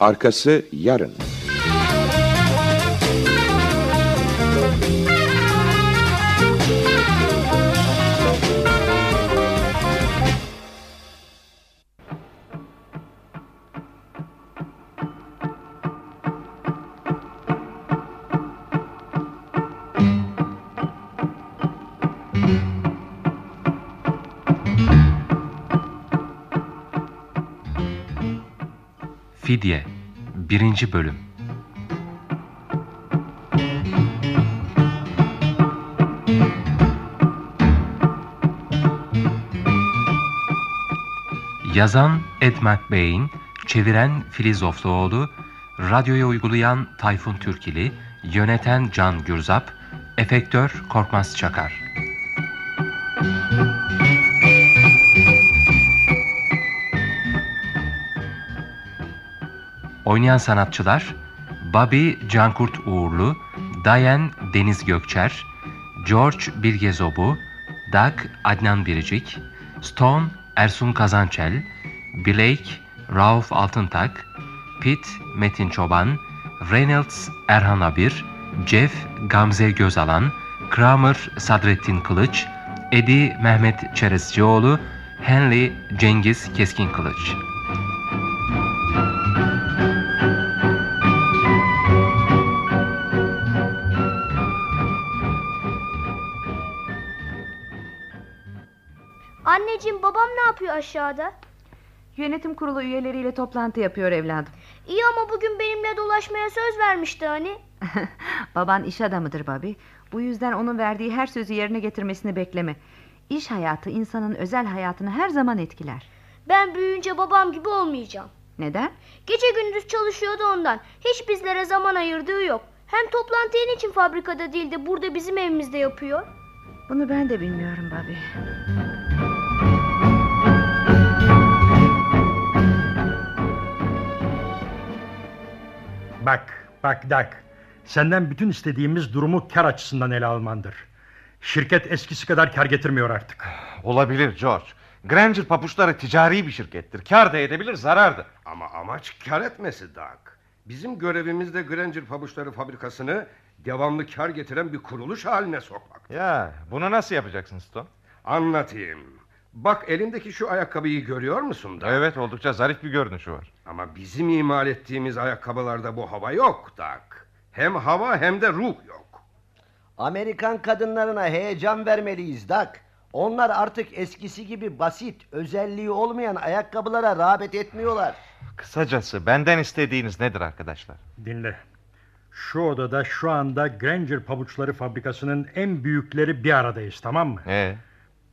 Arkası yarın. Fidye 1. Bölüm Yazan Ed McBain, çeviren Filiz Ofluoğlu, radyoya uygulayan Tayfun Türkili, yöneten Can Gürzap, efektör Korkmaz Çakar. Oynayan sanatçılar Bobby Cankurt Uğurlu, Diane Deniz Gökçer, George Bilge Zobu, Doug Adnan Biricik, Stone Ersun Kazançel, Blake Rauf Altıntak, Pitt Metin Çoban, Reynolds Erhan Abir, Jeff Gamze Gözalan, Kramer Sadrettin Kılıç, Eddie Mehmet Çerezcioğlu, Henley Cengiz Keskin Kılıç. Anneciğim babam ne yapıyor aşağıda? Yönetim kurulu üyeleriyle toplantı yapıyor evladım. İyi ama bugün benimle dolaşmaya söz vermişti hani. Baban iş adamıdır Bobby. Bu yüzden onun verdiği her sözü yerine getirmesini bekleme. İş hayatı insanın özel hayatını her zaman etkiler. Ben büyüyünce babam gibi olmayacağım. Neden? Gece gündüz çalışıyordu ondan. Hiç bizlere zaman ayırdığı yok. Hem toplantıyı niçin fabrikada değil de burada bizim evimizde yapıyor? Bunu ben de bilmiyorum Bobby. Bak, bak Dak. Senden bütün istediğimiz durumu kar açısından ele almandır. Şirket eskisi kadar kar getirmiyor artık. Olabilir George. Granger papuçları ticari bir şirkettir. Kar da edebilir, zarar da. Ama amaç kar etmesi Doug. Bizim görevimiz de Granger Pabuçları Fabrikası'nı devamlı kar getiren bir kuruluş haline sokmak. Ya, bunu nasıl yapacaksın Stone? Anlatayım. Bak elindeki şu ayakkabıyı görüyor musun da? Evet, oldukça zarif bir görünüşü var. Ama bizim imal ettiğimiz ayakkabılarda bu hava yok Doug. Hem hava hem de ruh yok. Amerikan kadınlarına heyecan vermeliyiz Dak. Onlar artık eskisi gibi basit, özelliği olmayan ayakkabılara rağbet etmiyorlar. Kısacası benden istediğiniz nedir arkadaşlar? Dinle. Şu odada şu anda Granger Pabuçları Fabrikası'nın en büyükleri bir aradayız tamam mı? Ee?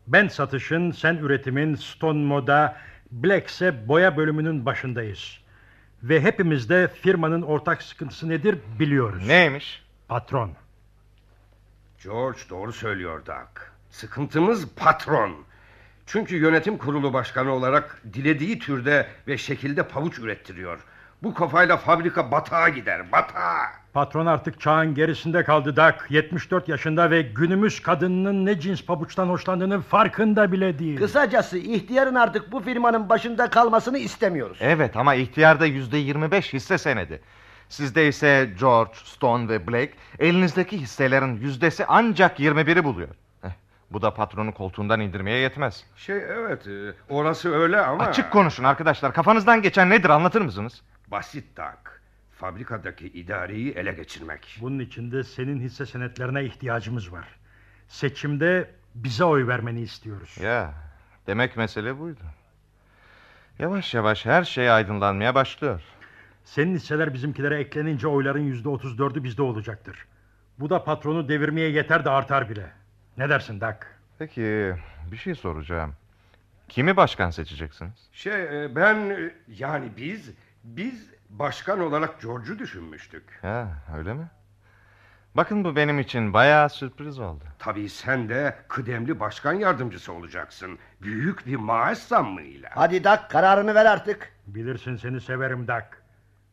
Ben satışın, sen üretimin, Stone Moda, Black'se boya bölümünün başındayız. Ve hepimiz de firmanın ortak sıkıntısı nedir biliyoruz. Neymiş? Patron. George doğru söylüyor Doug. Sıkıntımız patron. Çünkü yönetim kurulu başkanı olarak dilediği türde ve şekilde pavuç ürettiriyor. Bu kafayla fabrika batağa gider, batağa. Patron artık çağın gerisinde kaldı Dak. 74 yaşında ve günümüz kadınının ne cins pabuçtan hoşlandığının farkında bile değil. Kısacası ihtiyarın artık bu firmanın başında kalmasını istemiyoruz. Evet ama ihtiyarda yüzde 25 hisse senedi. Sizde ise George, Stone ve Blake elinizdeki hisselerin yüzdesi ancak 21'i buluyor. Eh, bu da patronu koltuğundan indirmeye yetmez. Şey evet e, orası öyle ama... Açık konuşun arkadaşlar. Kafanızdan geçen nedir anlatır mısınız? Basit Doug. Fabrikadaki idareyi ele geçirmek. Bunun için de senin hisse senetlerine ihtiyacımız var. Seçimde bize oy vermeni istiyoruz. Ya demek mesele buydu. Yavaş yavaş her şey aydınlanmaya başlıyor. Senin hisseler bizimkilere eklenince oyların yüzde otuz dördü bizde olacaktır. Bu da patronu devirmeye yeter de artar bile. Ne dersin Dak? Peki bir şey soracağım. Kimi başkan seçeceksiniz? Şey e, ben e, yani biz biz başkan olarak George'u düşünmüştük. Ha, öyle mi? Bakın bu benim için bayağı sürpriz oldu. Tabii sen de kıdemli başkan yardımcısı olacaksın. Büyük bir maaş zammıyla. Hadi Dak kararını ver artık. Bilirsin seni severim Dak.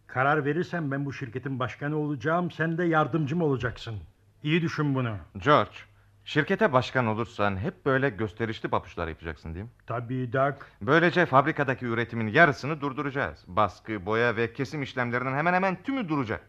Karar verirsen ben bu şirketin başkanı olacağım. Sen de yardımcım olacaksın. İyi düşün bunu. George, Şirkete başkan olursan hep böyle gösterişli papuçlar yapacaksın değil mi? Tabii Doug. Böylece fabrikadaki üretimin yarısını durduracağız. Baskı, boya ve kesim işlemlerinin hemen hemen tümü duracak.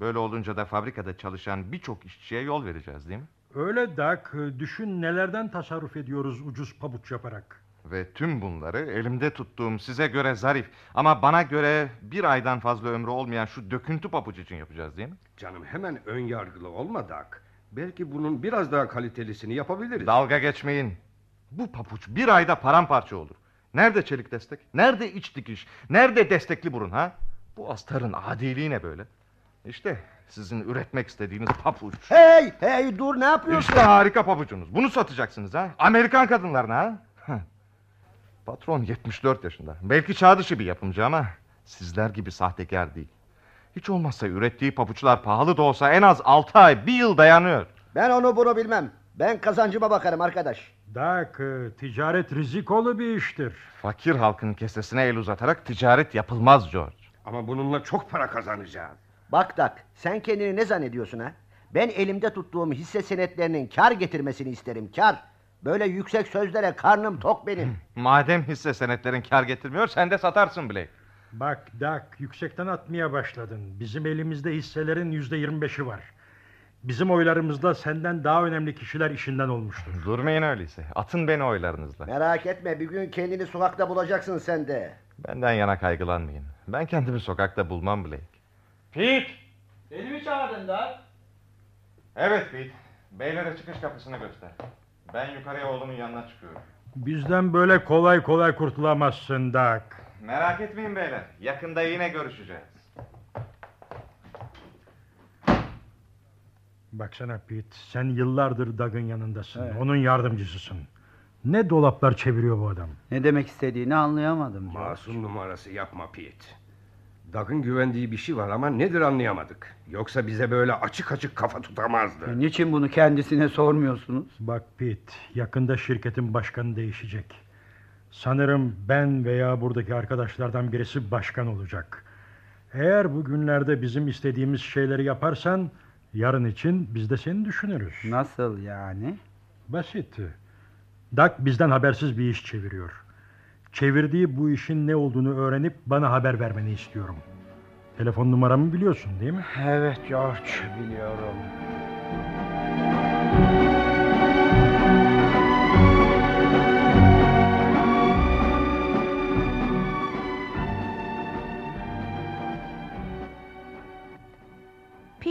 Böyle olunca da fabrikada çalışan birçok işçiye yol vereceğiz değil mi? Öyle Doug. Düşün nelerden tasarruf ediyoruz ucuz pabuç yaparak. Ve tüm bunları elimde tuttuğum size göre zarif ama bana göre bir aydan fazla ömrü olmayan şu döküntü pabuç için yapacağız değil mi? Canım hemen ön yargılı olma Dak. Belki bunun biraz daha kalitelisini yapabiliriz. Dalga geçmeyin. Bu papuç bir ayda paramparça olur. Nerede çelik destek? Nerede iç dikiş? Nerede destekli burun ha? Bu astarın adiliği ne böyle? İşte sizin üretmek istediğiniz papuç. Hey hey dur ne yapıyorsun? İşte harika pabucunuz. Bunu satacaksınız ha? Amerikan kadınlarına ha? Patron 74 yaşında. Belki çağ dışı bir yapımcı ama sizler gibi sahtekar değil. Hiç olmazsa ürettiği pabuçlar pahalı da olsa en az 6 ay, bir yıl dayanıyor. Ben onu bunu bilmem. Ben kazancıma bakarım arkadaş. Doug, e, ticaret rizikolu bir iştir. Fakir halkın kesesine el uzatarak ticaret yapılmaz George. Ama bununla çok para kazanacağız. Bak Dak sen kendini ne zannediyorsun ha? Ben elimde tuttuğum hisse senetlerinin kar getirmesini isterim kar. Böyle yüksek sözlere karnım tok benim. Madem hisse senetlerin kar getirmiyor sen de satarsın Blake. Bak Doug, yüksekten atmaya başladın. Bizim elimizde hisselerin yüzde yirmi beşi var. Bizim oylarımızda senden daha önemli kişiler işinden olmuştur. Durmayın öyleyse. Atın beni oylarınızla. Merak etme bir gün kendini sokakta bulacaksın sen de. Benden yana kaygılanmayın. Ben kendimi sokakta bulmam Blake. Pete! Beni mi çağırdın da? Evet Pete. Beylere çıkış kapısını göster. Ben yukarıya oğlumun yanına çıkıyorum. Bizden böyle kolay kolay kurtulamazsın Doug. Merak etmeyin beyler. Yakında yine görüşeceğiz. Baksana Pete, sen yıllardır Doug'ın yanındasın. Onun yardımcısısın. Ne dolaplar çeviriyor bu adam. Ne demek istediğini anlayamadım. Masum numarası yapma Pete. Doug'ın güvendiği bir şey var ama nedir anlayamadık. Yoksa bize böyle açık açık kafa tutamazdı. E, Niçin bunu kendisine sormuyorsunuz? Bak Pete, yakında şirketin başkanı değişecek. Sanırım ben veya buradaki arkadaşlardan birisi başkan olacak. Eğer bu günlerde bizim istediğimiz şeyleri yaparsan... ...yarın için biz de seni düşünürüz. Nasıl yani? Basit. Doug bizden habersiz bir iş çeviriyor. Çevirdiği bu işin ne olduğunu öğrenip bana haber vermeni istiyorum. Telefon numaramı biliyorsun değil mi? Evet George biliyorum.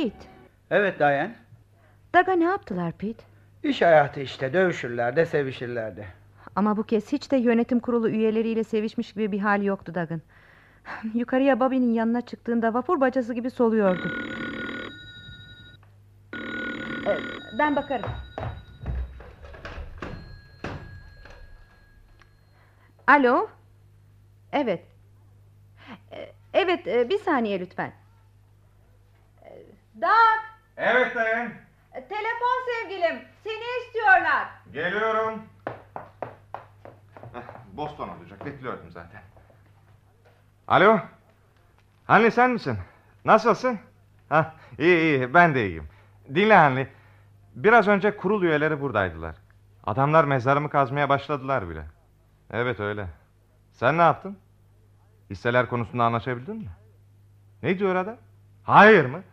Pete, Evet Dayan. Daga ne yaptılar Pete? İş hayatı işte dövüşürler de sevişirler de. Ama bu kez hiç de yönetim kurulu üyeleriyle sevişmiş gibi bir hal yoktu Dag'ın. Yukarıya Bobby'nin yanına çıktığında vapur bacası gibi soluyordu. Ee, Ben bakarım. Alo? Evet. Ee, Evet, e, bir saniye lütfen. Dag, Evet dayan. e, telefon sevgilim. Seni istiyorlar. Geliyorum. Boston olacak. Bekliyordum zaten. Alo. Hanli sen misin? Nasılsın? Ha, iyi iyi ben de iyiyim. Dinle Hanli. Biraz önce kurul üyeleri buradaydılar. Adamlar mezarımı kazmaya başladılar bile. Evet öyle. Sen ne yaptın? Hisseler konusunda anlaşabildin mi? Ne diyor adam? Hayır mı?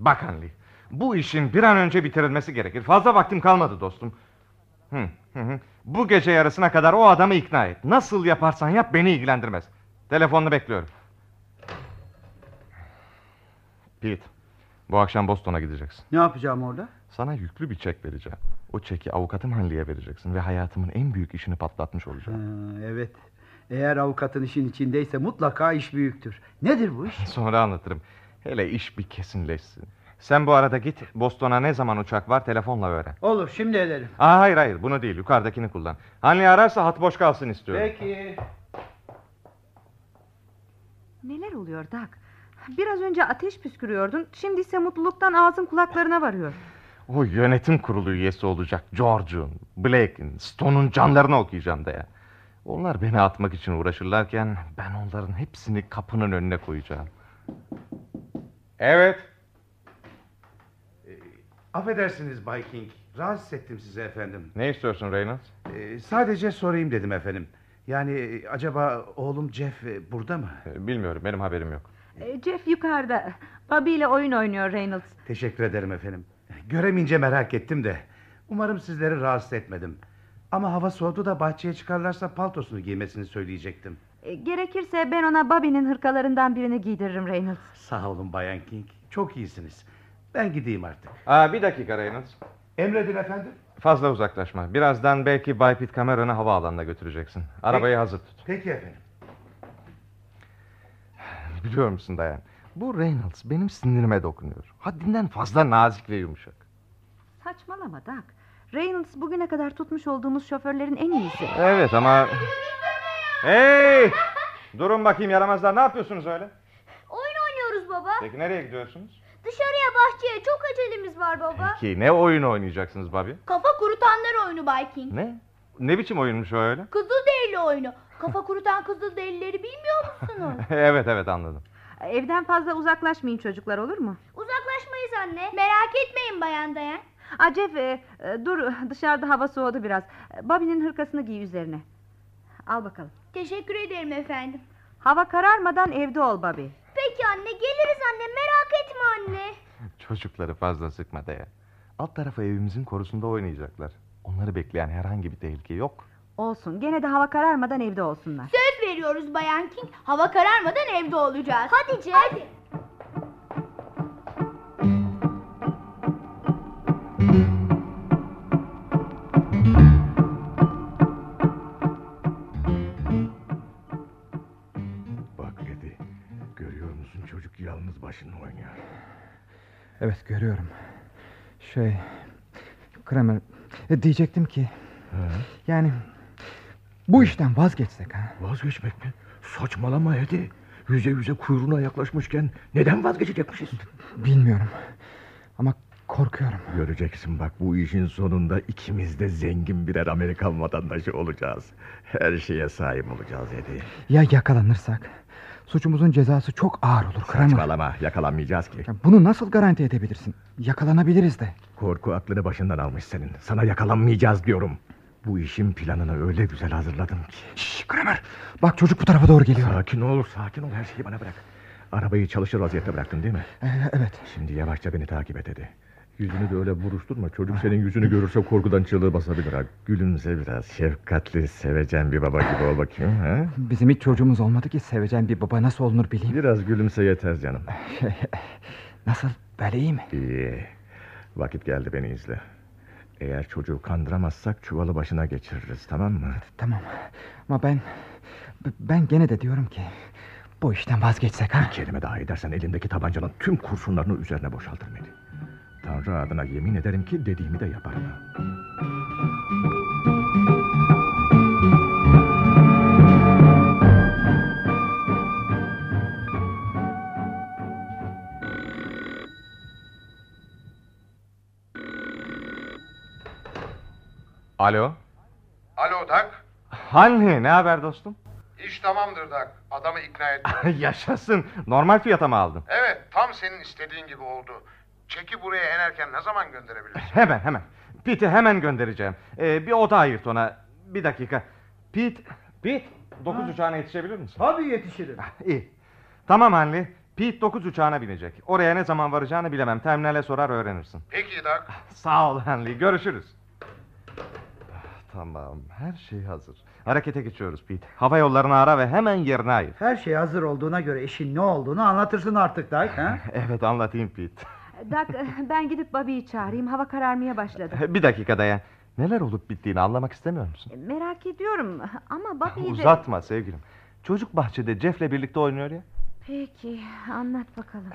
Bak Hanli. Bu işin bir an önce bitirilmesi gerekir. Fazla vaktim kalmadı dostum. Hı, hı, hı. Bu gece yarısına kadar o adamı ikna et. Nasıl yaparsan yap beni ilgilendirmez. Telefonunu bekliyorum. Pete, bu akşam Boston'a gideceksin. Ne yapacağım orada? Sana yüklü bir çek vereceğim. O çeki avukatım Hanli'ye vereceksin ve hayatımın en büyük işini patlatmış Ha, olacağım. evet. Eğer avukatın işin içindeyse mutlaka iş büyüktür. Nedir bu iş? Sonra anlatırım. Hele iş bir kesinleşsin. Sen bu arada git Boston'a ne zaman uçak var telefonla öğren. Olur şimdi ederim. Aa, hayır hayır bunu değil yukarıdakini kullan. Hanli ararsa hat boş kalsın istiyorum. Peki. Neler oluyor Dag? Biraz önce ateş püskürüyordun. Şimdi ise mutluluktan ağzın kulaklarına varıyor. O yönetim kurulu üyesi olacak George'un, Blake'in, Stone'un canlarını okuyacağım da ya. Onlar beni atmak için uğraşırlarken ben onların hepsini kapının önüne koyacağım. Evet. Ee, Affedersiniz Bay King. Rahatsız ettim sizi efendim. Ne istiyorsun Reynolds? Ee, sadece sorayım dedim efendim. Yani e, acaba oğlum Jeff e, burada mı? Ee, Bilmiyorum benim haberim yok. E, Jeff yukarıda. Bobby ile oyun oynuyor Reynolds. Teşekkür ederim efendim. Göremeyince merak ettim de. Umarım sizleri rahatsız etmedim. Ama hava soğudu da bahçeye çıkarlarsa paltosunu giymesini söyleyecektim. E, gerekirse ben ona Bobby'nin hırkalarından birini giydiririm Reynolds. Sağ olun Bayan King. Çok iyisiniz. Ben gideyim artık. Aa, bir dakika Reynolds. Emredin efendim. Fazla uzaklaşma. Birazdan belki Bay Pitt kameranı havaalanına götüreceksin. Arabayı hazır tut. Peki efendim. Biliyor musun Dayan? Bu Reynolds benim sinirime dokunuyor. Haddinden fazla nazik ve yumuşak. Saçmalama Doug. Reynolds bugüne kadar tutmuş olduğumuz şoförlerin en iyisi. Evet ama... Hey! Durun bakayım yaramazlar. Ne yapıyorsunuz öyle? Oyun oynuyoruz baba. Peki nereye gidiyorsunuz? Dışarıya bahçeye çok acelemiz var baba. Peki ne oyun oynayacaksınız Bobby? Kafa kurutanlar oyunu Bay King. Ne? Ne biçim oyunmuş o öyle? Kızılderili oyunu. Kafa kurutan Kızılderilileri bilmiyor musunuz? evet evet anladım. Evden fazla uzaklaşmayın çocuklar olur mu? Uzaklaşmayız anne. Merak etmeyin bayan dayan. Aa, Jeff e, dur dışarıda hava soğudu biraz. Bobby'nin hırkasını giy üzerine. Al bakalım. Teşekkür ederim efendim. Hava kararmadan evde ol Bobby. Peki anne geliriz anne merak etme anne. Çocukları fazla sıkma Dayan. Alt tarafı evimizin korusunda oynayacaklar. Onları bekleyen herhangi bir tehlike yok. Olsun gene de hava kararmadan evde olsunlar. Söz veriyoruz bayan King. Hava kararmadan evde olacağız. Hadi Jeff. Hadi. Başına oynuyor. Evet görüyorum. Şey... Kramer e, diyecektim ki... Yani... Bu işten vazgeçsek ha? Vazgeçmek mi? Saçmalama Eddie. Yüze yüze kuyruğuna yaklaşmışken neden vazgeçecekmişiz? Bilmiyorum. Ama korkuyorum. Göreceksin bak bu işin sonunda ikimiz de zengin birer Amerikan vatandaşı olacağız. Her şeye sahip olacağız Eddie. Ya yakalanırsak? Suçumuzun cezası çok ağır olur Kramer. Saçmalama yakalanmayacağız ki. Bunu nasıl garanti edebilirsin? Yakalanabiliriz de. Korku aklını başından almış senin. Sana yakalanmayacağız diyorum. Bu işin planını öyle güzel hazırladım ki. Şşş Kramer. Bak çocuk bu tarafa doğru geliyor. Sakin ol, sakin ol. Her şeyi bana bırak. Arabayı çalışır vaziyette bıraktın değil mi? Ee, evet. Şimdi yavaşça beni takip et dedi. Yüzünü de öyle buruşturma. Çocuk senin yüzünü görürse korkudan çığlığı basabilir. Ha. Gülümse biraz. Şefkatli, sevecen bir baba gibi ol bakayım. Ha? Bizim hiç çocuğumuz olmadı ki sevecen bir baba nasıl olunur bileyim. Biraz gülümse yeter canım. Nasıl? Böyle iyi mi? İyi. Vakit geldi beni izle. Eğer çocuğu kandıramazsak çuvalı başına geçiririz tamam mı? Tamam. Ama ben... Ben gene de diyorum ki... Bu işten vazgeçsek ha? Bir kelime daha edersen elindeki tabancanın tüm kurşunlarını üzerine boşaltırım beni. Tanrı adına yemin ederim ki dediğimi de yaparım. Alo. Alo Dak. Hanli ne haber dostum? İş tamamdır Dak. Adamı ikna ettim. Yaşasın. Normal fiyata mı aldın? evet tam senin istediğin gibi oldu. Çeki buraya en erken ne zaman gönderebilirsin? Hemen hemen. Pete'i hemen göndereceğim. Ee, bir oda ayırt ona. Bir dakika. Pete, Pete, dokuz uçağına yetişebilir misin? Tabii yetişirim. İyi. Tamam Hanli. Pete 9 uçağına binecek. Oraya ne zaman varacağını bilemem. Terminale sorar öğrenirsin. Peki Dak. Sağ ol Hanli. Görüşürüz. Tamam. Her şey hazır. Harekete geçiyoruz Pete. Hava yollarını ara ve hemen yerine ayır. Her şey hazır olduğuna göre işin ne olduğunu anlatırsın artık Dike. Ha? Evet anlatayım Pete. Doug ben gidip Bobby'yi çağırayım. Hava kararmaya başladı. Bir dakika dayan. Neler olup bittiğini anlamak istemiyor musun? E, Merak ediyorum ama Bobby'yi de... Uzatma sevgilim. Çocuk bahçede Jeff'le birlikte oynuyor ya. Peki anlat bakalım.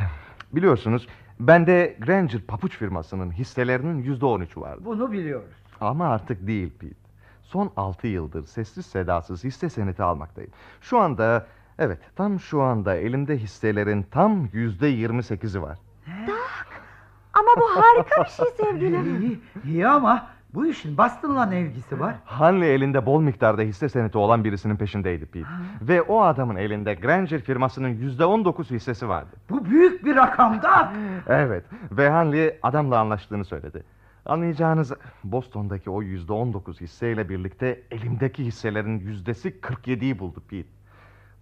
Biliyorsunuz bende Granger papuç firmasının hisselerinin yüzde on üçü vardı. Bunu biliyoruz. Ama artık değil Pete. Son altı yıldır sessiz sedasız hisse senedi almaktayım. Şu anda evet tam şu anda elimde hisselerin tam yüzde yirmi sekizi var. Ama bu harika bir şey sevgilim. İyi, iyi ama Bu işin Boston'la ne ilgisi var? Hanley elinde bol miktarda hisse senedi olan birisinin peşindeydi Pete. Ve o adamın elinde Granger firmasının yüzde on dokuz hissesi vardı. Bu büyük bir rakam Dak. Evet ve Hanley adamla anlaştığını söyledi. Anlayacağınız Boston'daki o yüzde on dokuz hisseyle birlikte elimdeki hisselerin yüzdesi 47'yi buldu Pete.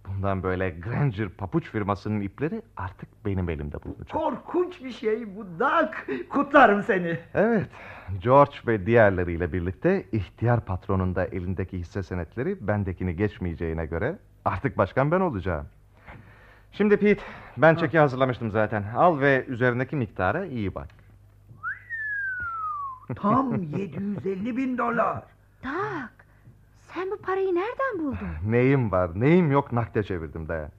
Bundan böyle Granger papuç firmasının ipleri artık benim elimde bulunacak. Korkunç bir şey bu Dak. Kutlarım seni. Evet, George ve diğerleriyle birlikte ihtiyar patronun da elindeki hisse senetleri bendekini geçmeyeceğine göre artık başkan ben olacağım. Şimdi Pete, ben çeki hazırlamıştım zaten. Al ve üzerindeki miktara iyi bak. Tam 750 bin dolar. Tak. Sen bu parayı nereden buldun? Neyim var, neyim yok nakde çevirdim dayan.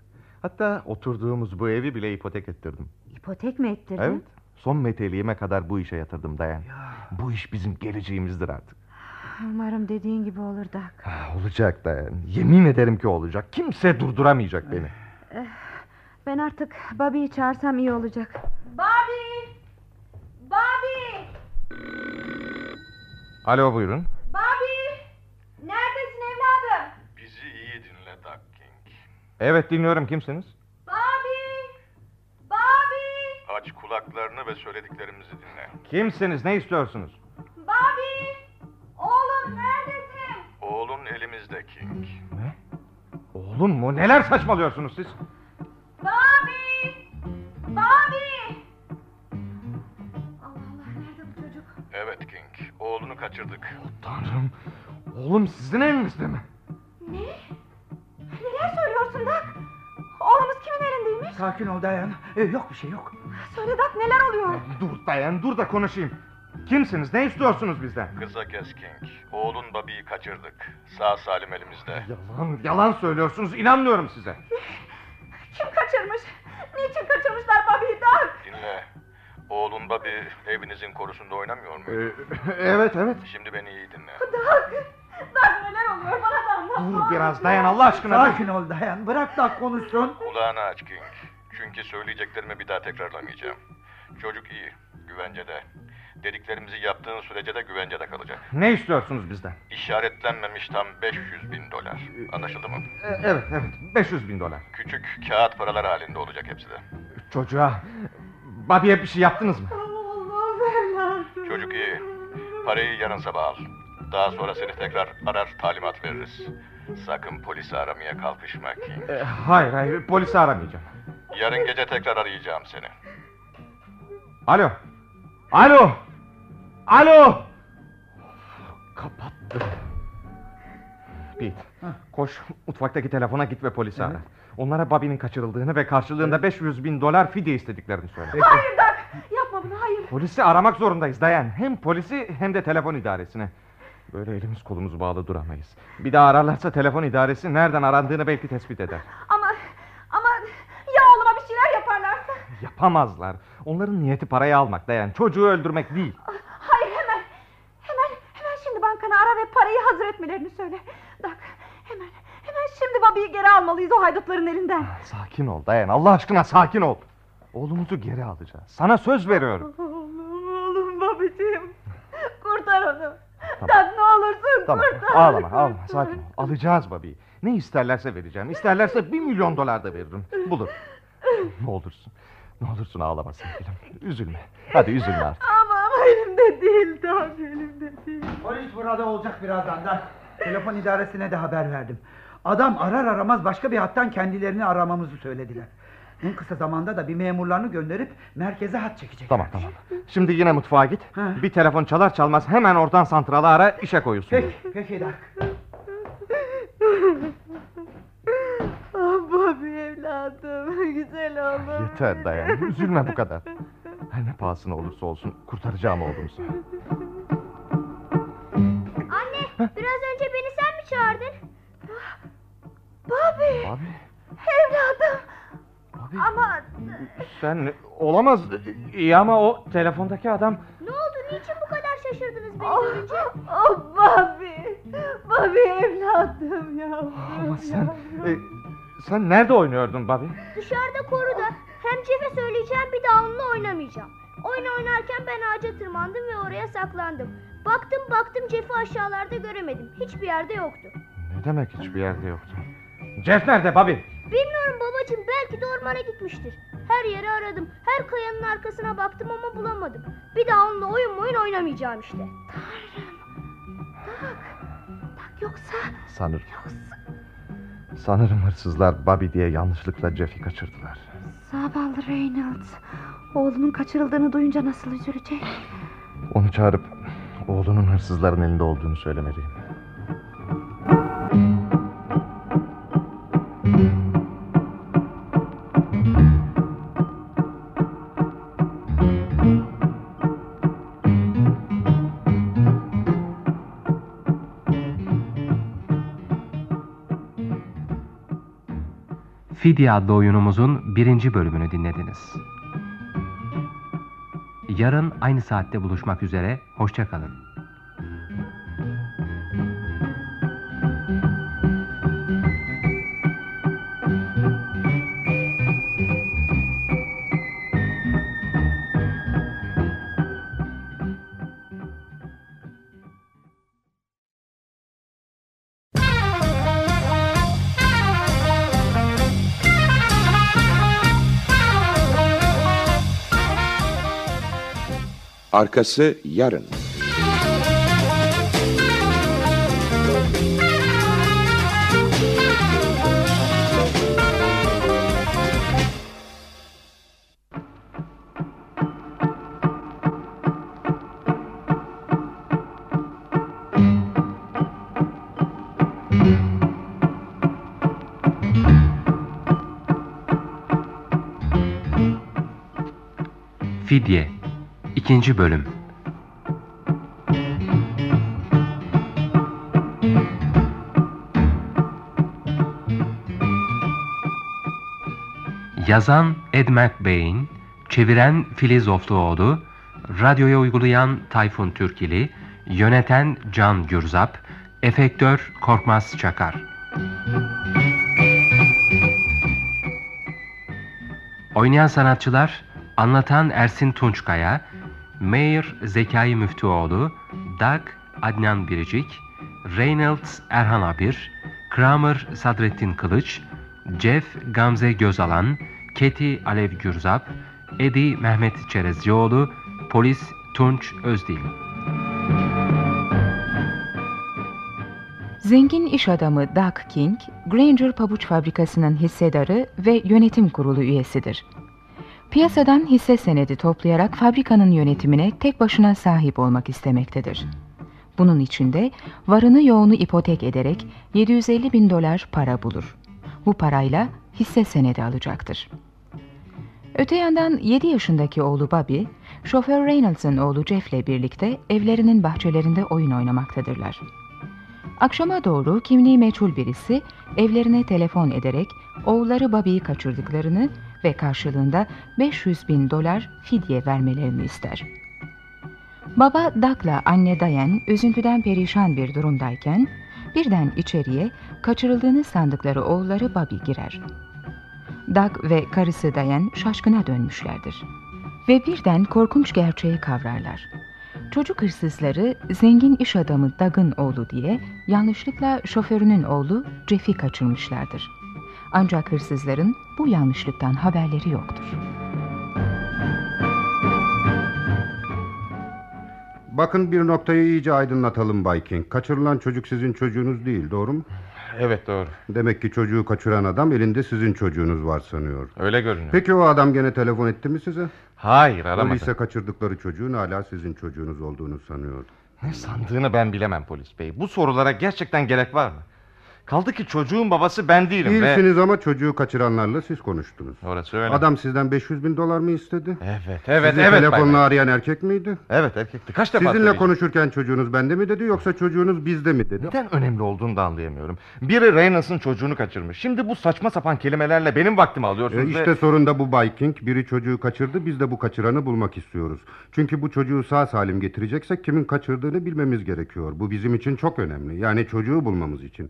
Hatta oturduğumuz bu evi bile ipotek ettirdim. İpotek mi ettirdin? Evet, son meteliğime kadar bu işe yatırdım dayan. Bu iş bizim geleceğimizdir artık. Umarım dediğin gibi olur Dak. Olacak dayan. Yemin ederim ki olacak. Kimse durduramayacak beni. Eh, Ben artık Bobby'yi çağırsam iyi olacak. Bobby! Bobby! Alo buyurun. Bobby! Neredesin evladım? Bizi iyi dinle Doug King. Evet dinliyorum kimsiniz? Bobby! Bobby! Aç kulaklarını ve söylediklerimizi dinle. Kimsiniz ne istiyorsunuz? Bobby! Oğlum neredesin? Oğlun elimizde King. Ne? Oğlum mu? Neler saçmalıyorsunuz siz? Bobby! Bobby! Allah Allah nerede bu çocuk? Evet King. Oğlunu kaçırdık. Tanrım. Oğlum sizin elinizde mi? Ne? Neler söylüyorsun Dak? Oğlumuz kimin elindeymiş? Sakin ol Dayan. Ee, yok bir şey yok. Söyle Dak neler oluyor? Dur dayan dur da konuşayım. Kimsiniz? Ne istiyorsunuz bizden? Kısa kes King. Oğlun Bobby'yi kaçırdık. Sağ salim elimizde. Yalan, yalan söylüyorsunuz. İnanmıyorum size. Kim kaçırmış? Niçin kaçırmışlar Bobby'yi Dak? Dinle. Oğlun Bobby evinizin korusunda oynamıyor mu? Ee, evet evet. Şimdi beni iyi dinle. Dak! Dak neler oluyor bana da anlat. Dur biraz dayan Allah aşkına. Sakin ol Dayan. Bırak Dak konuşsun. Kulağını aç King. Çünkü söyleyeceklerimi bir daha tekrarlamayacağım. Çocuk iyi, güvencede. Dediklerimizi yaptığın sürece de güvencede kalacak. Ne istiyorsunuz bizden? İşaretlenmemiş tam 500 bin dolar. Anlaşıldı mı? Ee, evet evet 500 bin dolar. Küçük kağıt paralar halinde olacak hepsi de. Çocuğa, Bobby'ye bir şey yaptınız mı? Allah'ım evladım. Çocuk iyi. Parayı yarın sabah al. Daha sonra seni tekrar arar talimat veririz. Sakın polisi aramaya kalkışma King. Ee, hayır hayır polisi aramayacağım. Yarın gece tekrar arayacağım seni. Alo. Alo. Alo. Kapattı. Pete, koş mutfaktaki telefona git ve polisi ara. Onlara Bobby'nin kaçırıldığını ve karşılığında 500 bin dolar fidye istediklerini söyle. Hayır Dak! Yapma bunu hayır. Polisi aramak zorundayız dayan. Hem polisi hem de telefon idaresine. Böyle elimiz kolumuz bağlı duramayız. Bir daha ararlarsa telefon idaresi nereden arandığını belki tespit eder. Ama ama ya oğluma bir şeyler yaparlarsa? Yapamazlar. Onların niyeti parayı almak dayan. Çocuğu öldürmek değil. Hayır hemen. Hemen hemen şimdi bankanı ara ve parayı hazır etmelerini söyle. Dak hemen hemen şimdi Bobby'yi geri almalıyız o haydutların elinden. Sakin ol dayan. Allah aşkına sakin ol. Oğlumuzu geri alacağız. Sana söz veriyorum. Oğlum oğlum babacığım. Kurtar onu. Tamam. Dak ne olursun Tamam kurtar. ağlama ağlama sakin ol. Alacağız Bobby'yi. Ne isterlerse vereceğim. İsterlerse bir milyon dolar da veririm. Bulur. Ne olursun. Ne olursun ağlama sevgilim. Üzülme. Hadi üzülme artık. Ama ama elimde değil Dak elimde değil. Polis burada olacak birazdan da. Telefon idaresine de haber verdim. Adam arar aramaz başka bir hattan kendilerini aramamızı söylediler. En kısa zamanda da bir memurlarını gönderip merkeze hat çekecek. Tamam tamam. Şimdi yine mutfağa git. Ha. Bir telefon çalar çalmaz hemen oradan santralı ara işe koyulsun. Peki, peki Dak. Ah Bobby evladım güzel oğlum. Yeter dayan. Üzülme bu kadar. Her ne pahasına olursa olsun kurtaracağım oğlumuzu. Anne biraz önce beni sen mi çağırdın? Bobby Abi evladım. Abi. Ama sen olamaz. İyi ama o telefondaki adam Ne oldu niçin bu kadar şaşırdınız beni oh, görünce? oh Bobby. Bobby evladım yavrum. ama sen yavrum. e, sen nerede oynuyordun Bobby? Dışarıda koruda. Hem Jeff'e söyleyeceğim bir daha onunla oynamayacağım. Oyun oynarken ben ağaca tırmandım ve oraya saklandım. Baktım baktım Jeff'i aşağılarda göremedim. Hiçbir yerde yoktu. Ne demek hiçbir yerde yoktu? Jeff nerede Bobby? Bilmiyorum babacığım belki de ormana gitmiştir. Her yeri aradım. Her kayanın arkasına baktım ama bulamadım. Bir daha onunla oyun oyun oynamayacağım işte. Tak yoksa Sanırım. Sanırım hırsızlar Bobby diye yanlışlıkla Jeff'i kaçırdılar. zavallı Reynolds. Oğlunun kaçırıldığını duyunca nasıl üzülecek? Onu çağırıp oğlunun hırsızların elinde olduğunu söylemeliyim. Fidye adlı oyunumuzun birinci bölümünü dinlediniz. Yarın aynı saatte buluşmak üzere, hoşçakalın. Arkası yarın. Fidye 2. Bölüm Yazan Ed McBain, çeviren Filiz Ofluoğlu, radyoya uygulayan Tayfun Türkili, yöneten Can Gürzap, efektör Korkmaz Çakar. Oynayan sanatçılar Anlatan Ersin Tunçkaya, Mayer Zekai Müftüoğlu, Doug Adnan Biricik, Reynolds Erhan Abir, Kramer Sadrettin Kılıç, Jeff Gamze Gözalan, Keti Alev Gürzap, Edi Mehmet Çerezcioğlu, Polis Tunç Özdil. Zengin iş adamı Doug King, Granger Pabuç Fabrikası'nın hissedarı ve yönetim kurulu üyesidir. Piyasadan hisse senedi toplayarak fabrikanın yönetimine tek başına sahip olmak istemektedir. Bunun için de varını yoğunu ipotek ederek 750 bin dolar para bulur. Bu parayla hisse senedi alacaktır. Öte yandan 7 yaşındaki oğlu Bobby, şoför Reynolds'ın oğlu Jeff'le birlikte evlerinin bahçelerinde oyun oynamaktadırlar. Akşama doğru kimliği meçhul birisi evlerine telefon ederek oğulları Bobby'yi kaçırdıklarını ve karşılığında 500 bin dolar fidye vermelerini ister. Baba Doug'la anne Diane üzüntüden perişan bir durumdayken birden içeriye kaçırıldığını sandıkları oğulları Bobby girer. Doug ve karısı Diane şaşkına dönmüşlerdir. Ve birden korkunç gerçeği kavrarlar. Çocuk hırsızları zengin iş adamı Doug'ın oğlu diye yanlışlıkla şoförünün oğlu Jeff'i kaçırmışlardır. Ancak hırsızların bu yanlışlıktan haberleri yoktur. Bakın bir noktayı iyice aydınlatalım Bay King. Kaçırılan çocuk sizin çocuğunuz değil doğru mu? Evet doğru. Demek ki çocuğu kaçıran adam elinde sizin çocuğunuz var sanıyor. Öyle görünüyor. Peki o adam gene telefon etti mi size? Hayır aramadı. Öyleyse kaçırdıkları çocuğun hala sizin çocuğunuz olduğunu sanıyor. Ne sandığını ben bilemem polis bey. Bu sorulara gerçekten gerek var mı? Kaldı ki çocuğun babası ben değilim Değilsiniz ve... ama çocuğu kaçıranlarla siz konuştunuz. Orası öyle. Adam sizden 500 bin dolar mı istedi? Evet evet Sizi evet. telefonla arayan erkek miydi? Evet erkekti. Kaç defa Sizinle söyleyeceğim? konuşurken çocuğunuz bende mi dedi yoksa çocuğunuz bizde mi dedi? Neden önemli olduğunu da anlayamıyorum. Biri Reynolds'ın çocuğunu kaçırmış. Şimdi bu saçma sapan kelimelerle benim vaktimi alıyorsunuz E ve- işte sorun da bu Bay King. Biri çocuğu kaçırdı biz de bu kaçıranı bulmak istiyoruz. Çünkü bu çocuğu sağ salim getireceksek kimin kaçırdığını bilmemiz gerekiyor. Bu bizim için çok önemli. Yani çocuğu bulmamız için.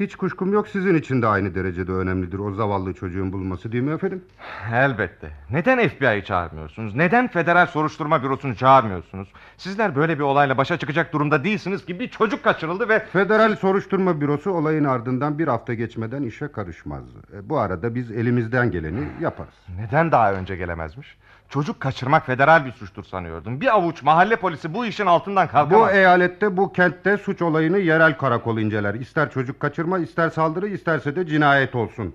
Hiç kuşkum yok sizin için de aynı derecede önemlidir o zavallı çocuğun bulması değil mi efendim? Elbette. Neden FBI'yi çağırmıyorsunuz? Neden Federal Soruşturma Bürosu'nu çağırmıyorsunuz? Sizler böyle bir olayla başa çıkacak durumda değilsiniz ki bir çocuk kaçırıldı ve... Federal Soruşturma Bürosu olayın ardından bir hafta geçmeden işe karışmaz. E, Bu arada biz elimizden geleni yaparız. Neden daha önce gelemezmiş? Çocuk kaçırmak federal bir suçtur sanıyordum. Bir avuç mahalle polisi bu işin altından kalkamaz. Bu eyalette bu kentte suç olayını yerel karakol inceler. İster çocuk kaçırma ister saldırı isterse de cinayet olsun.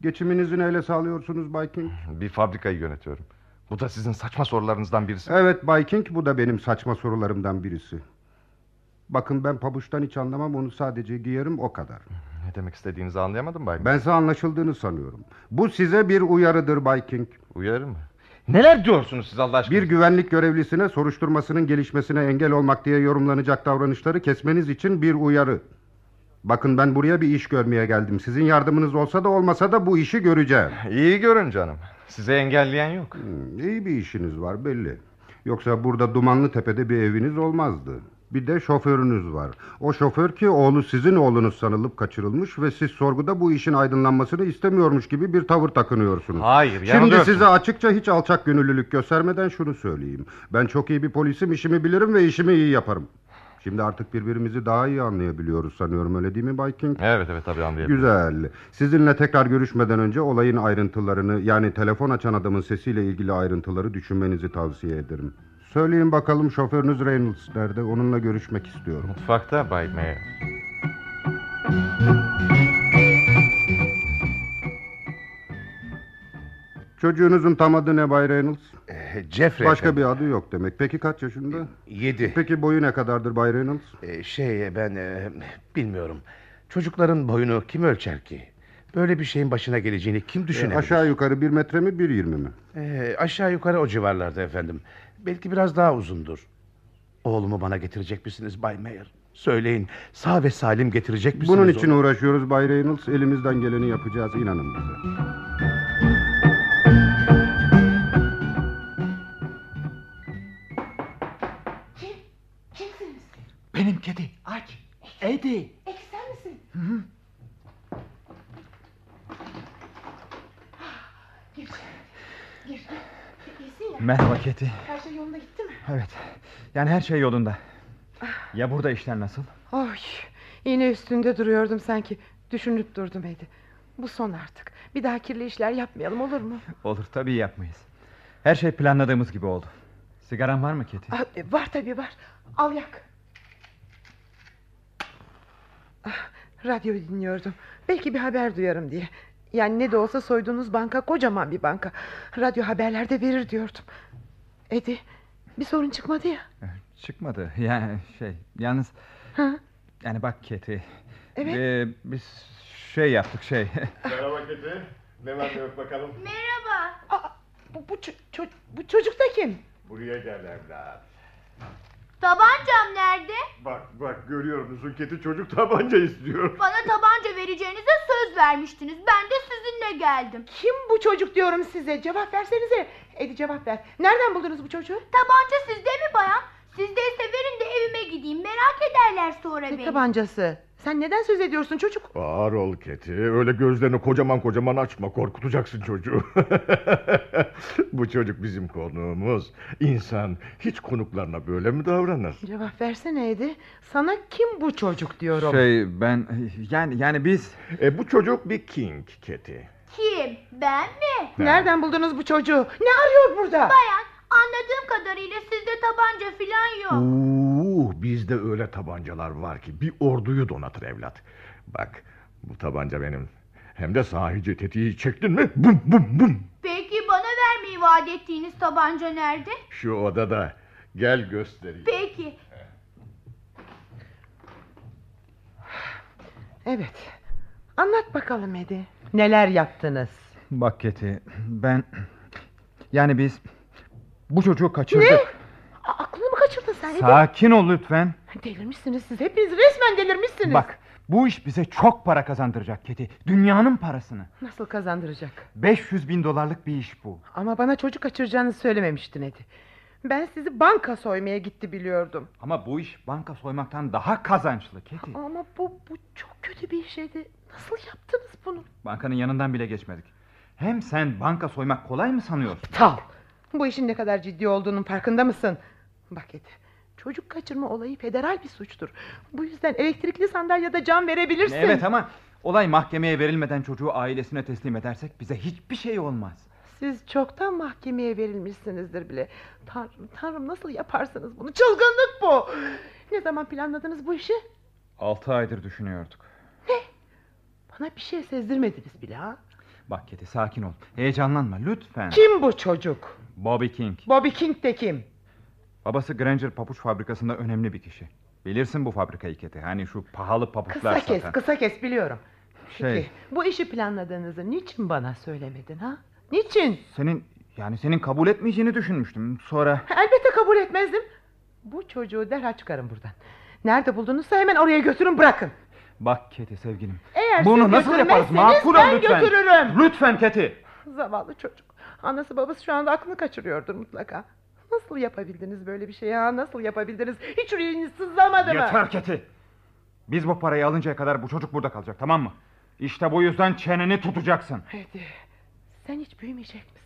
Geçiminizi neyle sağlıyorsunuz Bay King? Bir fabrikayı yönetiyorum. Bu da sizin saçma sorularınızdan birisi. Evet Bay King bu da benim saçma sorularımdan birisi. Bakın ben pabuçtan hiç anlamam onu sadece giyerim o kadar. Ne demek istediğinizi anlayamadım Bay Ben size anlaşıldığını sanıyorum. Bu size bir uyarıdır Bay King. Uyarı mı? Neler diyorsunuz siz Allah aşkına? Bir güvenlik görevlisine soruşturmasının gelişmesine engel olmak diye yorumlanacak davranışları kesmeniz için bir uyarı. Bakın ben buraya bir iş görmeye geldim. Sizin yardımınız olsa da olmasa da bu işi göreceğim. İyi görün canım. Size engelleyen yok. Hmm, iyi bir işiniz var belli. Yoksa burada Dumanlı Tepe'de bir eviniz olmazdı. Bir de şoförünüz var. O şoför ki oğlu sizin oğlunuz sanılıp kaçırılmış ve siz sorguda bu işin aydınlanmasını istemiyormuş gibi bir tavır takınıyorsunuz. Hayır, Şimdi yanılıyorsun. size açıkça hiç alçak gönüllülük göstermeden şunu söyleyeyim. Ben çok iyi bir polisim, işimi bilirim ve işimi iyi yaparım. Şimdi artık birbirimizi daha iyi anlayabiliyoruz sanıyorum öyle değil mi Bay King? Evet evet tabii anlayabilirim. Güzel. Sizinle tekrar görüşmeden önce olayın ayrıntılarını yani telefon açan adamın sesiyle ilgili ayrıntıları düşünmenizi tavsiye ederim. Söyleyin bakalım şoförünüz Reynolds nerede? Onunla görüşmek istiyorum. Mutfakta Bay Mayer. Çocuğunuzun tam adı ne Bay Reynolds? Jeffrey Başka efendim. bir adı yok demek. Peki kaç yaşında? Yedi. Peki boyu ne kadardır Bay Reynolds? Ee, şey ben e, bilmiyorum. Çocukların boyunu kim ölçer ki? Böyle bir şeyin başına geleceğini kim Ee, düşünebilir? aşağı yukarı bir metre mi bir yirmi mi? Ee, aşağı yukarı o civarlarda efendim. Belki biraz daha uzundur. Oğlumu bana getirecek misiniz Bay Mayer? Söyleyin sağ ve salim getirecek misiniz? Bunun için onu? uğraşıyoruz Bay Reynolds. Elimizden geleni yapacağız inanın bize. Kimsiniz? Benim kedi aç. Eddie. Ek sen misin? Hı hı. Gir. Gir. İyisin ya. Merhaba Keti. Her şey yolunda gitti mi? Evet. Yani her şey yolunda. Ya burada işler nasıl? Oy, yine üstünde duruyordum sanki. Düşünüp durdum Edi. Bu son artık. Bir daha kirli işler yapmayalım olur mu? Olur tabii yapmayız. Her şey planladığımız gibi oldu. Sigaran var mı Keti? Ah, e, var tabii var. Al yak. Ah, radyo dinliyordum. Belki bir haber duyarım diye. Yani ne de olsa soyduğunuz banka kocaman bir banka. Radyo haberlerde verir diyordum. Edi bir sorun çıkmadı ya. Çıkmadı. Yani şey yalnız Ha? yani bak Keti. Evet. Ee, biz şey yaptık şey. Merhaba Keti. Ne var ne yok bakalım. Merhaba. Bu, bu, ço- ço- bu çocuk da kim? Buraya gel evlat. Tabancam nerede? Bak bak görüyor musun Keti çocuk tabanca istiyor. Bana tabanca vereceğinize söz vermiştiniz. Ben de sizinle geldim. Kim bu çocuk diyorum size? Cevap versenize. Edi cevap ver. Nereden buldunuz bu çocuğu? Tabanca sizde mi bayan? Sizdeyse verin de evime gideyim. Merak ederler sonra Ne beni. tabancası? Sen neden söz ediyorsun çocuk? Ağır ol Keti. Öyle gözlerini kocaman kocaman açma. Korkutacaksın çocuğu. Bu çocuk bizim konuğumuz. İnsan hiç konuklarına böyle mi davranır? Cevap versene Edi. Sana kim bu çocuk diyorum. Şey ben yani yani biz E, bu çocuk bir king Keti. Kim? Ben mi? Nereden buldunuz bu çocuğu? Ne arıyor burada? Bayan anladığım kadarıyla sizde tabanca filan yok. Oo, bizde öyle tabancalar var ki bir orduyu donatır evlat. Bak bu tabanca benim. Hem de sahici tetiği çektin mi bum bum bum. Peki bana vermeyi vaat ettiğiniz tabanca nerede? Şu odada gel göstereyim. Peki. Evet. Anlat bakalım Edi. Neler yaptınız? bak Keti ben yani biz bu çocuğu kaçırdık. Ne? A- aklını mı kaçırdın sen? Sakin ol lütfen. Delirmişsiniz siz. Hepiniz resmen delirmişsiniz. Bak bu iş bize çok para kazandıracak Keti. Dünyanın parasını. Nasıl kazandıracak? 500 bin dolarlık bir iş bu. Ama bana çocuk kaçıracağını söylememiştin Edi. Ben sizi banka soymaya gitti biliyordum. Ama bu iş banka soymaktan daha kazançlı Keti. Ama bu, bu çok kötü bir şeydi. Nasıl yaptınız bunu? Bankanın yanından bile geçmedik. Hem sen banka soymak kolay mı sanıyorsun? Aptal. Bu işin ne kadar ciddi olduğunun farkında mısın? Bak Edi. Çocuk kaçırma olayı federal bir suçtur. Bu yüzden elektrikli sandalyede can verebilirsin. Evet ama olay mahkemeye verilmeden çocuğu ailesine teslim edersek bize hiçbir şey olmaz. Siz çoktan mahkemeye verilmişsinizdir bile. Tanrım, tanrım nasıl yaparsınız bunu? Çılgınlık bu. Ne zaman planladınız bu işi? Altı aydır düşünüyorduk. Bana bir şey sezdirmediniz bile ha. Bak Keti sakin ol. Heyecanlanma lütfen. Kim bu çocuk? Bobby King. Bobby King de kim? Babası Granger papuç fabrikasında önemli bir kişi. Bilirsin bu fabrikayı Keti. Hani şu pahalı papuçlar Kısa kes, satan. kısa kes biliyorum. Şey, Peki, bu işi planladığınızı niçin bana söylemedin ha? Niçin? senin yani senin kabul etmeyeceğini düşünmüştüm. Sonra Elbette kabul etmezdim. Bu çocuğu derhal çıkarın buradan. Nerede buldunuzsa hemen oraya götürün bırakın. Bak Keti sevgilim. Eğer Bunu nasıl yaparız? Makul ol ben lütfen. götürürüm. Lütfen Keti. Zavallı çocuk. Anası babası şu anda aklını kaçırıyordur mutlaka. Nasıl yapabildiniz böyle bir şey ya? Nasıl yapabildiniz? Hiç yüreğiniz sızlamadı mı? Yeter Keti. Biz bu parayı alıncaya kadar bu çocuk burada kalacak tamam mı? İşte bu yüzden çeneni tutacaksın. Hadi. Sen hiç büyümeyecek misin?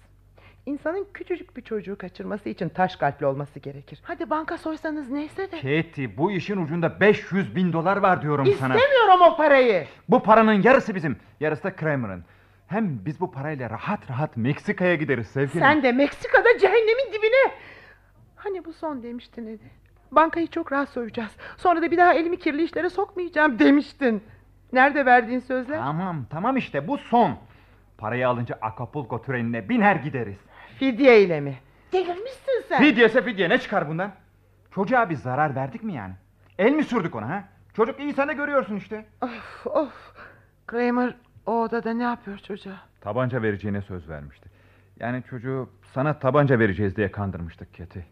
İnsanın küçücük bir çocuğu kaçırması için taş kalpli olması gerekir. Hadi banka soysanız neyse de. Keti bu işin ucunda 500 bin dolar var diyorum sana. İstemiyorum o parayı. Bu paranın yarısı bizim. Yarısı da Kramer'ın. Hem biz bu parayla rahat rahat Meksika'ya gideriz sevgilim. Sen de Meksika'da cehennemin dibine. Hani bu son demiştin Edi. Bankayı çok rahat soyacağız. Sonra da bir daha elimi kirli işlere sokmayacağım demiştin. Nerede verdiğin sözler? Tamam tamam işte bu son. Parayı alınca Acapulco trenine biner gideriz. Fidye ile mi? Delirmişsin sen. Fidyese fidye ne çıkar bundan? Çocuğa bir zarar verdik mi yani? El mi sürdük ona ha? Çocuk iyi de görüyorsun işte. Of of. Kramer o odada ne yapıyor çocuğa? Tabanca vereceğine söz vermişti. Yani çocuğu sana tabanca vereceğiz diye kandırmıştık Keti.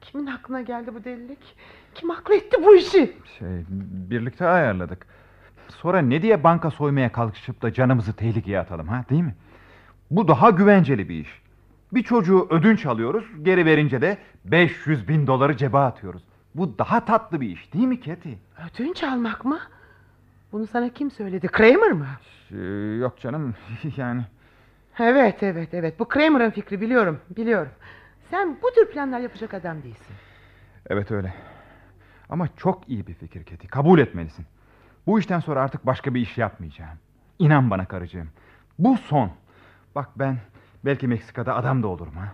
Kimin aklına geldi bu delilik? Kim aklı etti bu işi? Şey birlikte ayarladık. Sonra ne diye banka soymaya kalkışıp da canımızı tehlikeye atalım ha değil mi? Bu daha güvenceli bir iş. Bir çocuğu ödünç alıyoruz geri verince de 500 bin doları cebe atıyoruz. Bu daha tatlı bir iş değil mi Keti? Ödünç almak mı? Bunu sana kim söyledi? Kramer mı? Ee, yok canım yani. Evet evet evet bu Kramer'ın fikri biliyorum biliyorum. Sen bu tür planlar yapacak adam değilsin. Evet öyle. Ama çok iyi bir fikir Keti. Kabul etmelisin. Bu işten sonra artık başka bir iş yapmayacağım. İnan bana karıcığım. Bu son. Bak ben belki Meksika'da adam da olurum ha.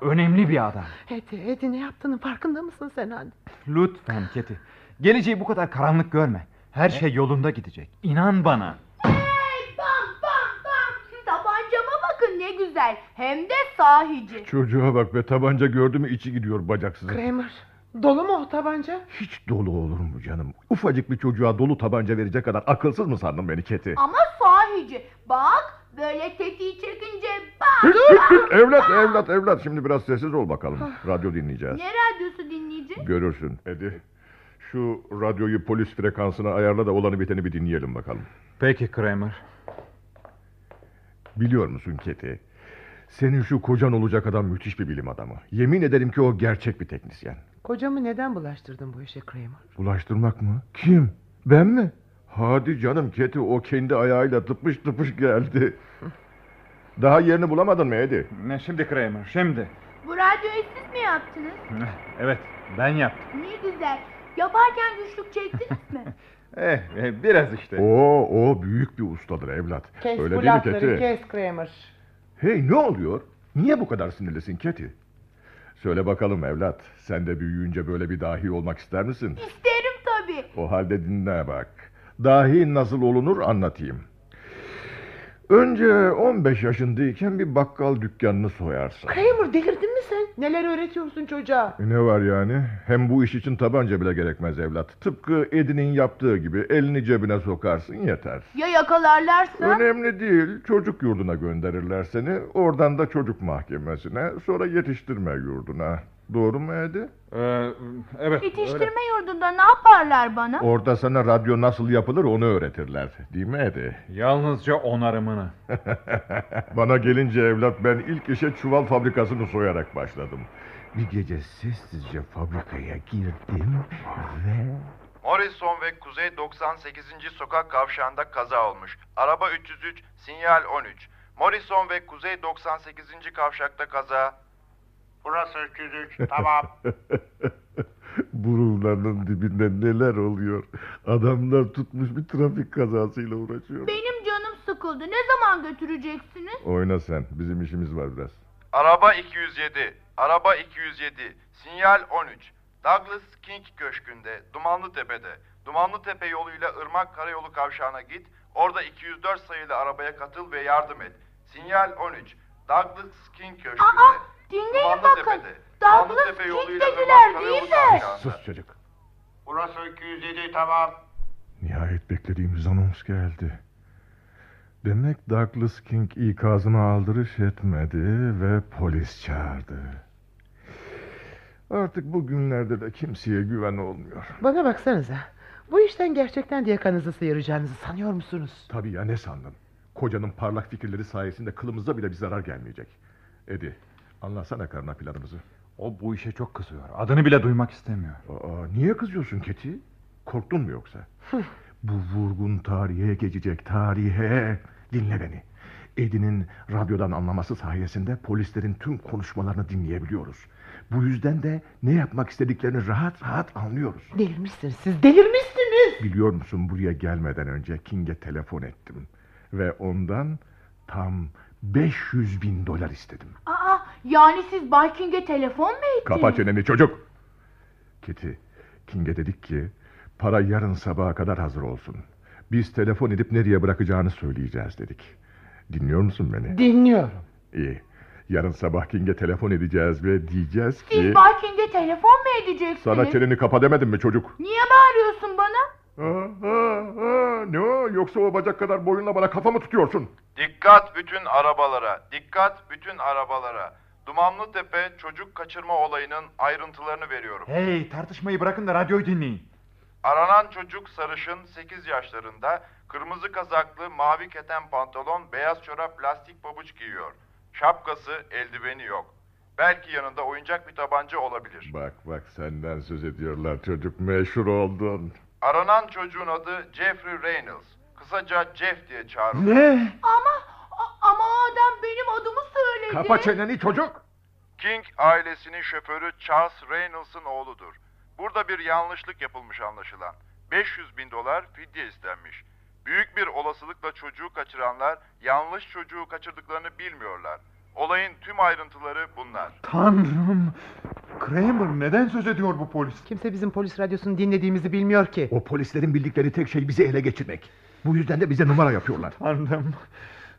Önemli bir adam. Edi, Edi ne yaptığının farkında mısın sen anne? Lütfen Keti. Geleceği bu kadar karanlık görme. Her şey yolunda gidecek. İnan bana. Bam bam bam. Tabancama bakın ne güzel. Hem de sahici. Çocuğa bak be tabanca gördü mü içi gidiyor bacaksızın. Kramer dolu mu o tabanca? Hiç dolu olur mu canım? Ufacık bir çocuğa dolu tabanca verecek kadar akılsız mı sandın beni Keti? Ama sahici. Bak böyle tetiği çekince bak. Evlat evlat evlat şimdi biraz sessiz ol bakalım. Radyo dinleyeceğiz. Ne radyosu dinleyeceğiz? Görürsün Edi. Şu radyoyu polis frekansına ayarla da olanı biteni bir dinleyelim bakalım. Peki Kramer. Biliyor musun Keti? Senin şu kocan olacak adam müthiş bir bilim adamı. Yemin ederim ki o gerçek bir teknisyen. Kocamı neden bulaştırdın bu işe Kramer? Bulaştırmak mı? Kim? Ben mi? Hadi canım Keti o kendi ayağıyla tıpış tıpış geldi. Daha yerini bulamadın mı Edi? Ne şimdi Kramer şimdi. Bu radyoyu siz mi yaptınız? Evet ben yaptım. Ne güzel. Yaparken güçlük çektiniz mi? Eh, eh, biraz işte. Oo, o büyük bir ustadır evlat. Kes Öyle bu değil mi lafları Keti? kes Kramer. Hey ne oluyor? Niye bu kadar sinirlisin Keti? Söyle bakalım evlat. Sen de büyüyünce böyle bir dahi olmak ister misin? İsterim tabii. O halde dinle bak. Dahi nasıl olunur anlatayım. Önce 15 yaşındayken bir bakkal dükkanını soyarsın. Kramer delirdin mi sen? Neler öğretiyorsun çocuğa? E, Ne var yani? Hem bu iş için tabanca bile gerekmez evlat. Tıpkı Edin'in yaptığı gibi elini cebine sokarsın yeter. Ya yakalarlarsa? Önemli değil. Çocuk yurduna gönderirler seni. Oradan da çocuk mahkemesine. Sonra yetiştirme yurduna. Doğru mu Edi? Ee, evet. Yetiştirme yurdunda ne yaparlar bana? Orada sana radyo nasıl yapılır onu öğretirler. Değil mi Edi? Yalnızca onarımını. Bana gelince evlat ben ilk işe çuval fabrikasını soyarak başladım. Bir gece sessizce fabrikaya girdim ve... Morrison ve Kuzey 98. sokak kavşağında kaza olmuş. Araba 303, sinyal 13. Morrison ve Kuzey 98. kavşakta kaza. Burası 303 tamam. Burunlarının dibinde neler oluyor? Adamlar tutmuş bir trafik kazasıyla uğraşıyor. Benim canım sıkıldı. Ne zaman götüreceksiniz? Oyna sen. Bizim işimiz var biraz. Araba 207, araba 207, sinyal 13. Douglas King Köşkü'nde, Dumanlı Tepe'de. Dumanlı Tepe yoluyla Irmak Karayolu kavşağına git. Orada 204 sayılı arabaya katıl ve yardım et. Sinyal 13. Douglas King Köşkü'nde. Aa, dinleyin bakın. Dediler Irmak değil mi? Sus çocuk. Burası 207 tamam. Nihayet beklediğimiz anons geldi. Demek Douglas King ikazıma aldırış etmedi ve polis çağırdı. Artık bu günlerde de kimseye güven olmuyor. Bana baksanıza. Bu işten gerçekten de yakanızı sıyıracağınızı sanıyor musunuz? Tabii ya ne sandın? Kocanın parlak fikirleri sayesinde kılımıza bile bir zarar gelmeyecek. Edi, anlatsana karına planımızı. O bu işe çok kızıyor. Adını bile duymak istemiyor. Aa, niye kızıyorsun Keti? Korktun mu yoksa? Bu vurgun tarihe geçecek tarihe. Dinle beni. Edi'nin radyodan anlaması sayesinde polislerin tüm konuşmalarını dinleyebiliyoruz. Bu yüzden de ne yapmak istediklerini rahat rahat anlıyoruz. Delirmişsiniz siz delirmişsiniz. Biliyor musun buraya gelmeden önce King'e telefon ettim. Ve ondan tam 500 bin dolar istedim. Aa, yani siz Bay King'e telefon mu ettiniz? Kapa çeneni çocuk. Kitty, King'e dedik ki para yarın sabaha kadar hazır olsun. Biz telefon edip nereye bırakacağını söyleyeceğiz dedik. Dinliyor musun beni? Dinliyorum. İyi. Yarın sabah King'e telefon edeceğiz ve diyeceğiz ki... Siz Bay King'e telefon mu edeceksiniz? Sana çeneni kapa demedim mi çocuk? Niye bağırıyorsun bana? Ne o? Yoksa o bacak kadar boyunla bana kafa mı tutuyorsun? Dikkat bütün arabalara, dikkat bütün arabalara. Dumanlı Tepe çocuk kaçırma olayının ayrıntılarını veriyorum. Hey tartışmayı bırakın da radyoyu dinleyin. Aranan çocuk sarışın 8 yaşlarında, kırmızı kazaklı, mavi keten pantolon, beyaz çorap, lastik pabuç giyiyor. Şapkası, eldiveni yok. Belki yanında oyuncak bir tabanca olabilir. Bak bak senden söz ediyorlar çocuk meşhur oldun. Aranan çocuğun adı Jeffrey Reynolds. Kısaca Jeff diye çağrılıyor. Ne? Ama ama o adam benim adımı söyledi. Kapa çeneni çocuk. King ailesinin şoförü Charles Reynolds'ın oğludur. Burada bir yanlışlık yapılmış anlaşılan. 500 bin dolar fidye istenmiş. Büyük bir olasılıkla çocuğu kaçıranlar yanlış çocuğu kaçırdıklarını bilmiyorlar. Olayın tüm ayrıntıları bunlar. Tanrım. Kramer neden söz ediyor bu polis? Kimse bizim polis radyosunu dinlediğimizi bilmiyor ki. O polislerin bildikleri tek şey bizi ele geçirmek. Bu yüzden de bize numara yapıyorlar. Tanrım.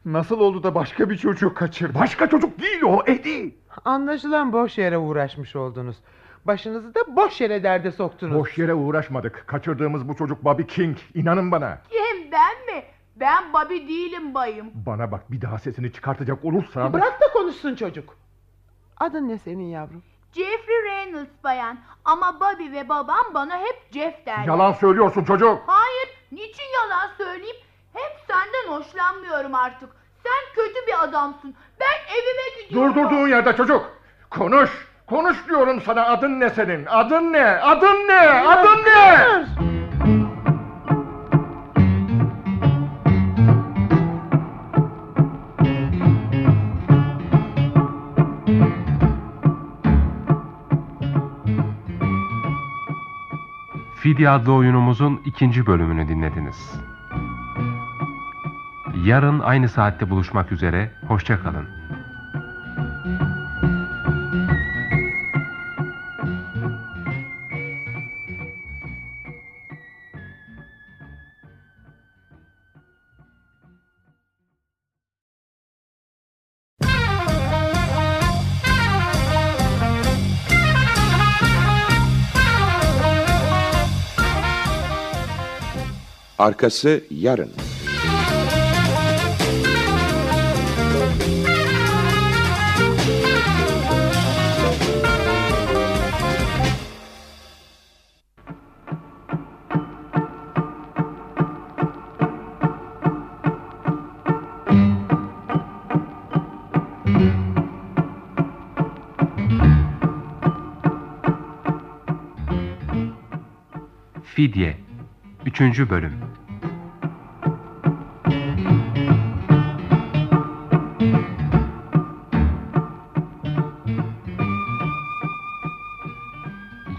Nasıl oldu da başka bir çocuğu kaçırdı? Başka çocuk değil o Eddie. Anlaşılan boş yere uğraşmış oldunuz. Başınızı da boş yere derde soktunuz. Boş yere uğraşmadık. Kaçırdığımız bu çocuk Bobby King. İnanın bana. Kim ben mi? Ben Bobby değilim bayım. Bana bak bir daha sesini çıkartacak olursan... Bırak da konuşsun çocuk. Adın ne senin yavrum? Jeffrey Reynolds bayan. Ama Bobby ve babam bana hep Jeff derler. Yalan söylüyorsun çocuk. Hayır, niçin yalan söyleyeyim? Hep senden hoşlanmıyorum artık. Sen kötü bir adamsın. Ben evime gidiyorum. Dur durduğun yerde çocuk. Konuş. Konuş diyorum sana adın ne senin? Adın ne? Adın ne? Adın ne? Fidye adlı oyunumuzun ikinci bölümünü dinlediniz. Yarın aynı saatte buluşmak üzere, hoşça Arkası yarın. Fidye 3. Bölüm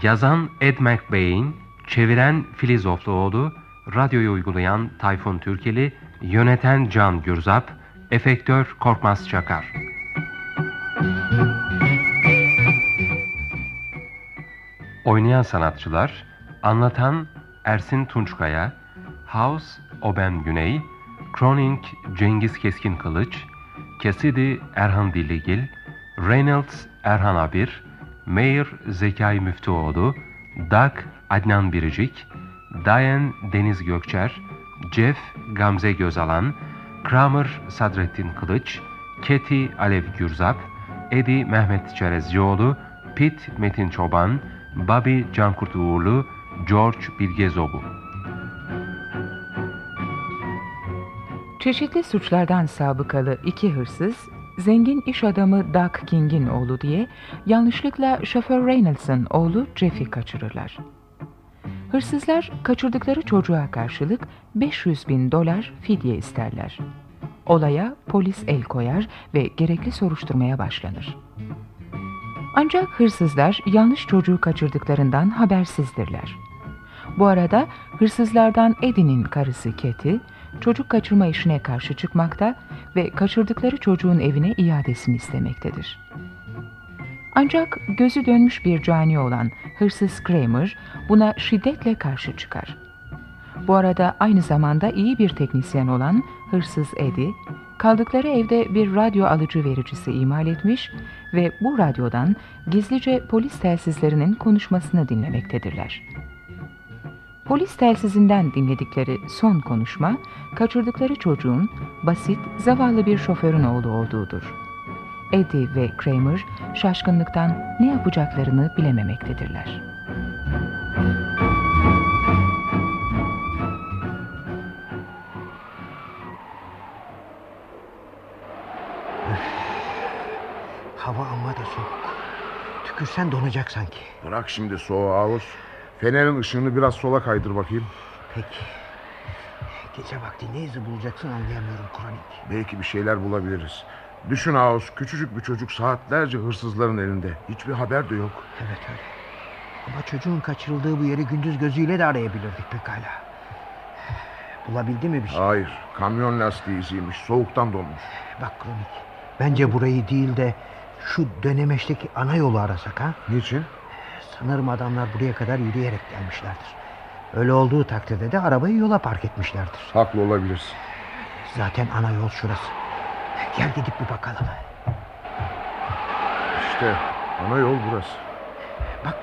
Yazan Ed McBain, çeviren Filiz Ofluoğlu, radyoyu uygulayan Tayfun Türkeli, yöneten Can Gürzap, efektör Korkmaz Çakar. Oynayan sanatçılar, anlatan Ersin Tunçkaya, House Oben Güney, Croning Cengiz Keskin Kılıç, Cassidy Erhan Dilligil, Reynolds Erhan Abir, Mayer Zekai Müftüoğlu, Doug Adnan Biricik, Diane Deniz Gökçer, Jeff Gamze Gözalan, Kramer Sadrettin Kılıç, Keti Alev Gürzap, Edi Mehmet Çerezcioğlu, Pit Metin Çoban, Bobby Cankurt Uğurlu, George Bilge Zobu. Çeşitli suçlardan sabıkalı iki hırsız, zengin iş adamı Doug King'in oğlu diye yanlışlıkla şoför Reynolds'ın oğlu Jeff'i kaçırırlar. Hırsızlar kaçırdıkları çocuğa karşılık 500 bin dolar fidye isterler. Olaya polis el koyar ve gerekli soruşturmaya başlanır. Ancak hırsızlar yanlış çocuğu kaçırdıklarından habersizdirler. Bu arada hırsızlardan Eddie'nin karısı Keti, çocuk kaçırma işine karşı çıkmakta ve kaçırdıkları çocuğun evine iadesini istemektedir. Ancak gözü dönmüş bir cani olan hırsız Kramer buna şiddetle karşı çıkar. Bu arada aynı zamanda iyi bir teknisyen olan hırsız Eddie, kaldıkları evde bir radyo alıcı vericisi imal etmiş ve bu radyodan gizlice polis telsizlerinin konuşmasını dinlemektedirler. Polis telsizinden dinledikleri son konuşma, kaçırdıkları çocuğun basit, zavallı bir şoförün oğlu olduğudur. Eddie ve Kramer şaşkınlıktan ne yapacaklarını bilememektedirler. Hava amma da soğuk. Tükürsen donacak sanki. Bırak şimdi soğuğu Ağustos. Fenerin ışığını biraz sola kaydır bakayım. Peki. Gece vakti ne izi bulacaksın anlayamıyorum kronik. Belki bir şeyler bulabiliriz. Düşün Ağustos küçücük bir çocuk saatlerce hırsızların elinde. Hiçbir haber de yok. Evet öyle. Ama çocuğun kaçırıldığı bu yeri gündüz gözüyle de arayabilirdik pekala. Bulabildi mi bir şey? Hayır. Kamyon lastiği iziymiş. Soğuktan donmuş. Bak kronik. Bence burayı değil de şu dönemeçteki ana yolu arasak ha? Niçin? Sanırım adamlar buraya kadar yürüyerek gelmişlerdir. Öyle olduğu takdirde de arabayı yola park etmişlerdir. Haklı olabilirsin. Zaten ana yol şurası. Gel gidip bir bakalım. İşte ana yol burası. Bak.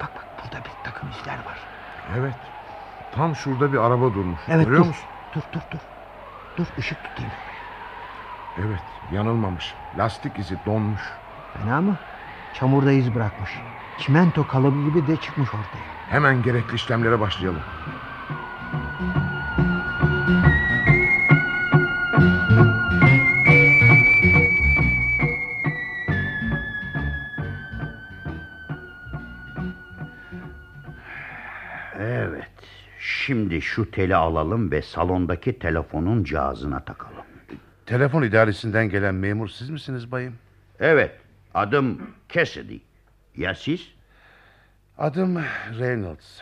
Bak bak burada bir takım izler var. Evet. Tam şurada bir araba durmuş. Evet Görüyor dur. musun? Dur dur dur. Dur ışık tutayım. Evet yanılmamış. Lastik izi donmuş. Fena mı? Çamurda iz bırakmış. Çimento kalıbı gibi de çıkmış ortaya. Hemen gerekli işlemlere başlayalım. Evet. Şimdi şu teli alalım ve salondaki telefonun cihazına takalım. Telefon idaresinden gelen memur siz misiniz bayım? Evet. Adım Cassidy. Ya siz? Adım Reynolds.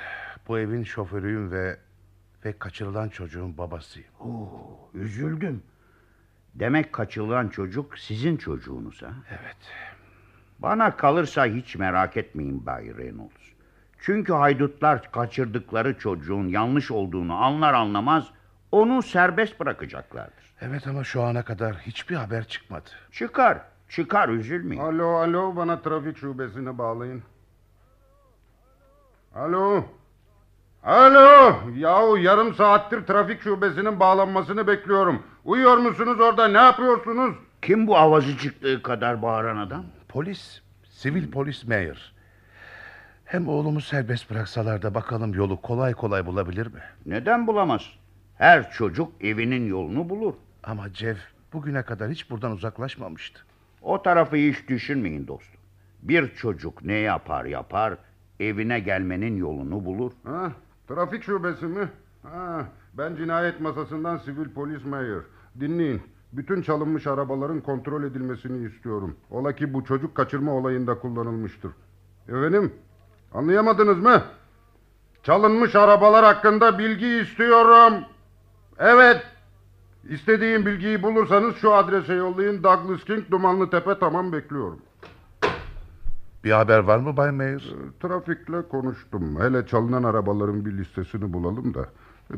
Bu evin şoförüyüm ve ve kaçırılan çocuğun babasıyım. Oo, üzüldüm. Demek kaçırılan çocuk sizin çocuğunuz ha? Evet. Bana kalırsa hiç merak etmeyin Bay Reynolds. Çünkü haydutlar kaçırdıkları çocuğun yanlış olduğunu anlar anlamaz onu serbest bırakacaklardır. Evet ama şu ana kadar hiçbir haber çıkmadı. Çıkar, çıkar üzülmeyin. Alo alo bana trafik şubesine bağlayın. Alo. Alo. Yahu yarım saattir trafik şubesinin bağlanmasını bekliyorum. Uyuyor musunuz orada ne yapıyorsunuz? Kim bu avazı çıktığı kadar bağıran adam? Polis, sivil polis mayor. Hem oğlumu serbest bıraksalar da bakalım yolu kolay kolay bulabilir mi? Neden bulamaz? Her çocuk evinin yolunu bulur. Ama Cev bugüne kadar hiç buradan uzaklaşmamıştı. O tarafı hiç düşünmeyin dostum. Bir çocuk ne yapar yapar, evine gelmenin yolunu bulur. Ha, trafik şubesi mi? Ha, ben cinayet masasından sivil polis mayor. Dinleyin. Bütün çalınmış arabaların kontrol edilmesini istiyorum. Ola ki bu çocuk kaçırma olayında kullanılmıştır. Efendim? Anlayamadınız mı? Çalınmış arabalar hakkında bilgi istiyorum. Evet. İstediğim bilgiyi bulursanız şu adrese yollayın. Douglas King, Dumanlı Tepe tamam bekliyorum. Bir haber var mı Bay Mayer? Trafikle konuştum. Hele çalınan arabaların bir listesini bulalım da.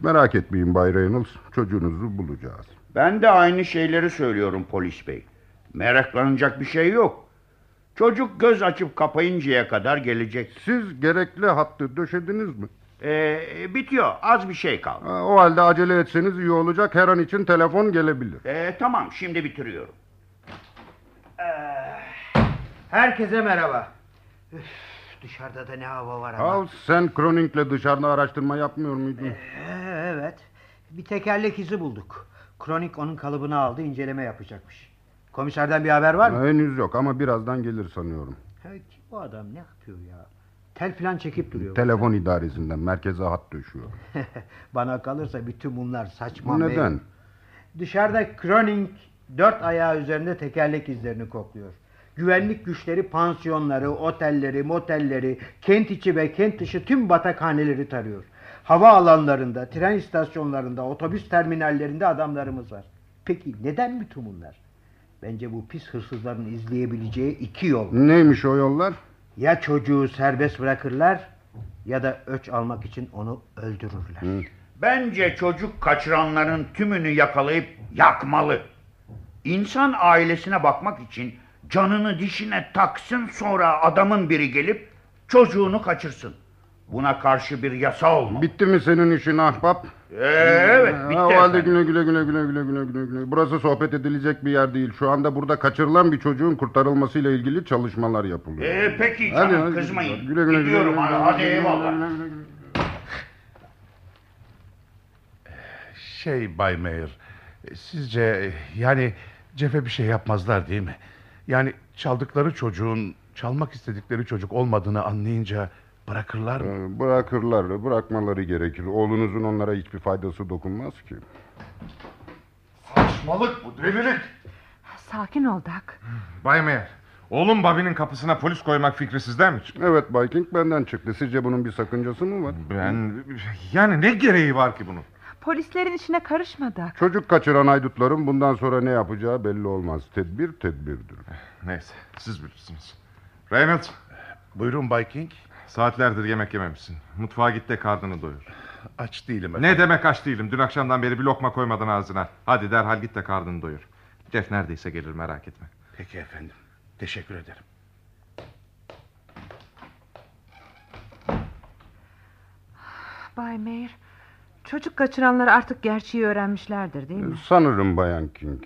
Merak etmeyin Bay Reynolds. Çocuğunuzu bulacağız. Ben de aynı şeyleri söylüyorum polis bey. Meraklanacak bir şey yok. Çocuk göz açıp kapayıncaya kadar gelecek. Siz gerekli hattı döşediniz mi? Ee, bitiyor. Az bir şey kaldı. Ha, o halde acele etseniz iyi olacak. Her an için telefon gelebilir. Ee, tamam şimdi bitiriyorum. Herkese merhaba. Üf, dışarıda da ne hava var ama. Ha, sen Kroning'le dışarıda araştırma yapmıyor muydun? Ee, evet. Bir tekerlek izi bulduk. Kronik onun kalıbını aldı inceleme yapacakmış. Komiserden bir haber var mı? Henüz yok ama birazdan gelir sanıyorum. Ki bu adam ne yapıyor ya? Tel falan çekip duruyor. Telefon idaresinden merkeze hat döşüyor. Bana kalırsa bütün bunlar saçma. Bu neden? Dışarıda Kroning dört ayağı üzerinde tekerlek izlerini kokluyor. Güvenlik güçleri pansiyonları, otelleri, motelleri, kent içi ve kent dışı tüm batakhaneleri tarıyor. Hava alanlarında, tren istasyonlarında, otobüs terminallerinde adamlarımız var. Peki neden bütün bunlar? Bence bu pis hırsızların izleyebileceği iki yol. Neymiş o yollar? Ya çocuğu serbest bırakırlar ya da öç almak için onu öldürürler. Bence çocuk kaçıranların tümünü yakalayıp yakmalı. İnsan ailesine bakmak için canını dişine taksın sonra adamın biri gelip çocuğunu kaçırsın. Buna karşı bir yasa olmalı. Bitti mi senin işin ahbap? Ee, evet bitti ha, O halde güle güle güle güle güle güle güle. Burası sohbet edilecek bir yer değil. Şu anda burada kaçırılan bir çocuğun kurtarılmasıyla ilgili çalışmalar yapılıyor. Ee, peki canım hadi, kızmayın. Güle güle Gidiyorum güle, güle, güle, hadi eyvallah. Şey Bay Mayer, sizce yani cefe bir şey yapmazlar değil mi? Yani çaldıkları çocuğun çalmak istedikleri çocuk olmadığını anlayınca bırakırlar mı? Ee, Bırakırlar, bırakmaları gerekir. Oğlunuzun onlara hiçbir faydası dokunmaz ki. Saçmalık bu delilik. Sakin ol Dak. Bay Mayer, oğlum Bobby'nin kapısına polis koymak fikri sizden mi çıktı? Evet Bay King benden çıktı. Sizce bunun bir sakıncası mı var? Ben... Yani ne gereği var ki bunun? Polislerin işine karışma Dak. Çocuk kaçıran haydutların bundan sonra ne yapacağı belli olmaz. Tedbir tedbirdir. Neyse, siz bilirsiniz. Reynolds. Buyurun Bay King. Saatlerdir yemek yememişsin. Mutfağa git de karnını doyur. Aç değilim Ne demek aç değilim? Dün akşamdan beri bir lokma koymadın ağzına. Hadi derhal git de karnını doyur. Jeff neredeyse gelir merak etme. Peki efendim. Teşekkür ederim. Bay Mayer, çocuk kaçıranlar artık gerçeği öğrenmişlerdir değil mi? Sanırım Bayan King.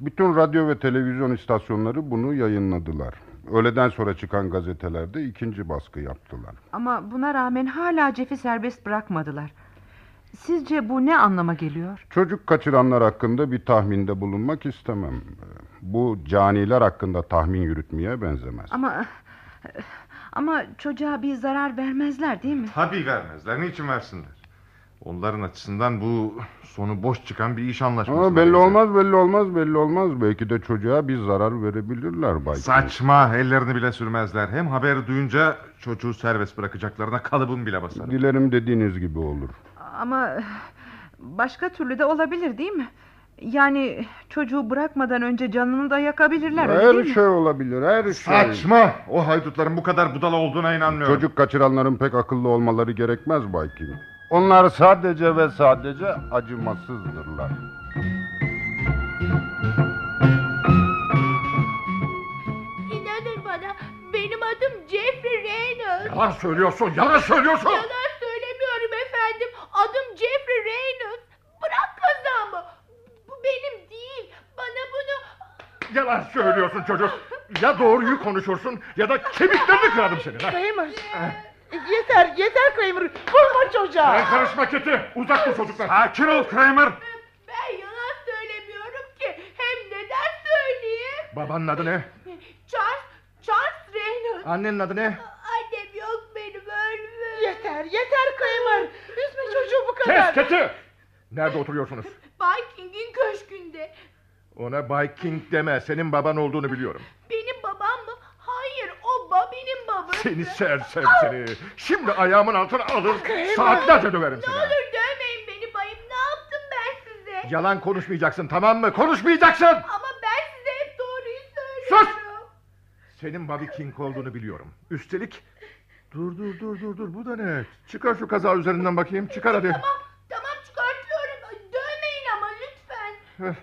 Bütün radyo ve televizyon istasyonları bunu yayınladılar. Öğleden sonra çıkan gazetelerde ikinci baskı yaptılar. Ama buna rağmen hala Jeff'i serbest bırakmadılar. Sizce bu ne anlama geliyor? Çocuk kaçıranlar hakkında bir tahminde bulunmak istemem. Bu caniler hakkında tahmin yürütmeye benzemez. Ama ama çocuğa bir zarar vermezler değil mi? Tabii vermezler. Niçin versinler? Onların açısından bu sonu boş çıkan bir iş anlaşması. Ama belli olmaz belli olmaz belli olmaz. Belki de çocuğa bir zarar verebilirler Bay. Saçma. Ellerini bile sürmezler. Hem haberi duyunca çocuğu serbest bırakacaklarına kalıbım bile basarım. Dilerim dediğiniz gibi olur. Ama başka türlü de olabilir değil mi? Yani çocuğu bırakmadan önce canını da yakabilirler öyle Her değil mi? şey olabilir her şey. Saçma. O haydutların bu kadar budala olduğuna inanmıyorum. Çocuk kaçıranların pek akıllı olmaları gerekmez Bay King. Onlar sadece ve sadece acımasızdırlar. İnanın bana benim adım Jeffrey Reynolds. Yalan söylüyorsun. Yalan söylüyorsun. Yalan söylemiyorum efendim. Adım Jeffrey Reynolds. Bırak kazamı. Bu benim değil. Bana bunu... Yalan söylüyorsun çocuk. Ya doğruyu konuşursun ya da kemiklerini kırarım senin. ha. Kramer. Yeter yeter Kramer. Vurma çocuğa. Sen karışma Keti. Uzak dur çocuklar. Sakin ol Kramer. Ben yalan söylemiyorum ki. Hem neden söyleyeyim? Babanın adı ne? Charles, Charles Reynolds. Annenin adı ne? Annem yok benim yeter Kramer. Üzme çocuğu bu kadar. Kes Keti! Nerede oturuyorsunuz? Bay King'in köşkünde. Ona Bay King deme. Senin baban olduğunu biliyorum. Benim babam mı? Hayır o Bobby'nin babası. Seni sersem seni. Şimdi ayağımın altına alır. Saatlerce döverim Ne seni. olur dövmeyin beni bayım. Ne yaptım ben size? Yalan konuşmayacaksın tamam mı? Konuşmayacaksın. Ama ben size hep doğruyu söylüyorum. Sus! Senin Bobby King olduğunu biliyorum. Üstelik... Dur dur dur dur dur bu da ne? Çıkar şu kaza üzerinden bakayım. Çıkar hadi. Tamam çıkartıyorum. Dövmeyin ama lütfen. Ver,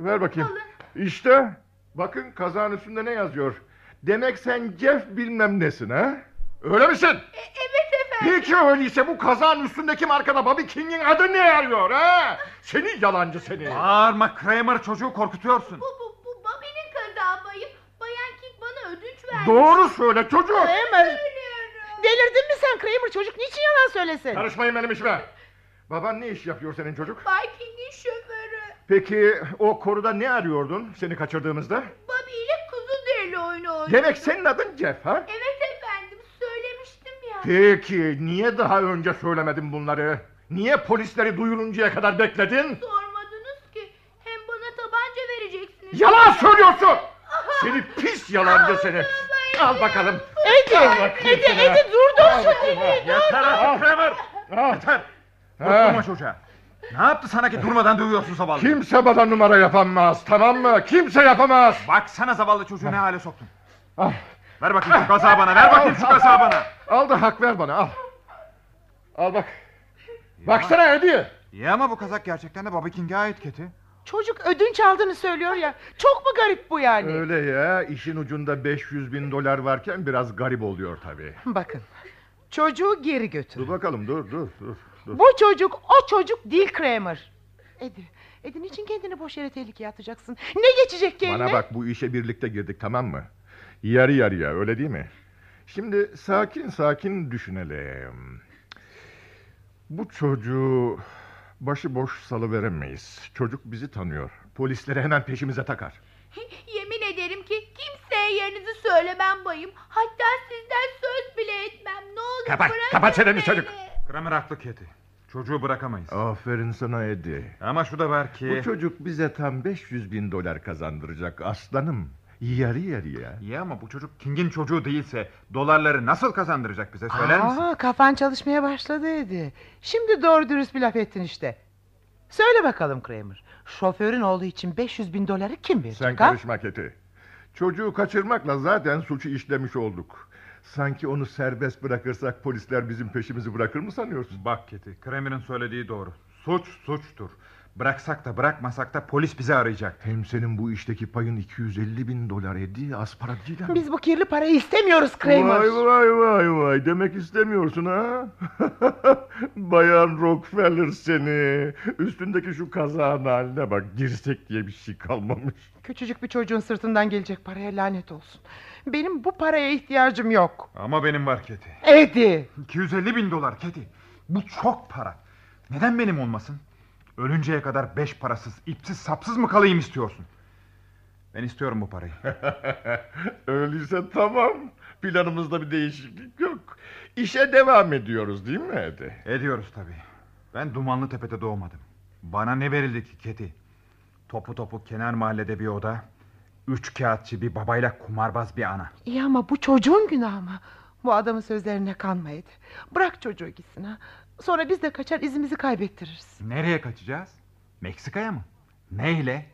ver bakayım. İşte bakın kazağın üstünde ne yazıyor? Demek sen Jeff bilmem nesin ha? Öyle misin? E, evet efendim. Peki öyleyse bu kazağın üstündeki markada Bobby King'in adı ne arıyor ha? Seni yalancı seni. Bağırma Kramer çocuğu korkutuyorsun. Bu, bu, bu Bobby'nin kazağı bayım. Bayan King bana ödünç verdi. Doğru söyle çocuk. Kramer. Delirdin mi sen Kramer? Çocuk niçin yalan söylesin? Karışmayın benim işime. Baban ne iş yapıyor senin çocuk? Bay King'in şoförü. Peki o koruda ne arıyordun seni kaçırdığımızda? Bobby ile kuzu derili oyunu oynadı. Demek senin adın Jeff ha? Evet efendim söylemiştim ya. Peki niye daha önce söylemedin bunları? Niye polisleri duyuruncaya kadar bekledin? Sormadınız ki. Hem bana tabanca vereceksiniz. Yalan söylüyorsun! Seni pis yalancı seni. Al bakalım. Edi, Al bakayım Edi. Edi dur dur. Al bakayım, al. Edi, dur. Yeter artık Kramer. Yeter. Dokunma çocuğa. Ne yaptı sana ki durmadan dövüyorsun zavallı? Kimse bana numara yapamaz tamam mı? Kimse yapamaz. Baksana zavallı çocuğu ne hale soktun. Ver bakayım şu kazağı bana. Ver bakayım şu kazağı bana. Al da hak ver bana al. Al bak. Baksana Edi. İyi ama bu kazak gerçekten de Bobby King'e ait Keti. Çocuk ödünç aldığını söylüyor ya. Çok mu garip bu yani? Öyle ya işin ucunda 500 bin dolar varken biraz garip oluyor tabii. Bakın. Çocuğu geri götür. Dur bakalım dur dur dur. Dur. Bu çocuk o çocuk değil Kramer. Edi, Edi niçin kendini boş yere tehlikeye atacaksın? Ne geçecek kendine? Bana bak bu işe birlikte girdik tamam mı? Yarı yarıya öyle değil mi? Şimdi sakin sakin düşünelim. Bu çocuğu başıboş salıveremeyiz. Çocuk bizi tanıyor. Polisleri hemen peşimize takar. Yemin ederim ki kimseye yerinizi söylemem bayım. Hatta sizden söz bile etmem. Ne olur Kapat, bırakın kapat çeneni çocuk. Kramer haklı Keti. Çocuğu bırakamayız. Aferin sana Eddie. Ama şu da var ki... Bu çocuk bize tam 500 bin dolar kazandıracak aslanım. Yarı yarıya. İyi ama bu çocuk King'in çocuğu değilse dolarları nasıl kazandıracak bize söyler misin? Aa, kafan çalışmaya başladı Edi. Şimdi doğru dürüst bir laf ettin işte. Söyle bakalım Kramer. Şoförün oğlu için 500 bin doları kim verecek? Sen ha? karışma Keti. Çocuğu kaçırmakla zaten suçu işlemiş olduk. Sanki onu serbest bırakırsak polisler bizim peşimizi bırakır mı sanıyorsun? Bak Keti, Kramer'ın söylediği doğru. Suç suçtur. Bıraksak da bırakmasak da polis bizi arayacak. Hem senin bu işteki payın 250 bin dolar Eddie. Az para değil ha. Biz bu kirli parayı istemiyoruz Kramer. Vay vay vay vay demek istemiyorsun ha? Bayan Rockefeller seni. Üstündeki şu kazağın haline bak. Dirsek diye bir şey kalmamış. Küçücük bir çocuğun sırtından gelecek paraya lanet olsun. Benim bu paraya ihtiyacım yok. Ama benim var Keti. Edi. 250 bin dolar Keti. Bu çok para. Neden benim olmasın? Ölünceye kadar beş parasız, ipsiz, sapsız mı kalayım istiyorsun? Ben istiyorum bu parayı. Öyleyse tamam. Planımızda bir değişiklik yok. İşe devam ediyoruz değil mi Ede? Ediyoruz tabii. Ben Dumanlı Tepe'de doğmadım. Bana ne verildi ki Keti? Topu topu kenar mahallede bir oda. Üç kağıtçı bir babayla kumarbaz bir ana. İyi ama bu çocuğun günahı mı? Bu adamın sözlerine kanma Edi. Bırak çocuğu gitsin ha. Sonra biz de kaçar izimizi kaybettiririz. Nereye kaçacağız? Meksika'ya mı? Neyle?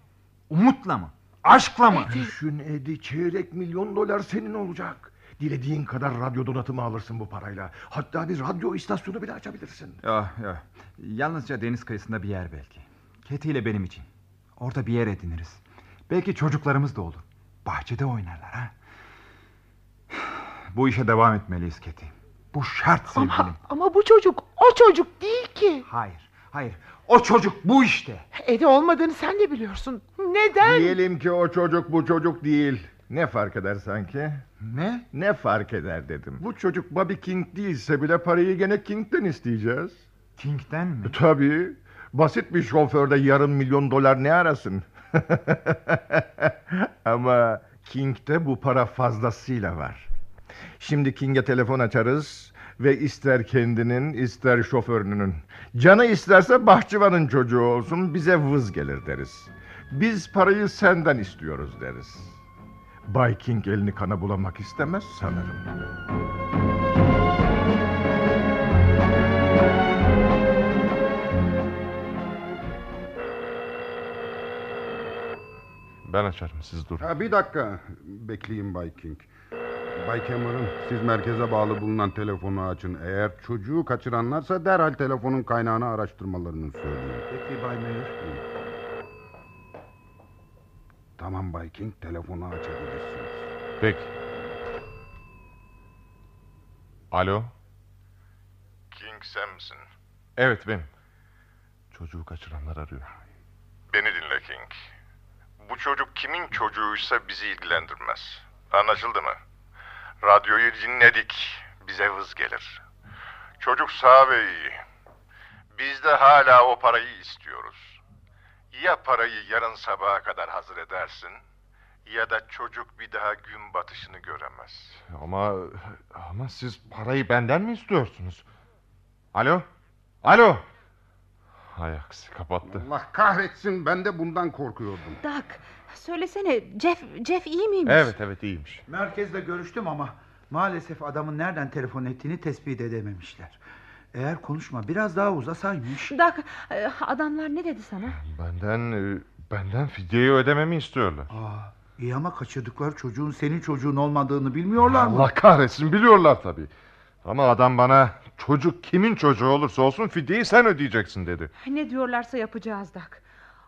Umutla mı? Aşkla mı? Düşün Edi çeyrek milyon dolar senin olacak. Dilediğin kadar radyo donatımı alırsın bu parayla. Hatta bir radyo istasyonu bile açabilirsin. Ya, ya. Yalnızca deniz kıyısında bir yer belki. Keti ile benim için. Orada bir yer ediniriz. Belki çocuklarımız da olur. Bahçede oynarlar ha. Bu işe devam etmeliyiz Keti. Bu şart sevgilim. Ama, ama bu çocuk o çocuk değil ki. Hayır, hayır. O çocuk bu işte. Edi olmadığını sen de biliyorsun. Neden? Diyelim ki o çocuk bu çocuk değil. Ne fark eder sanki? Ne? Ne fark eder dedim. Bu çocuk Bobby King değilse bile parayı gene King'den isteyeceğiz. King'den mi? Tabii. Basit bir şoförde yarım milyon dolar ne arasın? Ama King'de bu para fazlasıyla var. Şimdi King'e telefon açarız Ve ister kendinin ister şoförünün. Canı isterse bahçıvanın çocuğu olsun bize vız gelir deriz. Biz parayı senden istiyoruz deriz. Bay King elini kana bulamak istemez sanırım. Ben açarım siz durun. Ha, bir dakika bekleyin Bay King. Bay Cameron siz merkeze bağlı bulunan telefonu açın. Eğer çocuğu kaçıranlarsa derhal telefonun kaynağını araştırmalarını söyleyin. Peki Bay Mayor. Tamam Bay King telefonu açabilirsiniz. Peki. Alo. King sen misin? Evet benim. Çocuğu kaçıranlar arıyor. Beni dinle King. Bu çocuk kimin çocuğuysa bizi ilgilendirmez. Anlaşıldı mı? Radyoyu dinledik. Bize vız gelir. Çocuk sağ ve iyi. Biz de hala o parayı istiyoruz. Ya parayı yarın sabaha kadar hazır edersin ya da çocuk bir daha gün batışını göremez. Ama ama siz parayı benden mi istiyorsunuz? Alo? Alo? Hay aksi kapattı. Allah kahretsin ben de bundan korkuyordum. Doug söylesene Jeff, Jeff iyi miymiş? Evet evet iyiymiş. Merkezle görüştüm ama maalesef adamın nereden telefon ettiğini tespit edememişler. Eğer konuşma biraz daha uzasaymış. Doug e, adamlar ne dedi sana? Benden e, benden fidyeyi ödememi istiyorlar. Aa, iyi ama kaçırdıkları çocuğun senin çocuğun olmadığını bilmiyorlar mı? Allah kahretsin biliyorlar tabii. Ama adam bana çocuk kimin çocuğu olursa olsun fidyeyi sen ödeyeceksin dedi. Ne diyorlarsa yapacağız Doug.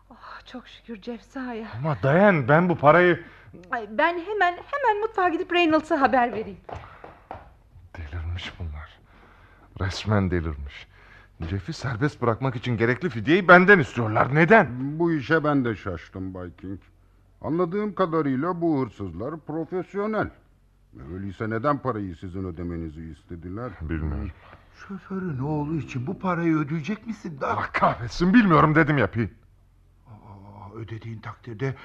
Oh, çok şükür Jeff sağ ya. Ama dayan ben bu parayı... Ay, ben hemen hemen mutfağa gidip Reynolds'a haber vereyim. Delirmiş bunlar. Resmen delirmiş. Jeff'i serbest bırakmak için gerekli fidyeyi benden istiyorlar. Neden? Bu işe ben de şaştım Bay King. Anladığım kadarıyla bu hırsızlar profesyonel. Öyleyse neden parayı sizin ödemenizi istediler? Bilmiyorum. Şoförün oğlu için bu parayı ödeyecek misin? Doug? Allah kahretsin bilmiyorum dedim ya Pete. Aa, ödediğin takdirde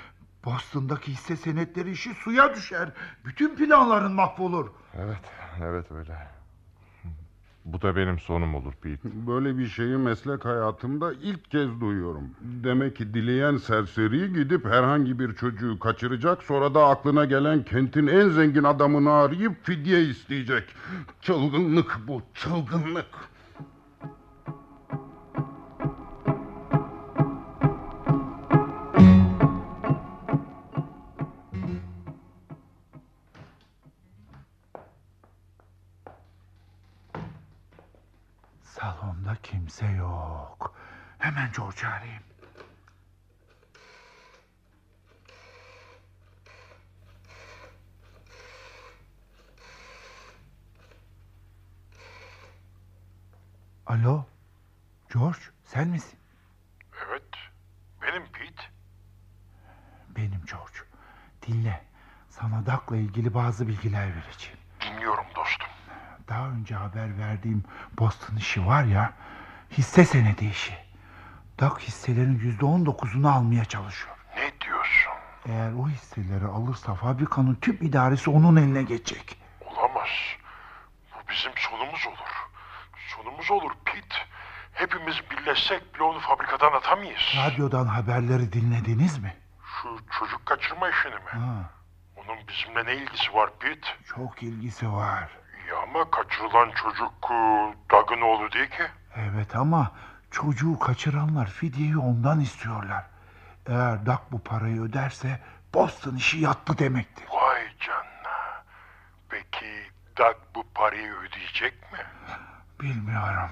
Boston'daki hisse senetleri işi suya düşer. Bütün planların mahvolur. Evet, evet öyle. Bu da benim sonum olur Pete. Böyle bir şeyi meslek hayatımda ilk kez duyuyorum. Demek ki dileyen serseri gidip herhangi bir çocuğu kaçıracak... ...sonra da aklına gelen kentin en zengin adamını arayıp fidye isteyecek. Çılgınlık bu, çılgınlık. Kimse yok. Hemen George'u arayayım. Alo, George sen misin? Evet. Benim Pete. Benim George. Dinle. Sana Duck'la ilgili bazı bilgiler vereceğim. Dinliyorum dostum. Daha önce haber verdiğim Boston işi var ya... ...hisse senedi işi. Duck hisselerin yüzde on dokuzunu almaya çalışıyor. Ne diyorsun? Eğer o hisseleri alırsa fabrikanın tüm idaresi onun eline geçecek. Olamaz. Bu bizim sonumuz olur. Sonumuz olur Pete. Hepimiz birleşsek bile onu fabrikadan atamayız. Radyodan haberleri dinlediniz mi? Şu çocuk kaçırma işini mi? Ha, Onun bizimle ne ilgisi var Pete? çok ilgisi var. Ya ama kaçırılan çocuk e, Doug'ın oğlu değil ki. Evet ama çocuğu kaçıranlar fidyeyi ondan istiyorlar. Eğer Duck bu parayı öderse Boston işi yattı demektir. Vay canına. Peki Doug bu parayı ödeyecek mi? Bilmiyorum.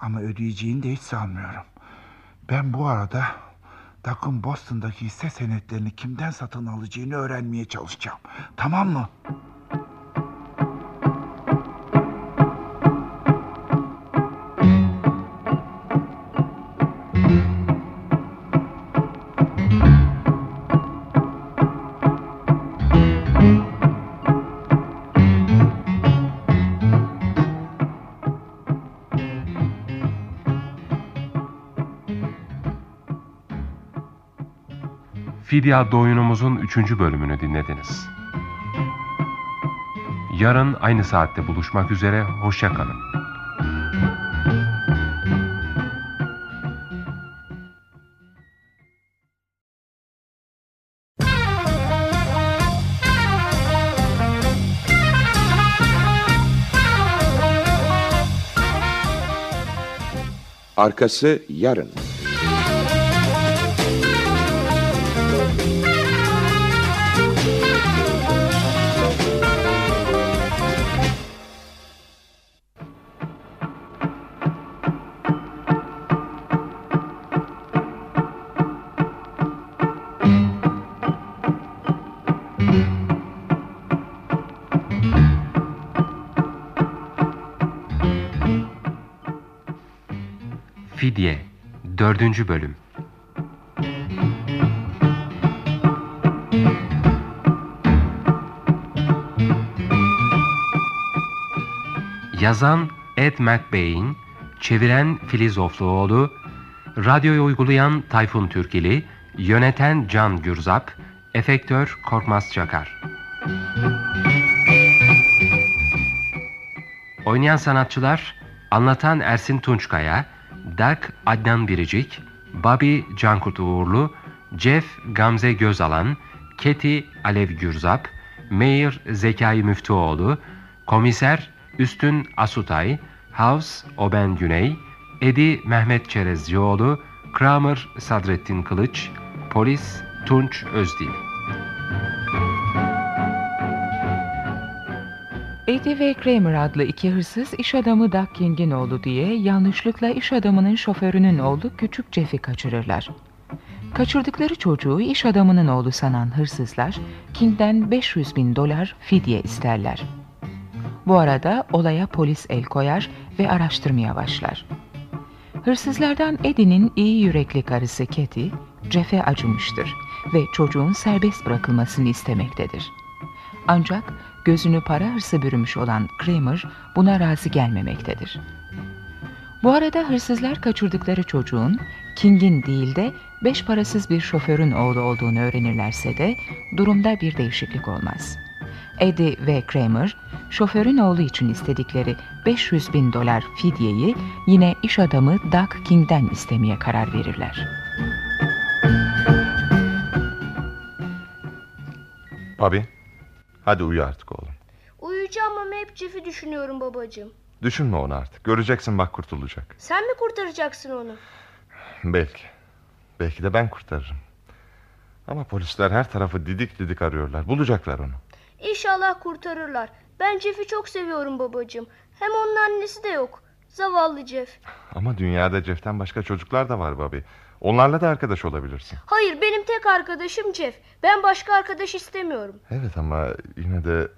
Ama ödeyeceğini de hiç sanmıyorum. Ben bu arada Duck'ın Boston'daki hisse senetlerini kimden satın alacağını öğrenmeye çalışacağım. Tamam mı? Fidye adlı oyunumuzun üçüncü bölümünü dinlediniz. Yarın aynı saatte buluşmak üzere, hoşçakalın. Arkası yarın. 4. Bölüm Yazan Ed McBain, çeviren Filiz Ofluoğlu, radyoya uygulayan Tayfun Türkili, yöneten Can Gürzap, efektör Korkmaz Çakar. Oynayan sanatçılar, anlatan Ersin Tunçkaya, Dak Adnan Biricik, Bobby Cankurt Uğurlu, Jeff Gamze Gözalan, Keti Alev Gürzap, Meir Zekai Müftüoğlu, Komiser Üstün Asutay, House Oben Güney, Edi Mehmet Çerezcioğlu, Kramer Sadrettin Kılıç, Polis Tunç Özdil. Eddie ve Kramer adlı iki hırsız iş adamı Doug King'in oğlu diye yanlışlıkla iş adamının şoförünün oğlu küçük Jeff'i kaçırırlar. Kaçırdıkları çocuğu iş adamının oğlu sanan hırsızlar King'den 500 bin dolar fidye isterler. Bu arada olaya polis el koyar ve araştırmaya başlar. Hırsızlardan Eddie'nin iyi yürekli karısı Katie, Jeff'e acımıştır ve çocuğun serbest bırakılmasını istemektedir. Ancak gözünü para hırsı bürümüş olan Kramer buna razı gelmemektedir. Bu arada hırsızlar kaçırdıkları çocuğun King'in değil de beş parasız bir şoförün oğlu olduğunu öğrenirlerse de durumda bir değişiklik olmaz. Eddie ve Kramer şoförün oğlu için istedikleri 500 bin dolar fidyeyi yine iş adamı Doug King'den istemeye karar verirler. Bobby, hadi uyu artık oğlum. Uyuyacağım ama hep Jeff'i düşünüyorum babacığım. Düşünme onu artık. Göreceksin bak kurtulacak. Sen mi kurtaracaksın onu? Belki. Belki de ben kurtarırım. Ama polisler her tarafı didik didik arıyorlar. Bulacaklar onu. İnşallah kurtarırlar. Ben Jeff'i çok seviyorum babacığım. Hem onun annesi de yok. Zavallı Jeff. Ama dünyada Jeff'ten başka çocuklar da var Bobby. Onlarla da arkadaş olabilirsin. Hayır benim tek arkadaşım Jeff. Ben başka arkadaş istemiyorum. Evet ama yine de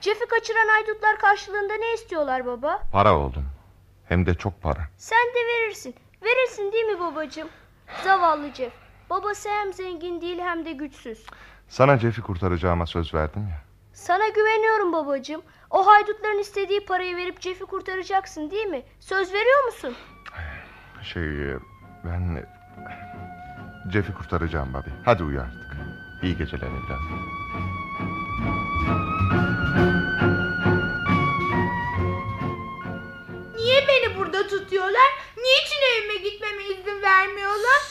Jeff'i kaçıran haydutlar karşılığında ne istiyorlar baba? para oğlum. Hem de çok para. Sen de verirsin. Verirsin değil mi babacığım? Zavallı Jeff. Babası hem zengin değil hem de güçsüz. Sana Jeff'i kurtaracağıma söz verdim ya. Sana güveniyorum babacığım. O haydutların istediği parayı verip Jeff'i kurtaracaksın değil mi? Söz veriyor musun? Şey ben Jeff'i kurtaracağım Bobby. Hadi uyu artık. İyi geceler evladım. Niye beni burada tutuyorlar? Niçin evime gitmeme izin vermiyorlar?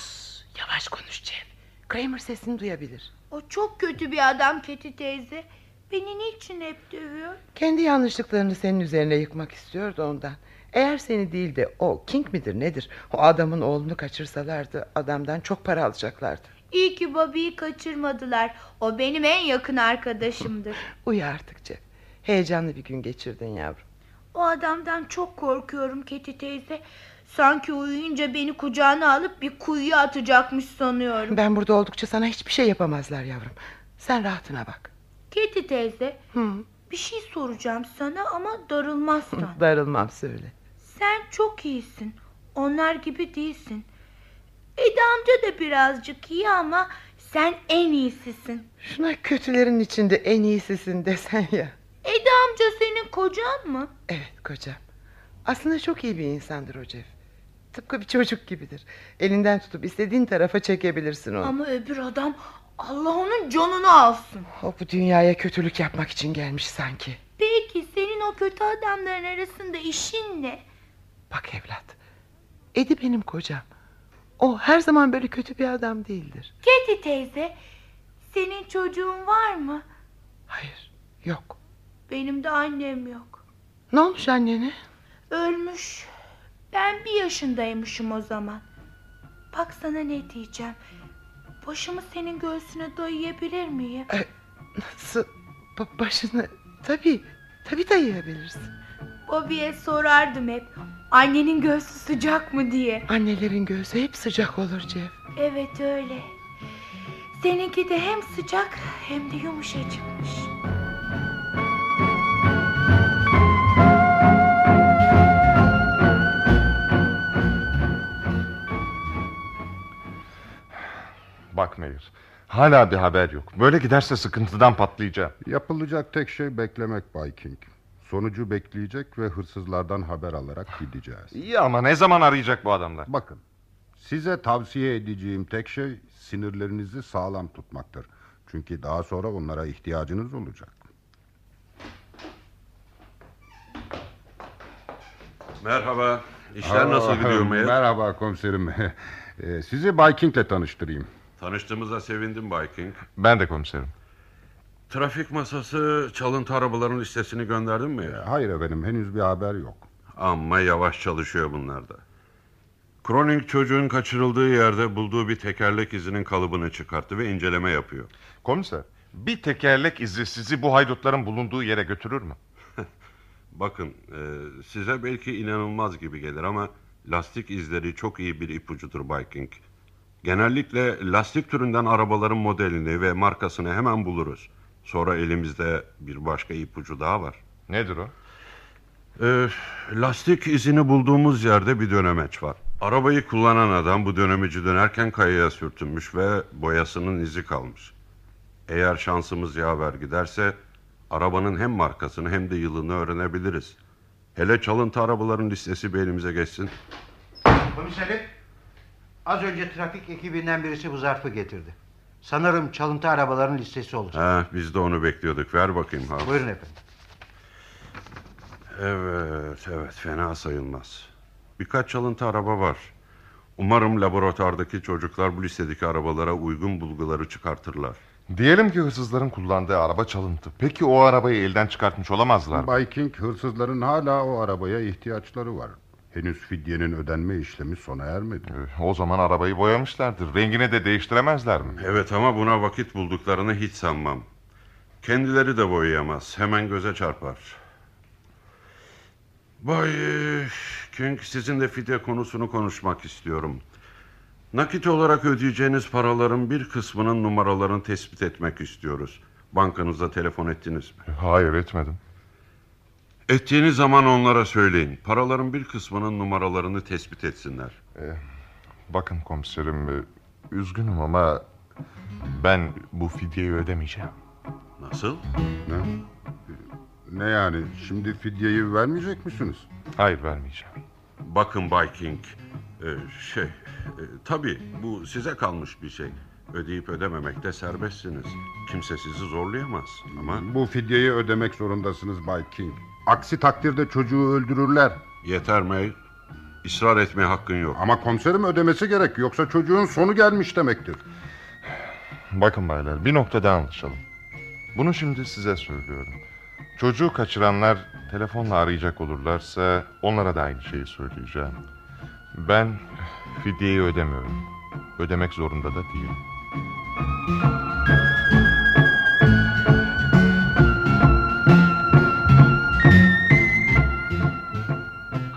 Yavaş konuş Jeff. Kramer sesini duyabilir. O çok kötü bir adam Keti teyze. Beni niçin hep dövüyor? Kendi yanlışlıklarını senin üzerine yıkmak istiyordu ondan. Eğer seni değil de o King midir nedir? O adamın oğlunu kaçırsalardı adamdan çok para alacaklardı. İyi ki Bobby'yi kaçırmadılar. O benim en yakın arkadaşımdır. Uyu artık Jeff. Heyecanlı bir gün geçirdin yavrum. O adamdan çok korkuyorum Keti teyze. Sanki uyuyunca beni kucağına alıp bir kuyuya atacakmış sanıyorum. Ben burada oldukça sana hiçbir şey yapamazlar yavrum. Sen rahatına bak. Keti teyze Hı. bir şey soracağım sana ama darılmazsan. Darılmam söyle. Sen çok iyisin. Onlar gibi değilsin. Eda amca da birazcık iyi ama sen en iyisisin. Şuna kötülerin içinde en iyisisin desen ya. Eda amca senin kocan mı? Evet kocam. Aslında çok iyi bir insandır Jeff. Tıpkı bir çocuk gibidir. Elinden tutup istediğin tarafa çekebilirsin onu. Ama öbür adam Allah onun canını alsın. O bu dünyaya kötülük yapmak için gelmiş sanki. Belki o kötü adamların arasında işin ne? Bak evlat. Edi benim kocam. O her zaman böyle kötü bir adam değildir. Keti teyze, senin çocuğun var mı? Hayır, yok. Benim de annem yok. Ne olmuş annene? Ölmüş. Ben bir yaşındaymışım o zaman. Bak sana ne diyeceğim. Başımı senin göğsüne dayayabilir miyim? E, nasıl? Ba- başını... Tabii, tabii dayayabilirsin. Bobby'ye sorardım hep. Annenin göğsü sıcak mı diye. Annelerin göğsü hep sıcak olur Cev. Evet öyle. Seninki de hem sıcak hem de yumuşacıkmış. Bak Meir. Hala bir haber yok. Böyle giderse sıkıntıdan patlayacağım. Yapılacak tek şey beklemek Bay King. Sonucu bekleyecek ve hırsızlardan haber alarak gideceğiz. İyi ama ne zaman arayacak bu adamlar? Bakın, size tavsiye edeceğim tek şey sinirlerinizi sağlam tutmaktır. Çünkü daha sonra onlara ihtiyacınız olacak. Merhaba. İşler Aa, nasıl gidiyor Meyer? Merhaba komiserim. Ee, Sizi Bay King'le tanıştırayım. Tanıştığımıza sevindim Bay King. Ben de komiserim. Trafik masası çalıntı arabaların listesini gönderdin mi? Hayır efendim henüz bir haber yok. Amma yavaş çalışıyor bunlar da. Kroning çocuğun kaçırıldığı yerde bulduğu bir tekerlek izinin kalıbını çıkarttı ve inceleme yapıyor. Komiser, bir tekerlek izi sizi bu haydutların bulunduğu yere götürür mü? Bakın, e, size belki inanılmaz gibi gelir ama lastik izleri çok iyi bir ipucudur Bay King. Genellikle lastik türünden arabaların modelini ve markasını hemen buluruz. Sonra elimizde bir başka ipucu daha var. Nedir o? Ee, lastik izini bulduğumuz yerde bir dönemeç var. Arabayı kullanan adam bu dönemeci dönerken kayaya sürtünmüş ve boyasının izi kalmış. Eğer şansımız yaver giderse arabanın hem markasını hem de yılını öğrenebiliriz. Hele çalıntı arabaların listesi bir elimize geçsin. Komiserim, az önce trafik ekibinden birisi bu zarfı getirdi. Sanırım çalıntı arabaların listesi olacak. Ha, biz de onu bekliyorduk. Ver bakayım. Ha. Buyurun efendim. Evet, evet fena sayılmaz. Birkaç çalıntı araba var. Umarım laboratuvardaki çocuklar bu listedeki arabalara uygun bulguları çıkartırlar. Diyelim ki hırsızların kullandığı araba çalıntı. Peki o arabayı elden çıkartmış olamazlar mı? Bay King hırsızların hala o arabaya ihtiyaçları var. Henüz fidyenin ödenme işlemi sona ermedi. O zaman arabayı boyamışlardır. Rengini de değiştiremezler mi? Evet ama buna vakit bulduklarını hiç sanmam. Kendileri de boyayamaz. Hemen göze çarpar. Bay King sizinle fidye konusunu konuşmak istiyorum. Nakit olarak ödeyeceğiniz paraların bir kısmının numaralarını tespit etmek istiyoruz. Bankanıza telefon ettiniz mi? Hayır etmedim. Ettiğiniz zaman onlara söyleyin. Paraların bir kısmının numaralarını tespit etsinler. Ee, bakın komiserim, e, üzgünüm ama ben bu fidyeyi ödemeyeceğim. Nasıl? Ne? Ne yani? Şimdi fidyeyi vermeyecek misiniz? Hayır vermeyeceğim. Bakın Bay King, e, şey, e, tabii bu size kalmış bir şey. Ödeyip ödememekte serbestsiniz. Kimse sizi zorlayamaz ama... Bu fidyeyi ödemek zorundasınız Bay King. Aksi takdirde çocuğu öldürürler. Yeter May. İsrar etmeye hakkın yok. Ama komiserim ödemesi gerek. Yoksa çocuğun sonu gelmiş demektir. Bakın baylar bir noktada anlaşalım. Bunu şimdi size söylüyorum. Çocuğu kaçıranlar telefonla arayacak olurlarsa onlara da aynı şeyi söyleyeceğim. Ben fidyeyi ödemiyorum. Ödemek zorunda da değilim.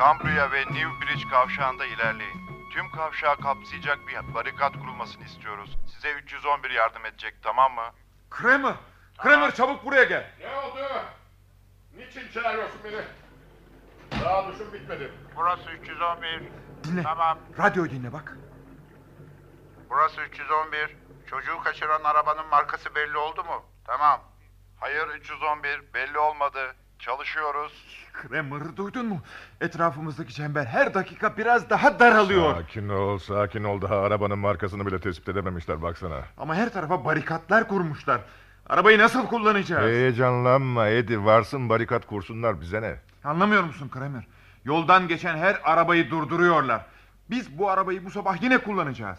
Cambria ve New Bridge kavşağında ilerleyin. Tüm kavşağı kapsayacak bir barikat kurulmasını istiyoruz. Size 311 yardım edecek tamam mı? Kramer! Kramer çabuk buraya gel. Ne oldu? Niçin çağırıyorsun beni? Daha düşün bitmedi. Burası 311. Dinle. Tamam. Radyoyu dinle bak. Burası 311. Çocuğu kaçıran arabanın markası belli oldu mu? Tamam. Hayır 311 belli olmadı. Çalışıyoruz. Kramer duydun mu? Etrafımızdaki çember her dakika biraz daha daralıyor. Sakin ol, sakin ol. Daha arabanın markasını bile tespit edememişler baksana. Ama her tarafa barikatlar kurmuşlar. Arabayı nasıl kullanacağız? Heyecanlanma Edi. Varsın barikat kursunlar bize ne? Anlamıyor musun Kramer? Yoldan geçen her arabayı durduruyorlar. Biz bu arabayı bu sabah yine kullanacağız.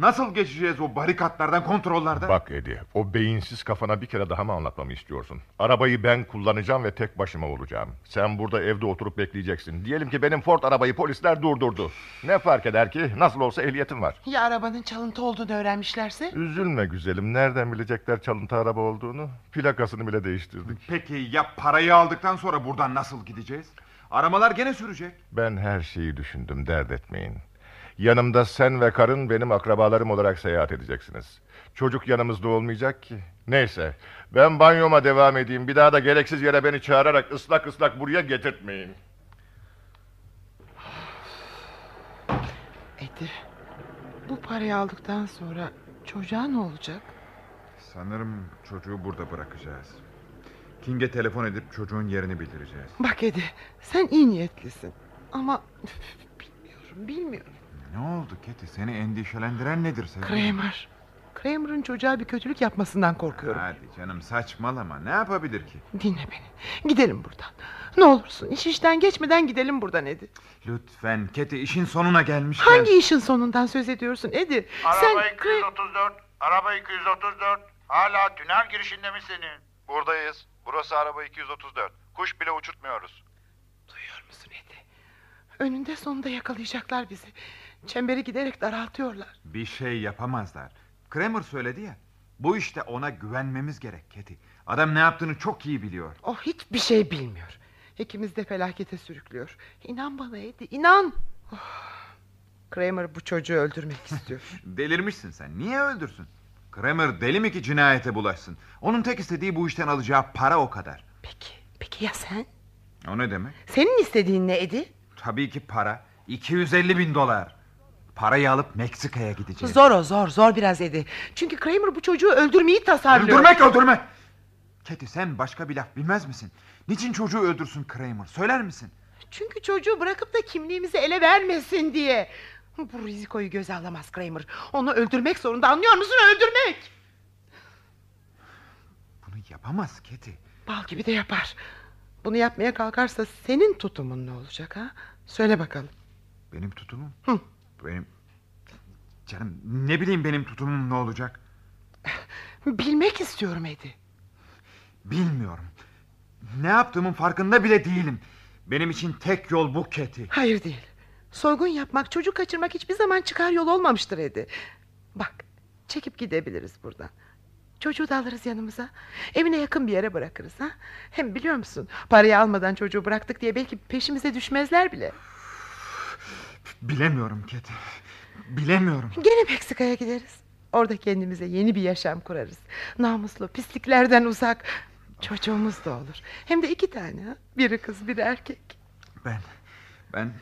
Nasıl geçeceğiz o barikatlardan, kontrollerden? Bak Edi, o beyinsiz kafana bir kere daha mı anlatmamı istiyorsun? Arabayı ben kullanacağım ve tek başıma olacağım. Sen burada evde oturup bekleyeceksin. Diyelim ki benim Ford arabayı polisler durdurdu. Ne fark eder ki? Nasıl olsa ehliyetim var. Ya arabanın çalıntı olduğunu öğrenmişlerse? Üzülme güzelim. Nereden bilecekler çalıntı araba olduğunu? Plakasını bile değiştirdik. Peki ya parayı aldıktan sonra buradan nasıl gideceğiz? Aramalar gene sürecek. Ben her şeyi düşündüm. Dert etmeyin. Yanımda sen ve karın benim akrabalarım olarak seyahat edeceksiniz. Çocuk yanımızda olmayacak ki. Neyse ben banyoma devam edeyim. Bir daha da gereksiz yere beni çağırarak ıslak ıslak buraya getirtmeyin. Edi, bu parayı aldıktan sonra çocuğa ne olacak? Sanırım çocuğu burada bırakacağız. King'e telefon edip çocuğun yerini bildireceğiz. Bak Edi, sen iyi niyetlisin. Ama üf, bilmiyorum, bilmiyorum. Ne oldu Keti? Seni endişelendiren nedir sevgilim? Kramer. Kramer'ın çocuğa bir kötülük yapmasından korkuyorum. Hadi canım saçmalama. Ne yapabilir ki? Dinle beni. Gidelim buradan. Ne olursun iş işten geçmeden gidelim buradan Edi. Lütfen Keti işin sonuna gelmişken... Hangi işin sonundan söz ediyorsun Edi? Araba Sen 234, araba 234. Hala tünel girişinde mi senin? Buradayız. Burası araba 234. Kuş bile uçurtmuyoruz. Duyuyor musun Edi? Önünde sonunda yakalayacaklar bizi. Çemberi giderek daraltıyorlar. Bir şey yapamazlar. Kramer söyledi ya. Bu işte ona güvenmemiz gerek Keti. Adam ne yaptığını çok iyi biliyor. O hiçbir şey bilmiyor. İkimiz de felakete sürüklüyor. İnan bana Edi, inan. Oh. Kramer bu çocuğu öldürmek istiyor. Delirmişsin sen. Niye öldürsün? Kramer deli mi ki cinayete bulaşsın? Onun tek istediği bu işten alacağı para o kadar. Peki, peki ya sen? O ne demek? Senin istediğin ne Edi? Tabii ki para. 250 bin dolar. Parayı alıp Meksika'ya gideceğiz. Zor o zor zor biraz Edi. Çünkü Kramer bu çocuğu öldürmeyi tasarlıyor. Öldürmek öldürmek. Keti sen başka bir laf bilmez misin? Niçin çocuğu öldürsün Kramer? Söyler misin? Çünkü çocuğu bırakıp da kimliğimizi ele vermesin diye. Bu rizikoyu göze alamaz Kramer. Onu öldürmek zorunda anlıyor musun? Öldürmek. Bunu yapamaz Keti. Bal gibi de yapar. Bunu yapmaya kalkarsa senin tutumun ne olacak ha? Söyle bakalım. Benim tutumum? Hı. Benim... Canım ne bileyim benim tutumum ne olacak? Bilmek istiyorum Edi. Bilmiyorum. Ne yaptığımın farkında bile değilim. Benim için tek yol bu Keti. Hayır değil. Soygun yapmak, çocuk kaçırmak hiçbir zaman çıkar yol olmamıştır Edi. Bak, çekip gidebiliriz buradan. Çocuğu da alırız yanımıza. Evine yakın bir yere bırakırız. ha? Hem biliyor musun, parayı almadan çocuğu bıraktık diye belki peşimize düşmezler bile. Bilemiyorum Keti. Bilemiyorum. Gene Meksika'ya gideriz. Orada kendimize yeni bir yaşam kurarız. Namuslu, pisliklerden uzak. Çocuğumuz da olur. Hem de iki tane. Ha? Biri kız, biri erkek. Ben, ben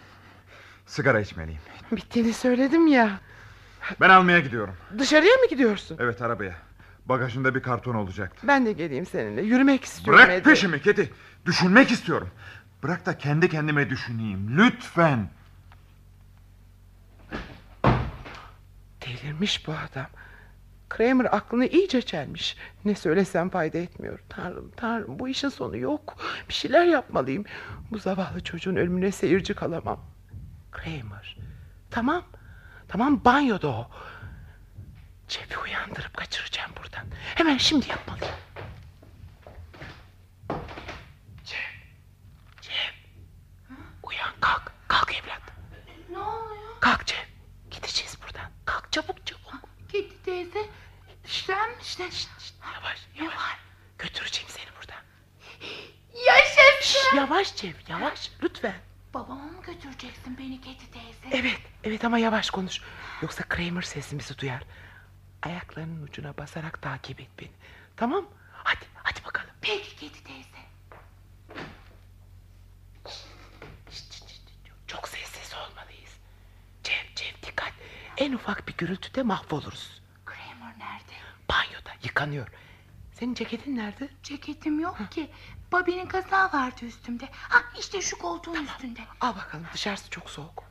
sigara içmeliyim. Bittiğini söyledim ya. Ben almaya gidiyorum. Dışarıya mı gidiyorsun? Evet arabaya. Bagajında bir karton olacaktı. Ben de geleyim seninle. Yürümek istiyorum. Bırak Edi. peşimi Keti. Düşünmek istiyorum. Bırak da kendi kendime düşüneyim. Lütfen. Delirmiş bu adam. Kramer aklını iyice çelmiş. Ne söylesem fayda etmiyor. Tanrım tanrım bu işin sonu yok. Bir şeyler yapmalıyım. Bu zavallı çocuğun ölümüne seyirci kalamam. Kramer. Tamam. Tamam banyoda o. Cebi uyandırıp kaçıracağım buradan. Hemen şimdi yapmalıyım. Cem. Cem. Uyan kalk. Kalk evlat. Ne oluyor? Kalk Cem. Gideceğiz buradan. Kalk çabuk çabuk. Teyze. Sen işte. Yavaş yavaş. Götüreceğim seni buradan. Yaşasın. Şş, yavaş Cem yavaş lütfen. Babama mı götüreceksin beni kedi teyze? Evet evet ama yavaş konuş. Yoksa Kramer sesimizi duyar. Ayaklarının ucuna basarak takip et beni. Tamam Hadi hadi bakalım. Peki kedi teyze. Çok sessiz olmalıyız. Cem Cem dikkat. En ufak bir gürültüde mahvoluruz. Yıkanıyor. Senin ceketin nerede? Ceketim yok ki. Bobby'nin kazağı vardı üstümde. Ha işte şu koltuğun üstünde. Al bakalım dışarısı çok soğuk.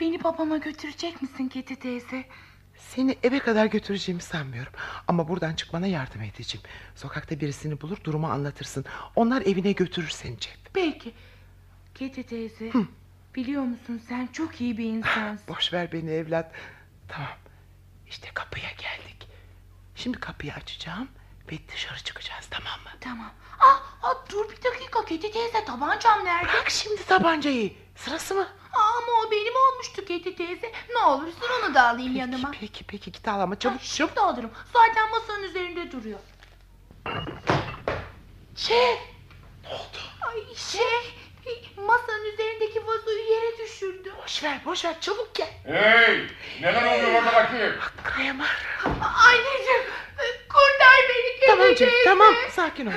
Beni babama götürecek misin kedi teyze? Seni eve kadar götüreceğimi sanmıyorum. Ama buradan çıkmana yardım edeceğim. Sokakta birisini bulur durumu anlatırsın. Onlar evine götürür seni Jeff. Peki. Keti teyze. Biliyor musun sen çok iyi bir insansın. Boş ver beni evlat. Tamam. İşte kapıya geldik. Şimdi kapıyı açacağım ve dışarı çıkacağız tamam mı? Tamam. Ah, ah, dur bir dakika Keti teyze tabancam nerede? Bırak şimdi tabancayı. Sırası mı? Aa, ama o benim olmuştu Keti teyze. Ne olursun onu da alayım yanıma. Peki peki git al ama çabuk. Ha, şimdi alırım. Zaten masanın üzerinde duruyor. Şey. Ne oldu? Ay şey. Masanın üzerindeki vazoyu yere düşürdüm. Boş ver boş ver çabuk gel. Hey! Neler oluyor orada bakayım? Kramer. Anneciğim kurtar beni Keti Tamam teyze. tamam sakin ol.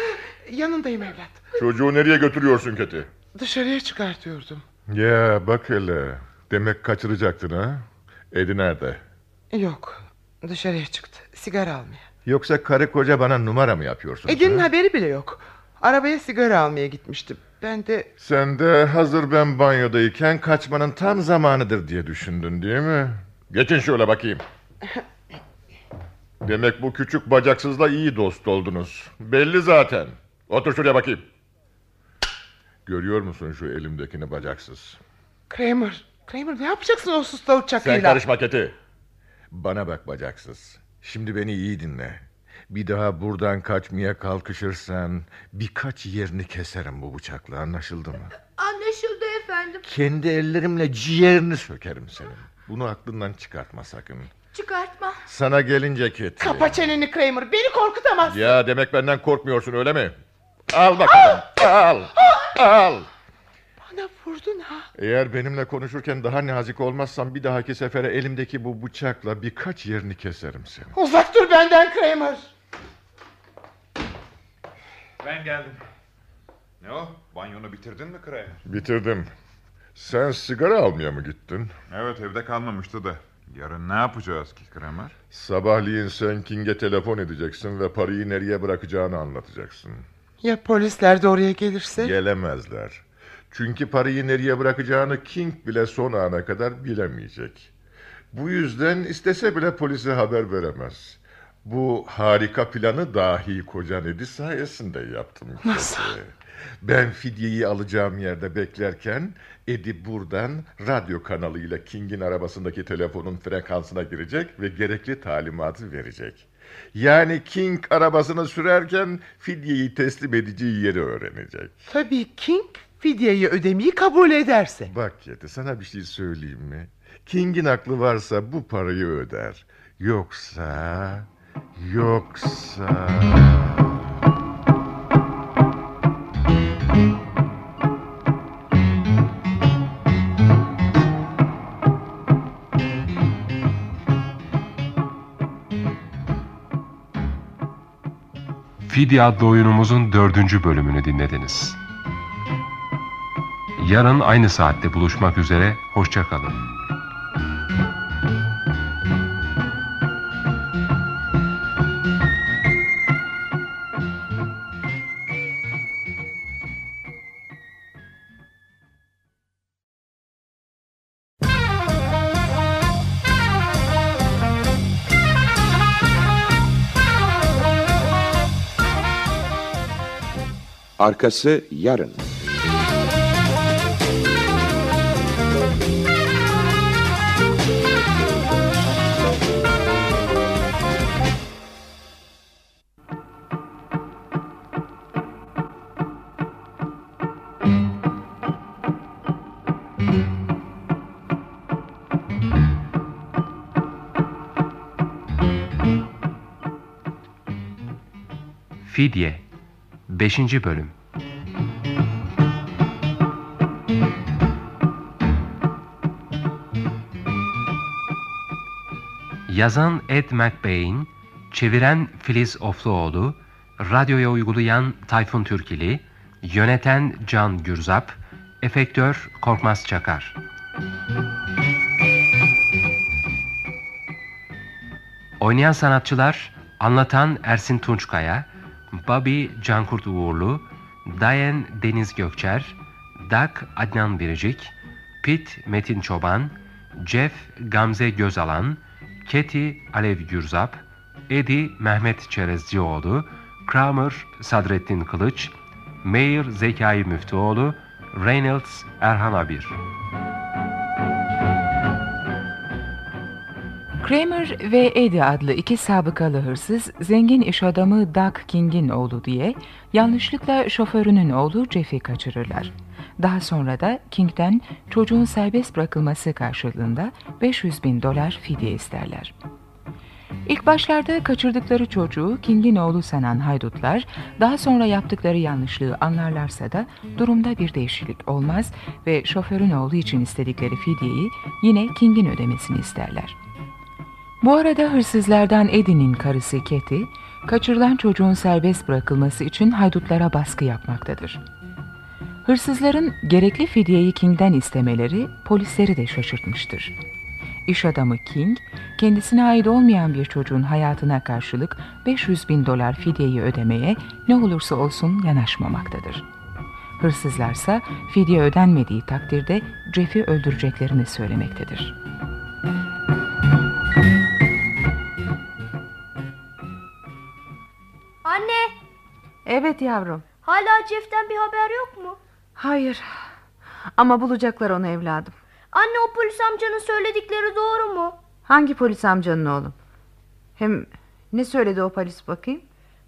Yanındayım evlat. Çocuğu nereye götürüyorsun Keti? Dışarıya çıkartıyordum. Ya bak hele. Demek kaçıracaktın ha? Edi nerede? Yok dışarıya çıktı sigara almaya. Yoksa karı koca bana numara mı yapıyorsun? Edin'in haberi bile yok. Arabaya sigara almaya gitmiştim. Ben de Sen de hazır ben banyodayken kaçmanın tam zamanıdır diye düşündün değil mi? Geçin şöyle bakayım. Demek bu küçük bacaksızla iyi dost oldunuz. Belli zaten. Otur şuraya bakayım. Görüyor musun şu elimdekini bacaksız? Kramer. Kramer ne yapacaksın o sustavu çakıyla? Sen karışma Keti. Bana bak bacaksız. Şimdi beni iyi dinle. Bir daha buradan kaçmaya kalkışırsan birkaç yerini keserim bu bıçakla anlaşıldı mı? Anlaşıldı efendim. Kendi ellerimle ciğerini sökerim senin. Bunu aklından çıkartma sakın. Çıkartma. Sana gelince Keti. Kapa çeneni Kramer beni korkutamazsın. Ya demek benden korkmuyorsun öyle mi? Al bakalım. al. Al. Bana vurdun ha. Eğer benimle konuşurken daha nazik olmazsan bir dahaki sefere elimdeki bu bıçakla birkaç yerini keserim senin. Uzak dur benden Kramer. Ben geldim. Ne o? Banyonu bitirdin mi Kramer? Bitirdim. Sen sigara almaya mı gittin? Evet evde kalmamıştı da. Yarın ne yapacağız ki Kramer? Sabahleyin sen King'e telefon edeceksin ve parayı nereye bırakacağını anlatacaksın. Ya polisler de oraya gelirse? Gelemezler. Çünkü parayı nereye bırakacağını King bile son ana kadar bilemeyecek. Bu yüzden istese bile polise haber veremez. Bu harika planı dahi kocan Edi sayesinde yaptım. Nasıl? Ben fidyeyi alacağım yerde beklerken Edi buradan radyo kanalıyla King'in arabasındaki telefonun frekansına girecek ve gerekli talimatı verecek. Yani King arabasını sürerken fidyeyi teslim edeceği yeri öğrenecek. Tabii King fidyeyi ödemeyi kabul ederse. Bak Yedi sana bir şey söyleyeyim mi? King'in aklı varsa bu parayı öder. Yoksa... Yoksa... Fidye adlı oyunumuzun dördüncü bölümünü dinlediniz. Yarın aynı saatte buluşmak üzere, hoşçakalın. Arkası yarın. Fidye 5. Bölüm Yazan Ed McBain, çeviren Filiz Ofluoğlu, radyoya uygulayan Tayfun Türkili, yöneten Can Gürzap, efektör Korkmaz Çakar. Oynayan sanatçılar, anlatan Ersin Tunçkaya, Bobby Cankurt Uğurlu, Diane Deniz Gökçer, Doug Adnan Biricik, Pit Metin Çoban, Jeff Gamze Gözalan, Keti Alev Gürzap, Edi Mehmet Çerezcioğlu, Kramer Sadrettin Kılıç, Meir Zekai Müftüoğlu, Reynolds Erhan Abir. Kramer ve Eddie adlı iki sabıkalı hırsız zengin iş adamı Doug King'in oğlu diye yanlışlıkla şoförünün oğlu Jeff'i kaçırırlar. Daha sonra da King'den çocuğun serbest bırakılması karşılığında 500 bin dolar fidye isterler. İlk başlarda kaçırdıkları çocuğu King'in oğlu sanan haydutlar daha sonra yaptıkları yanlışlığı anlarlarsa da durumda bir değişiklik olmaz ve şoförün oğlu için istedikleri fidyeyi yine King'in ödemesini isterler. Bu arada hırsızlardan Eddie'nin karısı Keti, kaçırılan çocuğun serbest bırakılması için haydutlara baskı yapmaktadır. Hırsızların gerekli fidyeyi King'den istemeleri polisleri de şaşırtmıştır. İş adamı King, kendisine ait olmayan bir çocuğun hayatına karşılık 500 bin dolar fidyeyi ödemeye ne olursa olsun yanaşmamaktadır. Hırsızlarsa fidye ödenmediği takdirde Jeff'i öldüreceklerini söylemektedir. Anne, Evet yavrum. hala Jeff'ten bir haber yok mu? Hayır. Ama bulacaklar onu evladım. Anne o polis amcanın söyledikleri doğru mu? Hangi polis amcanın oğlum? Hem ne söyledi o polis bakayım?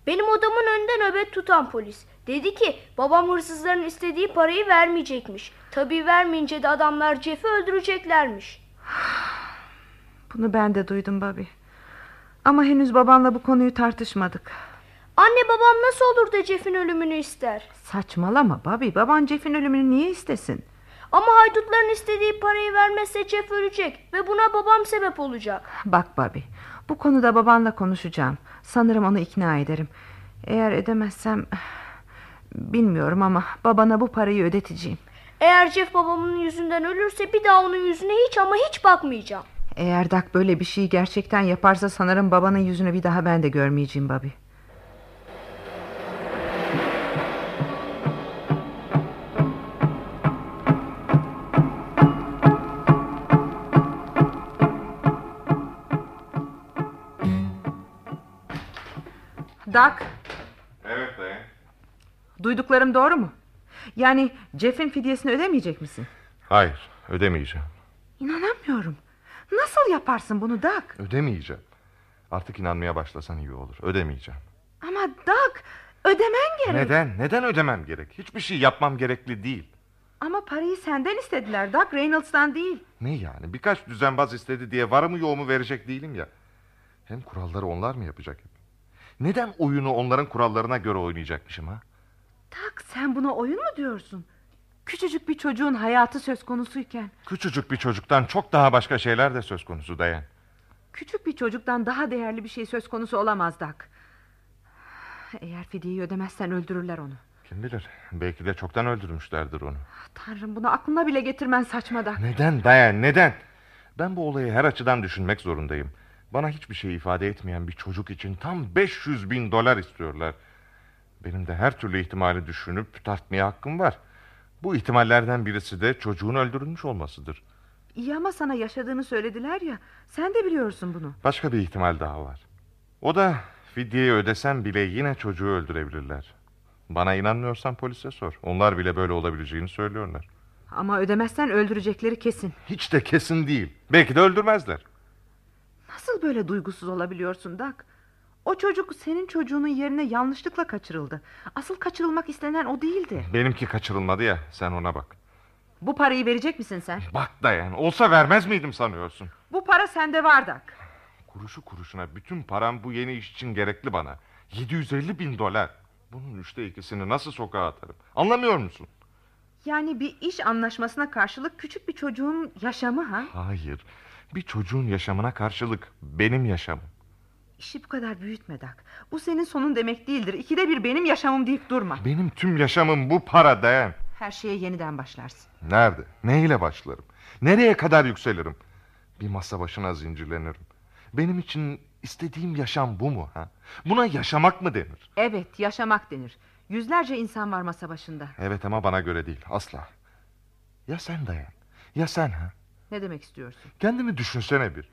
Benim odamın önünde nöbet tutan polis. Dedi ki babam hırsızların istediği parayı vermeyecekmiş. Tabii vermeyince de adamlar Jeff'i öldüreceklermiş. Bunu ben de duydum Bobby. Ama henüz babanla bu konuyu tartışmadık. Anne babam nasıl olur da Jeff'in ölümünü ister? Saçmalama Bobby. Baban Jeff'in ölümünü niye istesin? Ama haydutların istediği parayı vermezse Jeff ölecek ve buna babam sebep olacak. Bak Bobby. Bu konuda babanla konuşacağım. Sanırım onu ikna ederim. Eğer edemezsem... Bilmiyorum ama babana bu parayı ödeteceğim. Eğer Jeff babamın yüzünden ölürse bir daha onun yüzüne hiç ama hiç bakmayacağım. Eğer Dak böyle bir şeyi gerçekten yaparsa sanırım babanın yüzünü bir daha ben de görmeyeceğim Bobby. Dak, Evet dayı. duyduklarım doğru mu? Yani Jeff'in fidyesini ödemeyecek misin? Hayır ödemeyeceğim. İnanamıyorum. Nasıl yaparsın bunu Dak? Ödemeyeceğim. Artık inanmaya başlasan iyi olur. Ödemeyeceğim. Ama Dak, ödemen gerek. Neden? Neden ödemem gerek? Hiçbir şey yapmam gerekli değil. Ama parayı senden istediler Dak, Reynolds'tan değil. Ne yani? Birkaç düzenbaz istedi diye varımı yoğumu verecek değilim ya. Hem kuralları onlar mı yapacak hep? Neden oyunu onların kurallarına göre oynayacakmışım ha? Tak sen buna oyun mu diyorsun? Küçücük bir çocuğun hayatı söz konusuyken Küçücük bir çocuktan çok daha başka şeyler de söz konusu dayan. küçük bir çocuktan daha değerli bir şey söz konusu olamaz Dak. Eğer fidyeyi ödemezsen öldürürler onu. Kim bilir? Belki de çoktan öldürmüşlerdir onu. Tanrım bunu aklına bile getirmen saçma Dak. Neden dayan neden? Ben bu olayı her açıdan düşünmek zorundayım. Bana hiçbir şey ifade etmeyen bir çocuk için tam 500 bin dolar istiyorlar. Benim de her türlü ihtimali düşünüp tartmaya hakkım var. Bu ihtimallerden birisi de çocuğun öldürülmüş olmasıdır. İyi ama sana yaşadığını söylediler ya. Sen de biliyorsun bunu. Başka bir ihtimal daha var. O da fidyeyi ödesem bile yine çocuğu öldürebilirler. Bana inanmıyorsan polise sor. Onlar bile böyle olabileceğini söylüyorlar. Ama ödemezsen öldürecekleri kesin. Hiç de kesin değil. Belki de öldürmezler. Nasıl böyle duygusuz olabiliyorsun Dak? O çocuk senin çocuğunun yerine yanlışlıkla kaçırıldı. Asıl kaçırılmak istenen o değildi. Benimki kaçırılmadı ya sen ona bak. Bu parayı verecek misin sen? Bak dayan olsa vermez miydim sanıyorsun? Bu para sende var Dak. Kuruşu kuruşuna bütün param bu yeni iş için gerekli bana. 750 bin dolar. Bunun üçte ikisini nasıl sokağa atarım? Anlamıyor musun? Yani bir iş anlaşmasına karşılık küçük bir çocuğun yaşamı ha? Hayır. Bir çocuğun yaşamına karşılık benim yaşamım. İşi bu kadar büyütme Dak. Bu senin sonun demek değildir. İkide bir benim yaşamım deyip durma. Benim tüm yaşamım bu para dayan. Her şeye yeniden başlarsın. Nerede? Neyle başlarım? Nereye kadar yükselirim? Bir masa başına zincirlenirim. Benim için istediğim yaşam bu mu? Ha? Buna yaşamak mı denir? Evet yaşamak denir. Yüzlerce insan var masa başında. Evet ama bana göre değil asla. Ya sen dayan. Ya sen ha? Ne demek istiyorsun? Kendini düşünsene bir.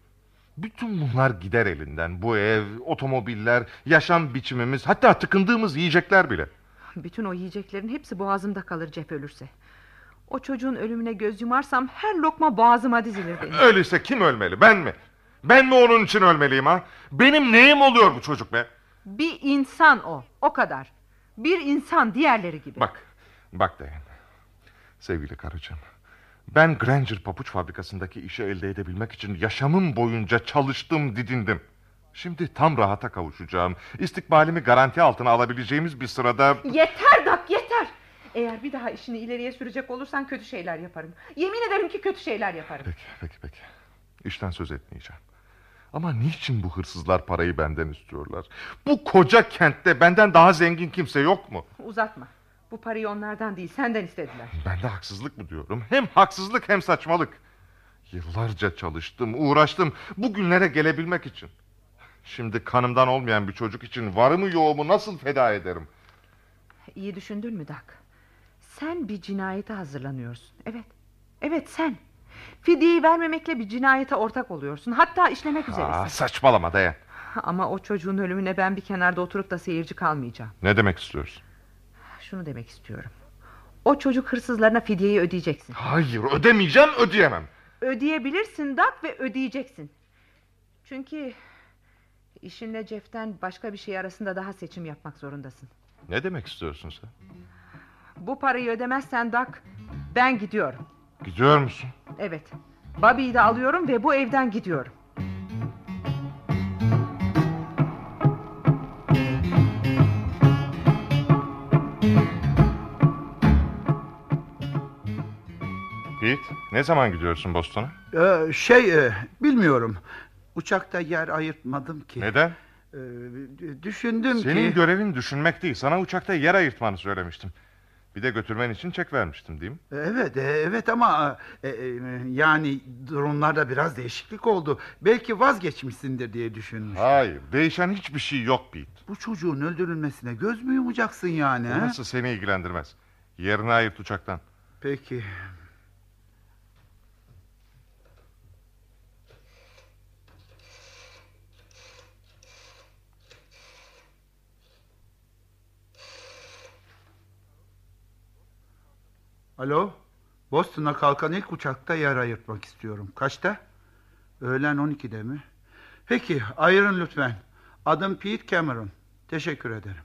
Bütün bunlar gider elinden. Bu ev, otomobiller, yaşam biçimimiz, hatta tıkındığımız yiyecekler bile. Bütün o yiyeceklerin hepsi boğazımda kalır Jeff ölürse. O çocuğun ölümüne göz yumarsam her lokma boğazıma dizilir benim. Öyleyse kim ölmeli? Ben mi? Ben mi onun için ölmeliyim ha? Benim neyim oluyor bu çocuk be? Bir insan o. O kadar. Bir insan diğerleri gibi. Bak. Bak Dayan. Sevgili karıcığım. Ben Granger papuç fabrikasındaki işi elde edebilmek için yaşamım boyunca çalıştım, didindim. Şimdi tam rahata kavuşacağım. İstikbalimi garanti altına alabileceğimiz bir sırada... Yeter Dak yeter. Eğer bir daha işini ileriye sürecek olursan kötü şeyler yaparım. Yemin ederim ki kötü şeyler yaparım. Peki, peki, peki. İşten söz etmeyeceğim. Ama niçin bu hırsızlar parayı benden istiyorlar? Bu koca kentte benden daha zengin kimse yok mu? Uzatma. Bu parayı onlardan değil senden istediler. Ben de haksızlık mı diyorum? Hem haksızlık hem saçmalık. Yıllarca çalıştım, uğraştım bugünlere gelebilmek için. Şimdi kanımdan olmayan bir çocuk için varımı yoğumu nasıl feda ederim? İyi düşündün mü Dak? Sen bir cinayete hazırlanıyorsun. Evet. Evet sen. Fidyeyi vermemekle bir cinayete ortak oluyorsun. Hatta işlemek üzeresin. Aa, saçmalama dayan. Ama o çocuğun ölümüne ben bir kenarda oturup da seyirci kalmayacağım. Ne demek istiyorsun? Şunu demek istiyorum. O çocuk hırsızlarına fidyeyi ödeyeceksin. Hayır ödemeyeceğim ödeyemem. Ödeyebilirsin Dak ve ödeyeceksin. Çünkü işinle Jeff'ten başka bir şey arasında daha seçim yapmak zorundasın. Ne demek istiyorsun sen? Bu parayı ödemezsen Dak ben gidiyorum. Gidiyor musun? Evet. Bobby'yi de alıyorum ve bu evden gidiyorum. Ne zaman gidiyorsun Boston'a? Ee, şey e, bilmiyorum. Uçakta yer ayırtmadım ki. Neden? Ee, düşündüm Senin ki... görevin düşünmek değil. Sana uçakta yer ayırtmanı söylemiştim. Bir de götürmen için çek vermiştim değil mi? Evet, e, evet ama e, e, yani durumlarda biraz değişiklik oldu. Belki vazgeçmişsindir diye düşünmüş. Hayır, değişen hiçbir şey yok Pete. Bu çocuğun öldürülmesine göz mü yumacaksın yani? Bu nasıl seni ilgilendirmez. Yerini ayırt uçaktan. Peki. Alo? Boston'a kalkan ilk uçakta yer ayırtmak istiyorum. Kaçta? Öğlen 12'de mi? Peki, ayırın lütfen. Adım Pete Cameron. Teşekkür ederim.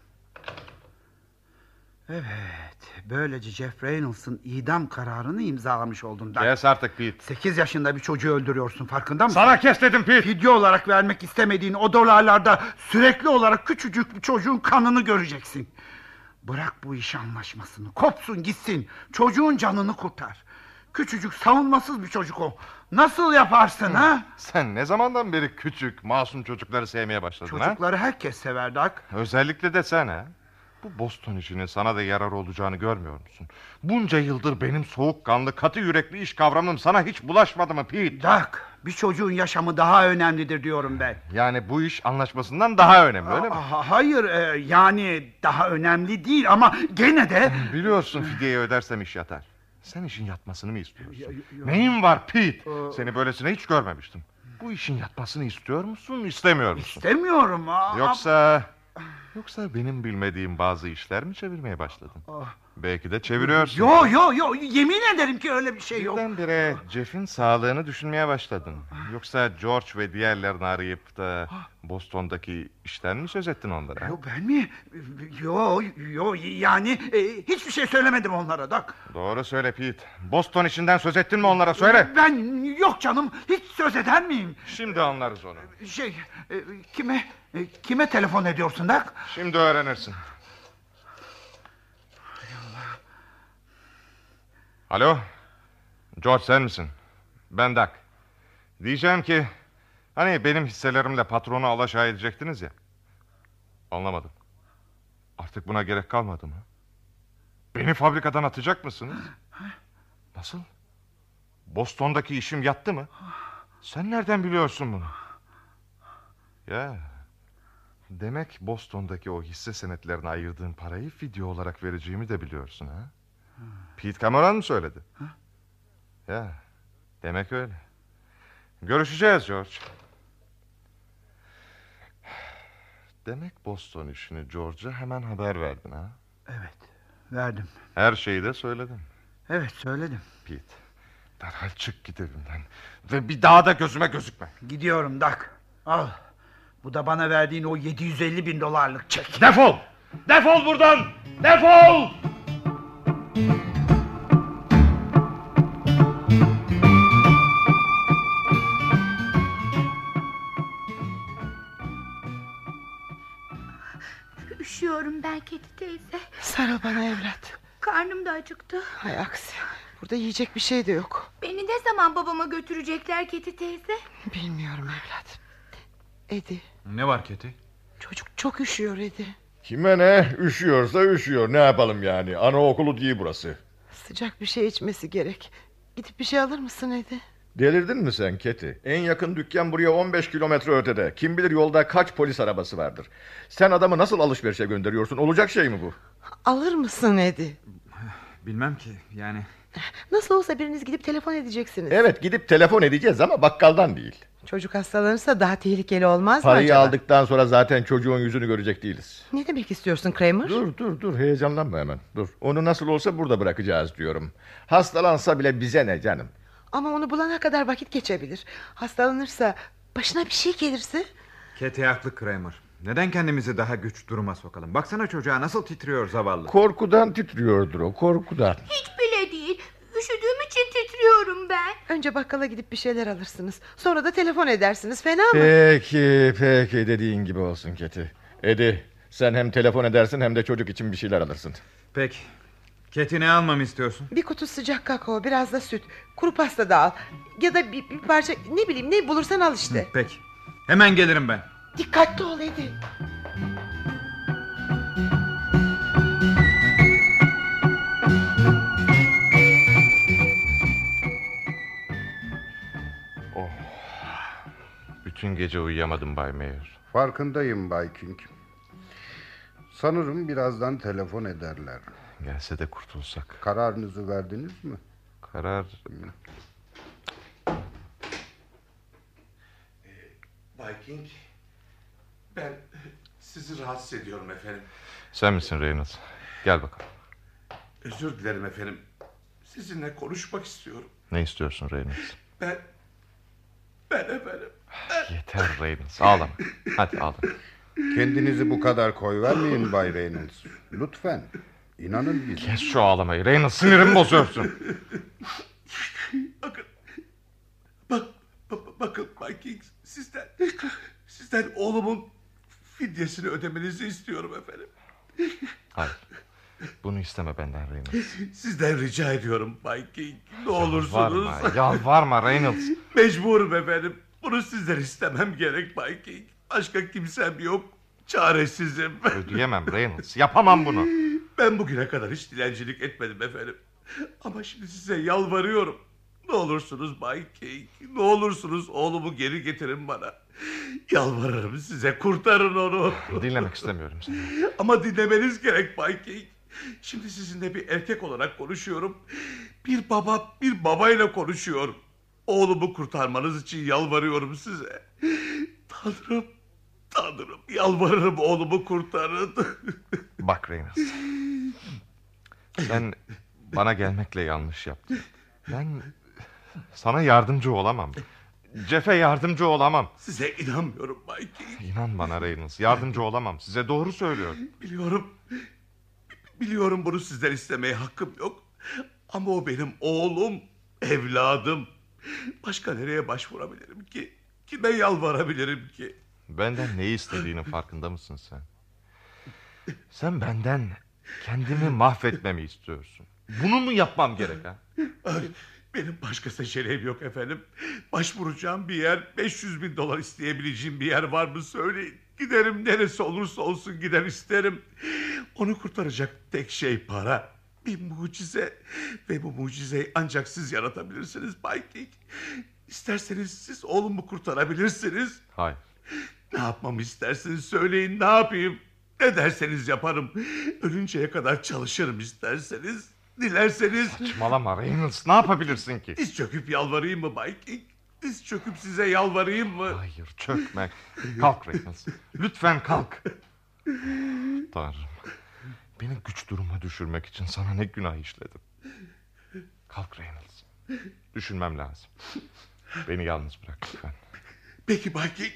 Evet, böylece Jeff Reynolds'ın idam kararını imzalamış oldun. Doug. Kes artık Pete. 8 yaşında bir çocuğu öldürüyorsun farkında mısın? Sana kes dedim Pete. Fidye olarak vermek istemediğin o dolarlarda sürekli olarak küçücük bir çocuğun kanını göreceksin. Bırak bu iş anlaşmasını. Kopsun gitsin. Çocuğun canını kurtar. Küçücük savunmasız bir çocuk o. Nasıl yaparsın ha? Sen ne zamandan beri küçük, masum çocukları sevmeye başladın ha? Çocukları herkes sever Doug. Özellikle de sen ha? Bu Boston işinin sana da yarar olacağını görmüyor musun? Bunca yıldır benim soğukkanlı, katı yürekli iş kavramım sana hiç bulaşmadı mı Pete? Doug, bir çocuğun yaşamı daha önemlidir diyorum ben. Yani bu iş anlaşmasından daha önemli öyle mi? Ha- hayır, e, yani daha önemli değil ama gene de... Biliyorsun fidyeyi ödersem iş yatar. Sen işin yatmasını mı istiyorsun? Neyin var Pete? Seni böylesine hiç görmemiştim. Bu işin yatmasını istiyor musun, istemiyor musun? İstemiyorum. aa- Yoksa... Yoksa benim bilmediğim bazı işler mi çevirmeye başladın? Belki de çeviriyorsun. Yo yo yo yemin ederim ki öyle bir şey yok. Birdenbire Jeff'in sağlığını düşünmeye başladın. Yoksa George ve diğerlerini arayıp da Boston'daki işten mi söz ettin onlara? Yo ben mi? Yo yo yani e, hiçbir şey söylemedim onlara Doug. Doğru söyle Pete. Boston işinden söz ettin mi onlara söyle. Ben yok canım hiç söz eder miyim? Şimdi anlarız onu. Şey e, kime e, kime telefon ediyorsun Doug? Şimdi öğrenirsin. Alo. George sen misin? Ben Doug. Diyeceğim ki... Hani benim hisselerimle patronu alaşağı edecektiniz ya. Anlamadım. Artık buna gerek kalmadı mı? Beni fabrikadan atacak mısınız? Nasıl? Boston'daki işim yattı mı? Sen nereden biliyorsun bunu? Ya... Demek Boston'daki o hisse senetlerine ayırdığın parayı fidye olarak vereceğimi de biliyorsun ha? Pete Cameron mı söyledi? Ya, demek öyle. Görüşeceğiz George. Demek Boston işini George'a hemen haber verdin ha? Evet verdim. Her şeyi de söyledin. Evet söyledim. Pete derhal çık git evimden. Ve bir daha da gözüme gözükme. Gidiyorum Dak. Al. Bu da bana verdiğin o 750 bin dolarlık çek. Defol! Defol buradan! Defol! Üşüyorum ben Keti teyze. Sarıl bana evlat. Karnım da acıktı. Hay aksi. Burada yiyecek bir şey de yok. Beni ne zaman babama götürecekler Keti teyze? Bilmiyorum evlat. Edi. Ne var Keti? Çocuk çok üşüyor Edi. Kime ne? Üşüyorsa üşüyor. Ne yapalım yani? Anaokulu değil burası. Sıcak bir şey içmesi gerek. Gidip bir şey alır mısın Edi? Delirdin mi sen Keti? En yakın dükkan buraya 15 kilometre ötede. Kim bilir yolda kaç polis arabası vardır. Sen adamı nasıl alışverişe gönderiyorsun? Olacak şey mi bu? Alır mısın Edi? Bilmem ki yani. Nasıl olsa biriniz gidip telefon edeceksiniz. Evet gidip telefon edeceğiz ama bakkaldan değil. Çocuk hastalanırsa daha tehlikeli olmaz mı Parayı acaba? aldıktan sonra zaten çocuğun yüzünü görecek değiliz. Ne demek istiyorsun Kramer? Dur dur dur heyecanlanma hemen. Dur. Onu nasıl olsa burada bırakacağız diyorum. Hastalansa bile bize ne canım? Ama onu bulana kadar vakit geçebilir. Hastalanırsa başına bir şey gelirse. Keti haklı Kramer. Neden kendimizi daha güç duruma sokalım? Baksana çocuğa nasıl titriyor zavallı. Korkudan titriyordur o korkudan. Hiç bile değil. Üşüdüğüm için titriyorum ben. Önce bakkala gidip bir şeyler alırsınız. Sonra da telefon edersiniz. Fena mı? Peki peki dediğin gibi olsun Keti. Edi sen hem telefon edersin hem de çocuk için bir şeyler alırsın. Peki. Keti ne almamı istiyorsun? Bir kutu sıcak kakao, biraz da süt. Kuru pasta da al. Ya da bir, bir parça ne bileyim ne bulursan al işte. Peki. Hemen gelirim ben. Dikkatli ol Edi. Bütün gece uyuyamadım Bay Mayer. Farkındayım Bay King. Sanırım birazdan telefon ederler. Gelse de kurtulsak. Kararınızı verdiniz mi? Karar... Bay King, ben sizi rahatsız ediyorum efendim. Sen misin Reynolds? Gel bakalım. Özür dilerim efendim. Sizinle konuşmak istiyorum. Ne istiyorsun Reynolds? Ben, ben efendim. Yeter Reynolds ağlama. Hadi ağlama. Kendinizi bu kadar koyvermeyin Bay Reynolds. Lütfen. İnanın bize. Kes şu ağlamayı Reynolds sinirimi bozuyorsun. Bakın, bak, bak- bakın Bay King, sizden, sizden oğlumun fidyesini ödemenizi istiyorum efendim. Hayır. Bunu isteme benden Reynolds. Sizden rica ediyorum Bay King. Ne olursunuz. Yalvarma, yalvarma Reynolds. Mecburum efendim. Bunu sizden istemem gerek Bay King. Başka kimsem yok. Çaresizim. Ödeyemem Reynolds. Yapamam bunu. Ben bugüne kadar hiç dilencilik etmedim efendim. Ama şimdi size yalvarıyorum. Ne olursunuz Bay King. Ne olursunuz oğlumu geri getirin bana. Yalvarırım size kurtarın onu. Dinlemek istemiyorum seni. Ama dinlemeniz gerek Bay King. Şimdi sizinle bir erkek olarak konuşuyorum. Bir baba bir babayla konuşuyorum. Oğlumu kurtarmanız için yalvarıyorum size. Tanrım, Tanrım yalvarırım oğlumu kurtarın. Bak Reynolds. Sen bana gelmekle yanlış yaptın. Ben sana yardımcı olamam. Jeff'e yardımcı olamam. Size inanmıyorum Bay King. İnan bana Reynolds. Yardımcı olamam. Size doğru söylüyorum. Biliyorum. Biliyorum bunu sizden istemeye hakkım yok. Ama o benim oğlum, evladım. Başka nereye başvurabilirim ki? Kime yalvarabilirim ki? Benden neyi istediğinin farkında mısın sen? Sen benden kendimi mahvetmemi istiyorsun. Bunu mu yapmam gerek ha? Benim başka seçeneğim yok efendim. Başvuracağım bir yer, 500 bin dolar isteyebileceğim bir yer var mı söyleyin. Giderim neresi olursa olsun gider isterim. Onu kurtaracak tek şey para. Bir mucize. Ve bu mucizeyi ancak siz yaratabilirsiniz Bay King. İsterseniz siz oğlumu kurtarabilirsiniz. Hayır. Ne yapmamı isterseniz söyleyin ne yapayım. Ne derseniz yaparım. Ölünceye kadar çalışırım isterseniz. Dilerseniz... Saçmalama Reynolds. Ne yapabilirsin ki? Diz çöküp yalvarayım mı Bay King? Diz çöküp size yalvarayım mı? Hayır çökme. Kalk Reynolds. Lütfen kalk. Tanrım. Beni güç duruma düşürmek için sana ne günah işledim. Kalk Reynolds. Düşünmem lazım. Beni yalnız bırak lütfen. Peki Bay King.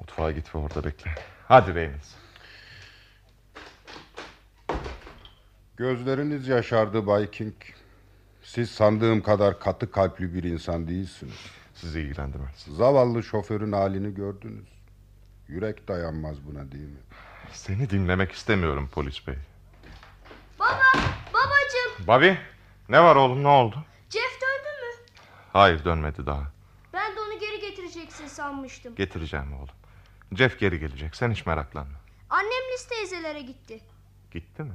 Mutfağa git ve orada bekle. Hadi Reynolds. Gözleriniz yaşardı Bay King. Siz sandığım kadar katı kalpli bir insan değilsiniz. Sizi ilgilendirmez. Zavallı şoförün halini gördünüz. Yürek dayanmaz buna değil mi? Seni dinlemek istemiyorum polis bey. Baba, babacığım. Bobby ne var oğlum ne oldu? Jeff döndü mü? Hayır dönmedi daha. Ben de onu geri getireceksin sanmıştım. Getireceğim oğlum. Jeff geri gelecek sen hiç meraklanma. Annem Liz teyzelere gitti. Gitti mi?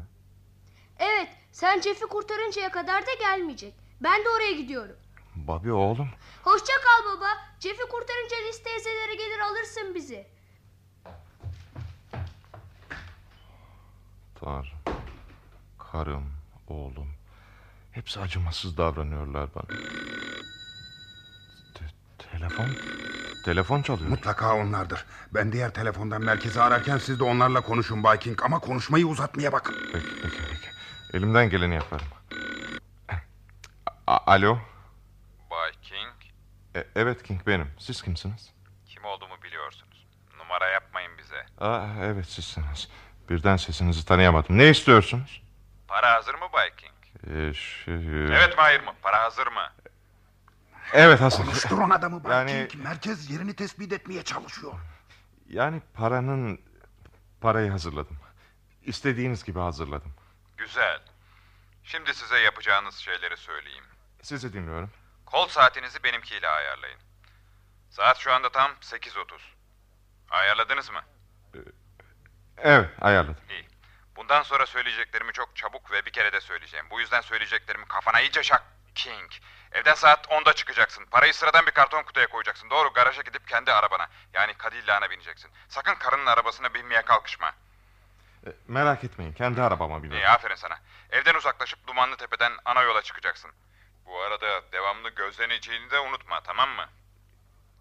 Evet, sen Jeff'i kurtarıncaya kadar da gelmeyecek. Ben de oraya gidiyorum. Bobby oğlum. Hoşça kal baba. Jeff'i kurtarınca Liz teyzelere gelir alırsın bizi. Tanrım. Karım, oğlum. Hepsi acımasız davranıyorlar bana. Te- telefon? Telefon çalıyor. Mutlaka onlardır. Ben diğer telefondan merkezi ararken siz de onlarla konuşun Bay King. Ama konuşmayı uzatmaya bakın. Peki, peki, peki. Elimden geleni yaparım. A- Alo. Bay King, E- evet King benim. Siz kimsiniz? kim olduğumu biliyorsunuz. Numara yapmayın bize. Aa, evet sizsiniz. Birden sesinizi tanıyamadım. Ne istiyorsunuz? Para hazır mı Bay King? Ee, şey, Evet mi hayır mı? Para hazır mı? Evet hazır. Konuşturun adamı Bay Yani- King. Merkez yerini tespit etmeye çalışıyor. Yani paranın... Parayı hazırladım. İstediğiniz gibi hazırladım. Güzel. Şimdi size yapacağınız şeyleri söyleyeyim. Sizi dinliyorum. Kol saatinizi benimkiyle ayarlayın. Saat şu anda tam 8.30. Ayarladınız mı? Evet ayarladım. İyi. Bundan sonra söyleyeceklerimi çok çabuk ve bir kere de söyleyeceğim. Bu yüzden söyleyeceklerimi kafana iyice şak. King. Evden saat 10'da çıkacaksın. Parayı sıradan bir karton kutuya koyacaksın. Doğru garaja gidip kendi arabana yani Cadillac'ına bineceksin. Sakın karının arabasına binmeye kalkışma. E, merak etmeyin kendi arabama biniyorum. İyi aferin sana. Evden uzaklaşıp Dumanlı Tepe'den ana yola çıkacaksın. Bu arada devamlı gözleneceğini de unutma tamam mı?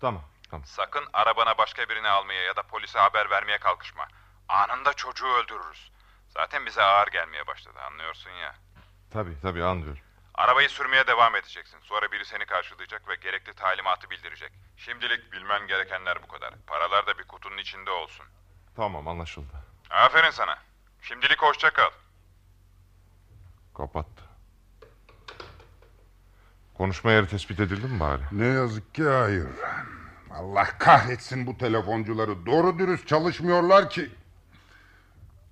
Tamam tamam. Sakın arabana başka birini almaya ya da polise haber vermeye kalkışma. Anında çocuğu öldürürüz. Zaten bize ağır gelmeye başladı anlıyorsun ya. Tabii tabii anlıyorum. Arabayı sürmeye devam edeceksin. Sonra biri seni karşılayacak ve gerekli talimatı bildirecek. Şimdilik bilmen gerekenler bu kadar. Paralar da bir kutunun içinde olsun. Tamam anlaşıldı. Aferin sana. Şimdilik hoşça kal. Kapattı. Konuşma yeri tespit edildi mi bari? Ne yazık ki hayır. Allah kahretsin bu telefoncuları. Doğru dürüst çalışmıyorlar ki.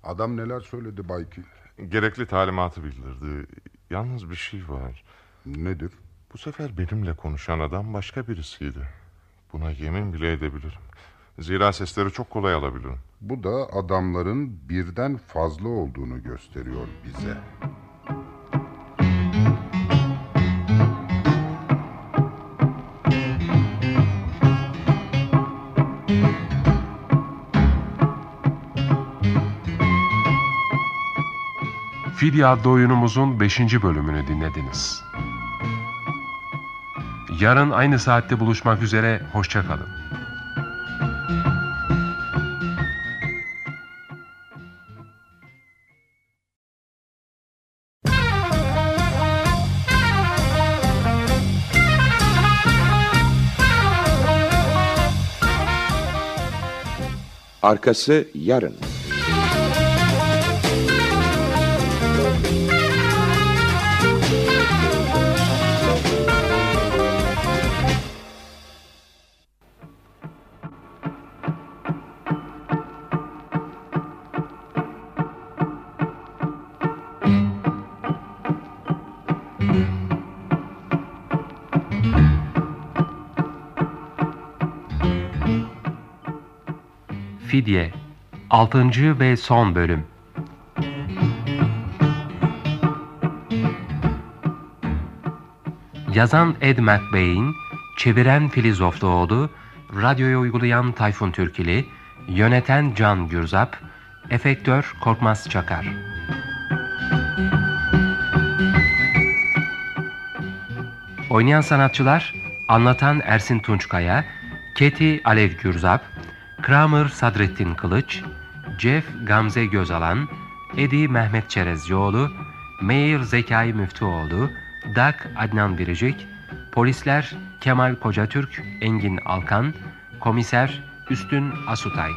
Adam neler söyledi Bay King? Gerekli talimatı bildirdi. Yalnız bir şey var. Nedir? Bu sefer benimle konuşan adam başka birisiydi. Buna yemin bile edebilirim. Zira sesleri çok kolay alabilirim. Bu da adamların birden fazla olduğunu gösteriyor bize. Fidye adlı oyunumuzun 5. bölümünü dinlediniz. Yarın aynı saatte buluşmak üzere, hoşçakalın. Arkası yarın. Fidye 6. ve son bölüm Yazan Ed McBain, çeviren Filiz Ofluoğlu, radyoya uygulayan Tayfun Türkili, yöneten Can Gürzap, efektör Korkmaz Çakar. Oynayan sanatçılar Anlatan Ersin Tunçkaya, Keti Alev Gürzap, Kramer Sadrettin Kılıç, Jeff Gamze Gözalan, Edi Mehmet Çerezcioğlu, Meir Zekai Müftüoğlu, Dak Adnan Biricik, polisler Kemal Kocatürk, Engin Alkan, komiser Üstün Asutay.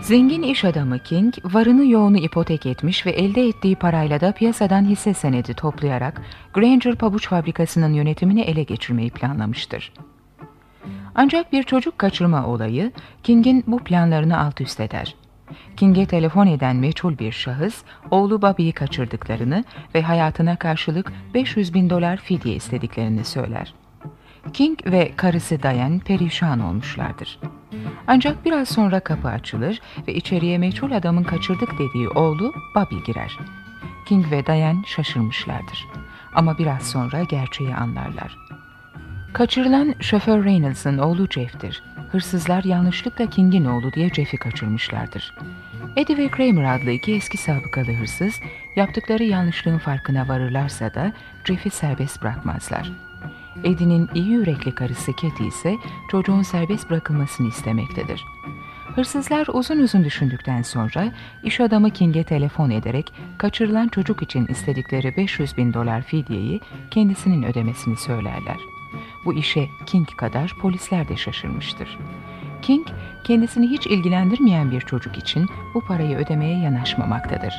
Zengin iş adamı King, varını yoğunu ipotek etmiş ve elde ettiği parayla da piyasadan hisse senedi toplayarak Granger Pabuç Fabrikası'nın yönetimini ele geçirmeyi planlamıştır. Ancak bir çocuk kaçırma olayı King'in bu planlarını alt üst eder. King'e telefon eden meçhul bir şahıs, oğlu Bobby'yi kaçırdıklarını ve hayatına karşılık 500 bin dolar fidye istediklerini söyler. King ve karısı Diane perişan olmuşlardır. Ancak biraz sonra kapı açılır ve içeriye meçhul adamın kaçırdık dediği oğlu Bobby girer. King ve Diane şaşırmışlardır. Ama biraz sonra gerçeği anlarlar. Kaçırılan şoför Reynolds'ın oğlu Jeff'tir. Hırsızlar yanlışlıkla King'in oğlu diye Jeff'i kaçırmışlardır. Eddie ve Kramer adlı iki eski sabıkalı hırsız yaptıkları yanlışlığın farkına varırlarsa da Jeff'i serbest bırakmazlar. Eddie'nin iyi yürekli karısı Katie ise çocuğun serbest bırakılmasını istemektedir. Hırsızlar uzun uzun düşündükten sonra iş adamı King'e telefon ederek kaçırılan çocuk için istedikleri 500 bin dolar fidyeyi kendisinin ödemesini söylerler. Bu işe King kadar polisler de şaşırmıştır. King, kendisini hiç ilgilendirmeyen bir çocuk için bu parayı ödemeye yanaşmamaktadır.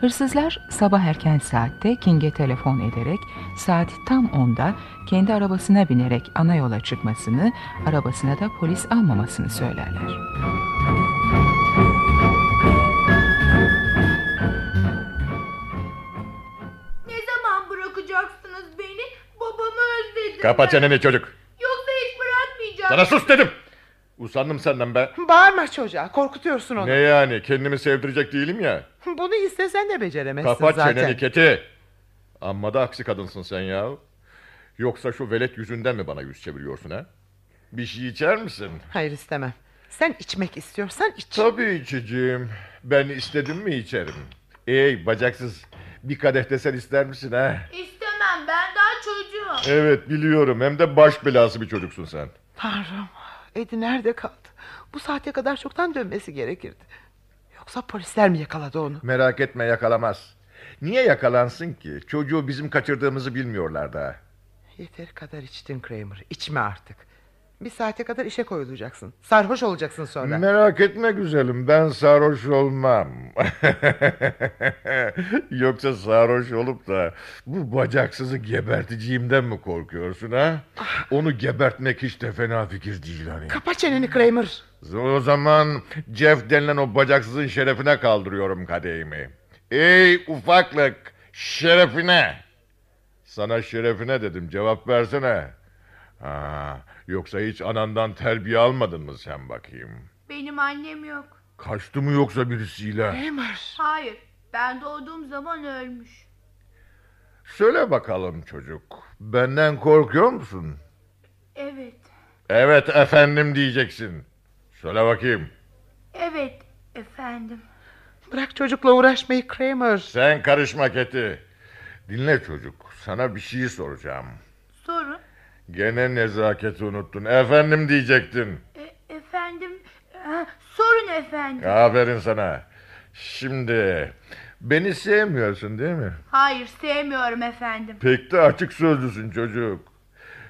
Hırsızlar sabah erken saatte King'e telefon ederek saat tam 10'da kendi arabasına binerek ana yola çıkmasını, arabasına da polis almamasını söylerler. Kapa çeneni çocuk. Yoksa hiç bırakmayacağım. Sana sus dedim. Usandım senden be. Bağırma çocuğa korkutuyorsun onu. Ne yani kendimi sevdirecek değilim ya. Bunu istesen de beceremezsin Kapa zaten. çeneni keti. Amma da aksi kadınsın sen ya. Yoksa şu velet yüzünden mi bana yüz çeviriyorsun ha? Bir şey içer misin? Hayır istemem. Sen içmek istiyorsan iç. Tabii içeceğim. Ben istedim mi içerim. Ey bacaksız bir kadeh de sen ister misin ha? İstemem ben daha çocuğum. Evet biliyorum hem de baş belası bir çocuksun sen. Tanrım. Edi nerede kaldı? Bu saate kadar çoktan dönmesi gerekirdi. Yoksa polisler mi yakaladı onu? Merak etme yakalamaz. Niye yakalansın ki? Çocuğu bizim kaçırdığımızı bilmiyorlar daha. Yeteri kadar içtin Kramer. İçme artık. Bir saate kadar işe koyulacaksın. Sarhoş olacaksın sonra. Merak etme güzelim ben sarhoş olmam. Yoksa sarhoş olup da bu bacaksızı geberteceğimden mi korkuyorsun ha? Onu gebertmek hiç de fena fikir değil hani. Kapa çeneni Kramer. O zaman Jeff denilen o bacaksızın şerefine kaldırıyorum kadehimi. Ey ufaklık şerefine. Sana şerefine dedim cevap versene. Ha, yoksa hiç anandan terbiye almadın mı sen bakayım? Benim annem yok. Kaçtı mı yoksa birisiyle? Kramer. Hayır ben doğduğum zaman ölmüş. Söyle bakalım çocuk. Benden korkuyor musun? Evet. Evet efendim diyeceksin. Söyle bakayım. Evet efendim. Bırak çocukla uğraşmayı Kramer. Sen karışma Keti. Dinle çocuk. Sana bir şey soracağım. Gene nezaketi unuttun. Efendim diyecektin. E, efendim. Ha, sorun efendim. Aferin sana. Şimdi beni sevmiyorsun değil mi? Hayır sevmiyorum efendim. Pek de açık sözlüsün çocuk.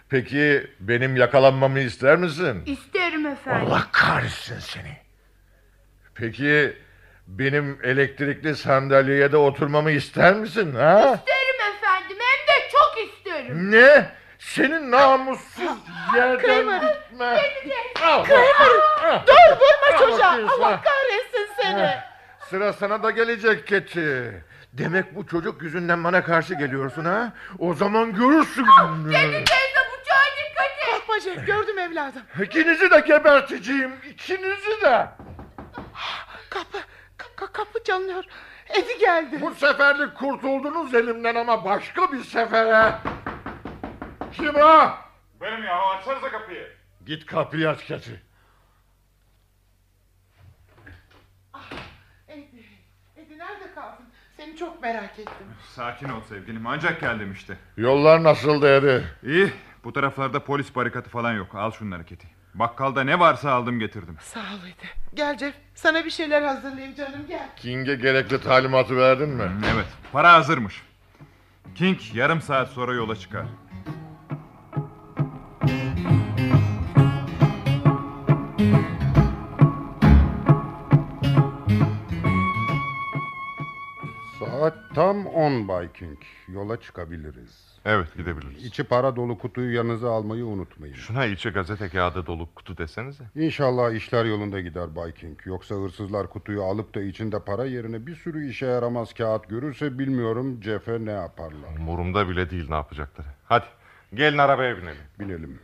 Peki benim yakalanmamı ister misin? İsterim efendim. Allah kahretsin seni. Peki benim elektrikli sandalyeye de oturmamı ister misin? Ha? İsterim efendim hem de çok isterim. Ne? Senin namussuz yerden Kramer, gitme. Kramer, dur vurma çocuğa. Allah kahretsin seni. Heh, Sıra sana da gelecek Keti. Demek bu çocuk yüzünden bana karşı geliyorsun ha? O zaman görürsün. Teyze bıçağa dikkat et. Jack gördüm evladım. İkinizi de geberteceğim. ikinizi de. Kapı, kapı, kapı çalınıyor. Edi geldi. Bu seferlik kurtuldunuz elimden ama başka bir sefere. Kim o? Benim ya açsanıza kapıyı. Git kapıyı aç Keti. Edi, Edi nerede kaldın? Seni çok merak ettim. Sakin ol sevgilim ancak geldim işte. Yollar nasıldı Edi? İyi bu taraflarda polis barikatı falan yok. Al şunları Keti. Bakkalda ne varsa aldım getirdim. Sağ ol Edi. Gel Jeff sana bir şeyler hazırlayayım canım gel. King'e gerekli talimatı verdin mi? Evet para hazırmış. King yarım saat sonra yola çıkar. Tam 10 Bay King. Yola çıkabiliriz. Evet gidebiliriz. İçi para dolu kutuyu yanınıza almayı unutmayın. Şuna içi gazete kağıdı dolu kutu desenize. İnşallah işler yolunda gider Bay King. Yoksa hırsızlar kutuyu alıp da içinde para yerine bir sürü işe yaramaz kağıt görürse bilmiyorum Jeff'e ne yaparlar. Umurumda bile değil ne yapacakları. Hadi gelin arabaya binelim. Binelim.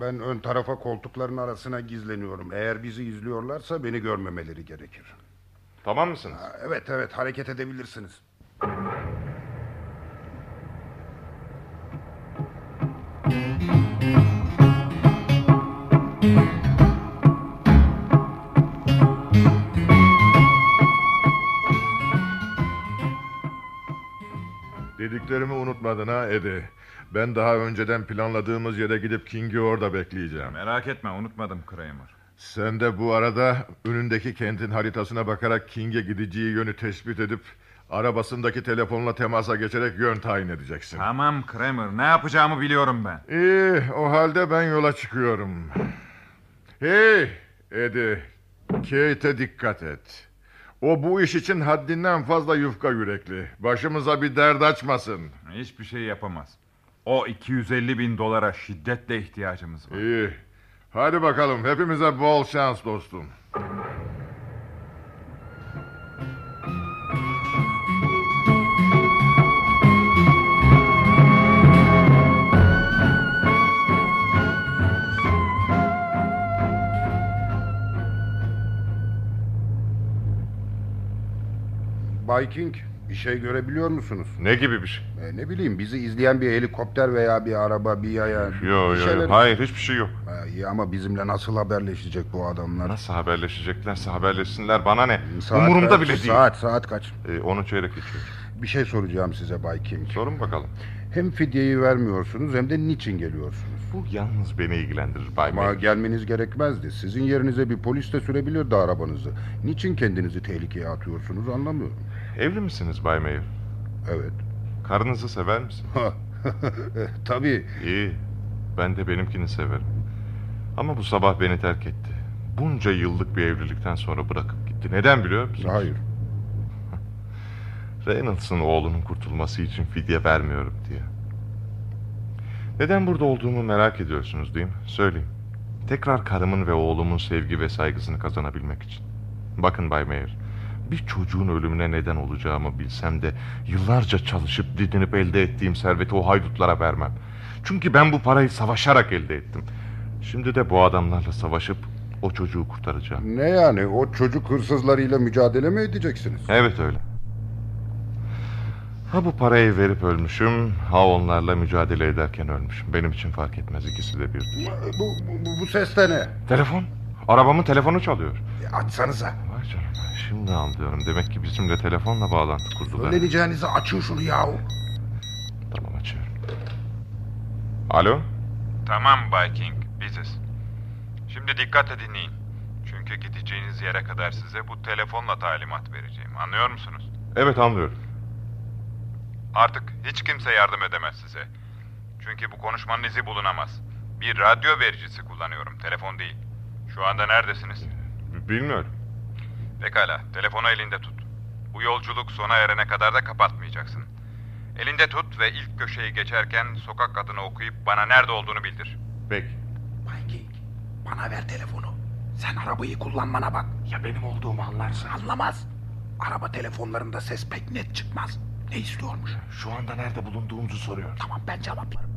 Ben ön tarafa koltukların arasına gizleniyorum. Eğer bizi izliyorlarsa beni görmemeleri gerekir. Tamam mısınız? Ha, Evet evet hareket edebilirsiniz. Dediklerimi unutmadın ha Edi. Ben daha önceden planladığımız yere gidip King'i orada bekleyeceğim. Merak etme unutmadım Kramer. Sen de bu arada önündeki kentin haritasına bakarak King'e gideceği yönü tespit edip arabasındaki telefonla temasa geçerek yön tayin edeceksin. Tamam Kramer ne yapacağımı biliyorum ben. İyi o halde ben yola çıkıyorum. Hey Edi Kate'e dikkat et. O bu iş için haddinden fazla yufka yürekli. Başımıza bir dert açmasın. Hiçbir şey yapamaz. O 250 bin dolara şiddetle ihtiyacımız var. İyi. Hadi bakalım hepimize bol şans dostum. Bay King şey görebiliyor musunuz? Ne gibi bir şey? E, ne bileyim bizi izleyen bir helikopter veya bir araba bir yaya. Yo bir yo şeyler-. Hayır hiçbir şey yok. Ha, iyi ama bizimle nasıl haberleşecek bu adamlar? Nasıl haberleşeceklerse haberleşsinler bana ne? Saat Umurumda kaç? bile değil. Saat saat kaç? Ee, onu çeyrek geçiyor. Bir şey soracağım size Bay King. Sorun bakalım. Hem fidyeyi vermiyorsunuz hem de niçin geliyorsunuz? Bu yalnız beni ilgilendirir Bay Ama Mayer. gelmeniz gerekmezdi. Sizin yerinize bir polis de sürebilirdi arabanızı. Niçin kendinizi tehlikeye atıyorsunuz anlamıyorum. Evli misiniz Bay Mayer? Evet. Karınızı sever misin? Tabii. İyi. Ben de benimkini severim. Ama bu sabah beni terk etti. Bunca yıllık bir evlilikten sonra bırakıp gitti. Neden biliyor musunuz? Hayır. Reynolds'ın oğlunun kurtulması için fidye vermiyorum diye. Neden burada olduğumu merak ediyorsunuz değil mi? Söyleyeyim. Tekrar karımın ve oğlumun sevgi ve saygısını kazanabilmek için. Bakın Bay Mayer, bir çocuğun ölümüne neden olacağımı bilsem de yıllarca çalışıp didinip elde ettiğim serveti o haydutlara vermem. Çünkü ben bu parayı savaşarak elde ettim. Şimdi de bu adamlarla savaşıp o çocuğu kurtaracağım. Ne yani o çocuk hırsızlarıyla mücadele mi edeceksiniz? Evet öyle. Ha bu parayı verip ölmüşüm, ha onlarla mücadele ederken ölmüşüm. Benim için fark etmez ikisi de birdir. Bu, bu, bu ses de ne? Telefon. Arabamın telefonu çalıyor. E, açsanıza. Vay canına. Şimdi anlıyorum. Demek ki bizimle telefonla bağlantı kurdular. Söyleneceğinizi açın şunu yahu. Tamam açıyorum. Alo? Tamam Bay King, biziz. Şimdi dikkatle dinleyin. Çünkü gideceğiniz yere kadar size bu telefonla talimat vereceğim. Anlıyor musunuz? Evet anlıyorum. Artık hiç kimse yardım edemez size. Çünkü bu konuşmanın izi bulunamaz. Bir radyo vericisi kullanıyorum, telefon değil. Şu anda neredesiniz? Bilmiyorum. Pekala, telefonu elinde tut. Bu yolculuk sona erene kadar da kapatmayacaksın. Elinde tut ve ilk köşeyi geçerken sokak adını okuyup bana nerede olduğunu bildir. Peki. Bana ver telefonu. Sen arabayı kullanmana bak. Ya benim olduğumu anlarsın. Anlamaz. Araba telefonlarında ses pek net çıkmaz. Ne istiyormuş? Şu anda nerede bulunduğumuzu soruyor. Tamam ben cevaplarım.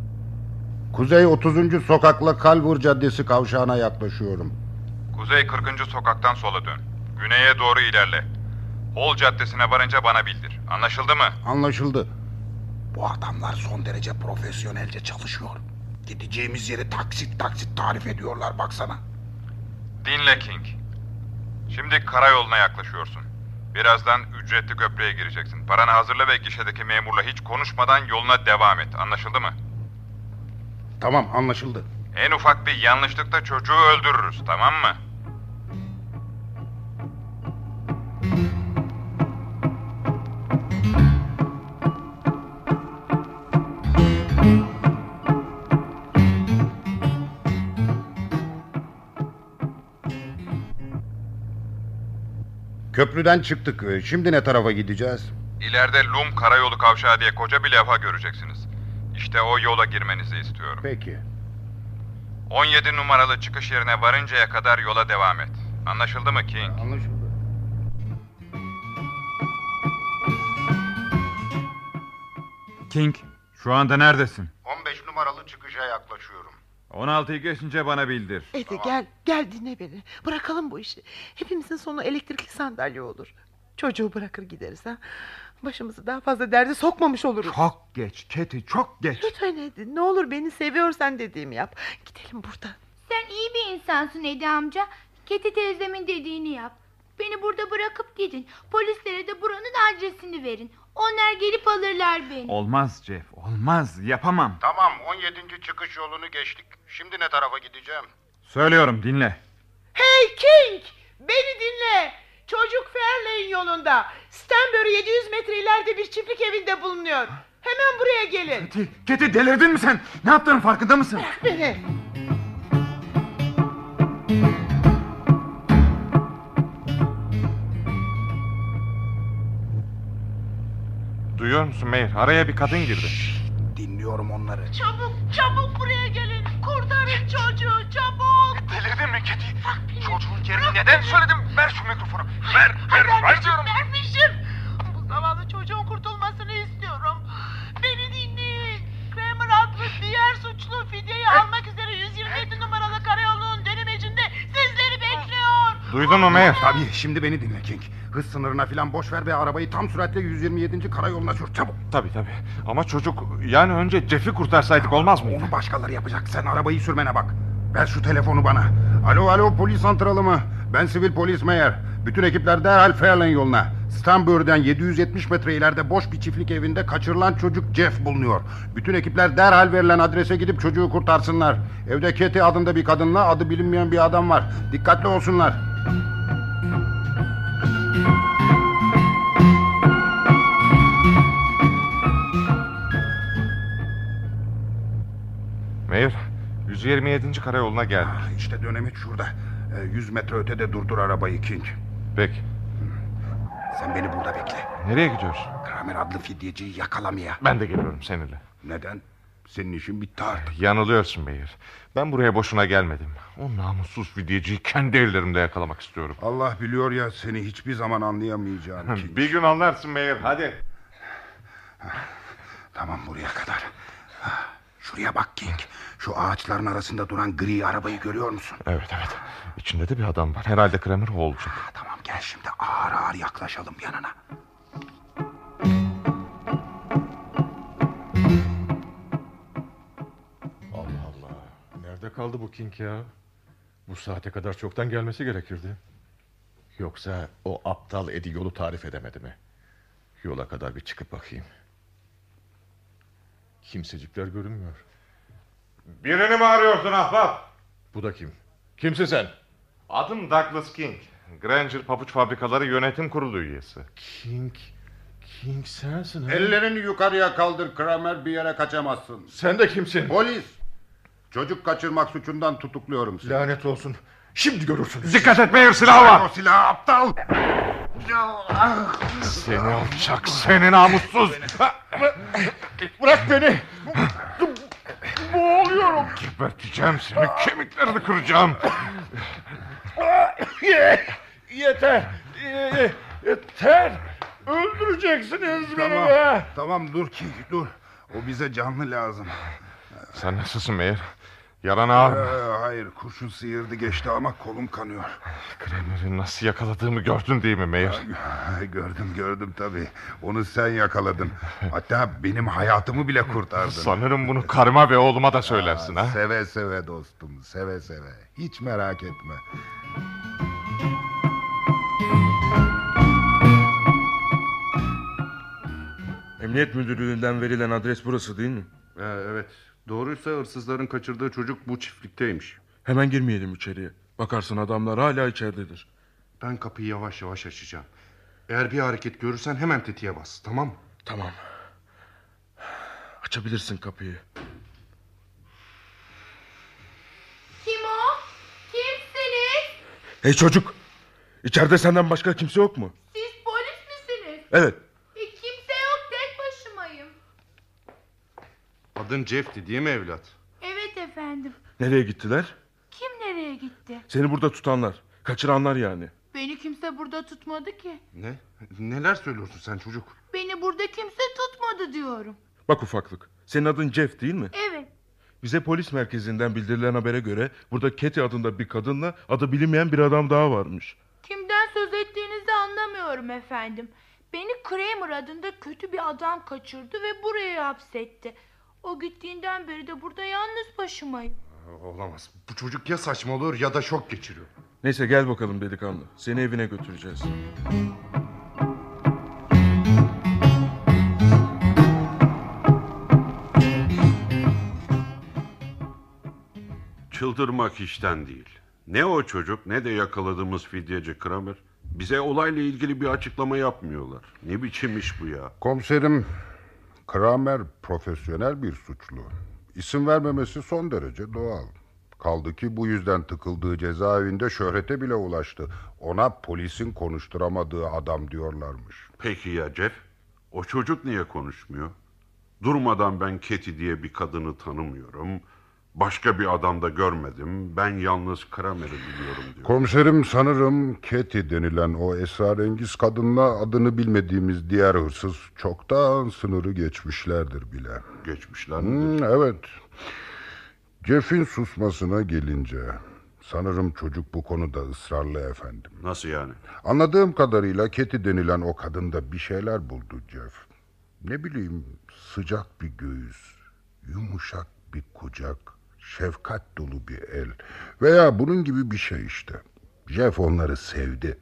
Kuzey 30. sokakla Kalvur Caddesi kavşağına yaklaşıyorum. Kuzey 40. sokaktan sola dön. Güneye doğru ilerle. Hol Caddesi'ne varınca bana bildir. Anlaşıldı mı? Anlaşıldı. Bu adamlar son derece profesyonelce çalışıyor. Gideceğimiz yeri taksit taksit tarif ediyorlar baksana. Dinle King. Şimdi karayoluna yaklaşıyorsun. Birazdan ücretli köprüye gireceksin. Paranı hazırla ve gişedeki memurla hiç konuşmadan yoluna devam et. Anlaşıldı mı? Tamam anlaşıldı. En ufak bir yanlışlıkta çocuğu öldürürüz, tamam mı? Köprüden çıktık. Ee, Şimdi ne tarafa gideceğiz? İleride Lum Karayolu Kavşağı diye koca bir levha göreceksiniz. İşte o yola girmenizi istiyorum. Peki. 17 numaralı çıkış yerine varıncaya kadar yola devam et. Anlaşıldı mı King? Anlaşıldı. King, şu anda neredesin? 15 numaralı çıkışa yaklaşıyorum. 16'yı geçince bana bildir. Ede gel gel dinle beni. Bırakalım bu işi. Hepimizin sonu elektrikli sandalye olur. Çocuğu bırakır gideriz ha. Başımızı daha fazla derde sokmamış oluruz. Çok geç Keti çok geç. Lütfen Edi ne olur beni seviyorsan dediğimi yap. Gidelim buradan. Sen iyi bir insansın Edi amca. Keti teyzemin dediğini yap. Beni burada bırakıp gidin. Polislere de buranın adresini verin. Onlar gelip alırlar beni. Olmaz Jeff olmaz yapamam. Tamam 17. çıkış yolunu geçtik. Şimdi ne tarafa gideceğim? Söylüyorum dinle. Hey King! Beni dinle. Çocuk Fairlane yolunda. Stanbury 700 metre ileride bir çiftlik evinde bulunuyor. Hemen buraya gelin. Keti, Keti delirdin mi sen? Ne yaptığının farkında mısın? Beni. Duyuyor musun Meir? Araya bir kadın girdi. Dinliyorum onları. Çabuk çabuk buraya gelin. Kurtarın çocuğu çabuk. Delirdin mi Keti? Çocuğun yerini neden söyledim? Ver şu mikrofonu. Ver, ver, ver diyorum. Vermişim. Bu zavallı çocuğun kurtulmasını istiyorum. Beni dinleyin. Kramer adlı diğer suçlu fidyeyi almak üzere 127 numaralı Duydun mu Meir? Tabii şimdi beni dinle King. Hız sınırına filan boş ver ve arabayı tam süratle 127. karayoluna sür çabuk. Tabii tabii. Ama çocuk yani önce Jeff'i kurtarsaydık olmaz mı? Onu başkaları yapacak. Sen arabayı sürmene bak. Ver şu telefonu bana. Alo alo polis santralı mı? Ben sivil polis meyer. Bütün ekipler derhal Fairlane yoluna. Stanbury'den 770 metre ileride boş bir çiftlik evinde kaçırılan çocuk Jeff bulunuyor. Bütün ekipler derhal verilen adrese gidip çocuğu kurtarsınlar. Evde Katie adında bir kadınla adı bilinmeyen bir adam var. Dikkatli olsunlar. Meir 127. karayoluna geldik. İşte dönemek şurada. Ee, 100 metre ötede durdur arabayı King. Peki. Sen beni burada bekle. Nereye gidiyoruz? Kramer adlı fidyeciyi yakalamaya. Ben de geliyorum seninle. Neden? Senin işin bitti artık. Yanılıyorsun Meir. Ben buraya boşuna gelmedim. O namussuz fidyeciyi kendi ellerimde yakalamak istiyorum. Allah biliyor ya seni hiçbir zaman anlayamayacağım. King. Bir gün anlarsın Meir hadi. Tamam buraya kadar. Şuraya bak King. Şu ağaçların arasında duran gri arabayı görüyor musun? Evet evet. İçinde de bir adam var. Herhalde Kramer o olacak. Tamam gel şimdi ağır ağır yaklaşalım yanına. Nerede kaldı bu King ya? Bu saate kadar çoktan gelmesi gerekirdi. Yoksa o aptal Edi yolu tarif edemedi mi? Yola kadar bir çıkıp bakayım. Kimsecikler görünmüyor. Birini mi arıyorsun ahbap? Bu da kim? Kimsin sen? Adım Douglas King. Granger Pabuç Fabrikaları Yönetim Kurulu üyesi. King... King sensin ha? Ellerini yukarıya kaldır Kramer bir yere kaçamazsın. Sen de kimsin? Polis. Çocuk kaçırmak suçundan tutukluyorum seni. Lanet olsun. Şimdi görürsünüz. Dikkat et Meir silah var. O silahı aptal. Seni alçak seni namussuz. Bırak beni. Boğuluyorum. Geberteceğim seni kemiklerini kıracağım. Yeter. Yeter. Öldüreceksiniz beni Tamam, be. tamam dur King dur. O bize canlı lazım. Sen nasılsın Meir? Yaran ağır mı? Ee, hayır kurşun sıyırdı geçti ama kolum kanıyor. Kramer'i nasıl yakaladığımı gördün değil mi Meir? gördüm gördüm tabii. Onu sen yakaladın. Hatta benim hayatımı bile kurtardın. Sanırım bunu karıma ve oğluma da söylersin ha. Seve seve dostum seve seve. Hiç merak etme. Emniyet müdürlüğünden verilen adres burası değil mi? Ee, evet. Doğruysa hırsızların kaçırdığı çocuk bu çiftlikteymiş. Hemen girmeyelim içeriye. Bakarsın adamlar hala içeridedir. Ben kapıyı yavaş yavaş açacağım. Eğer bir hareket görürsen hemen tetiğe bas. Tamam mı? Tamam. Açabilirsin kapıyı. Kim o? Kimsiniz? Hey çocuk! İçeride senden başka kimse yok mu? Siz polis misiniz? Evet. E, kimse yok tek başımayım. Adın Jeff'ti değil mi evlat? Evet efendim. Nereye gittiler? Kim nereye gitti? Seni burada tutanlar. Kaçıranlar yani. Beni kimse burada tutmadı ki. Ne? Neler söylüyorsun sen çocuk? Beni burada kimse tutmadı diyorum. Bak ufaklık. Senin adın Jeff değil mi? Evet. Bize polis merkezinden bildirilen habere göre... ...burada Katie adında bir kadınla... ...adı bilinmeyen bir adam daha varmış. Kimden söz ettiğinizi anlamıyorum efendim. Beni Kramer adında kötü bir adam kaçırdı ve buraya hapsetti. O gittiğinden beri de burada yalnız başımayım. Olamaz. Bu çocuk ya saçmalıyor ya da şok geçiriyor. Neyse gel bakalım delikanlı. Seni evine götüreceğiz. Çıldırmak işten değil. Ne o çocuk ne de yakaladığımız fidyeci Kramer. Bize olayla ilgili bir açıklama yapmıyorlar. Ne biçim iş bu ya? Komiserim Kramer profesyonel bir suçlu. İsim vermemesi son derece doğal. Kaldı ki bu yüzden tıkıldığı cezaevinde şöhrete bile ulaştı. Ona polisin konuşturamadığı adam diyorlarmış. Peki ya Jeff? O çocuk niye konuşmuyor? Durmadan ben Keti diye bir kadını tanımıyorum. Başka bir adam da görmedim. Ben yalnız Kramer'i biliyorum diyor. Komiserim sanırım Katie denilen o esrarengiz kadınla adını bilmediğimiz diğer hırsız çoktan sınırı geçmişlerdir bile. Geçmişler Hmm, evet. Jeff'in susmasına gelince sanırım çocuk bu konuda ısrarlı efendim. Nasıl yani? Anladığım kadarıyla Katie denilen o kadında bir şeyler buldu Jeff. Ne bileyim sıcak bir göğüs, yumuşak bir kucak, şefkat dolu bir el veya bunun gibi bir şey işte. Jeff onları sevdi.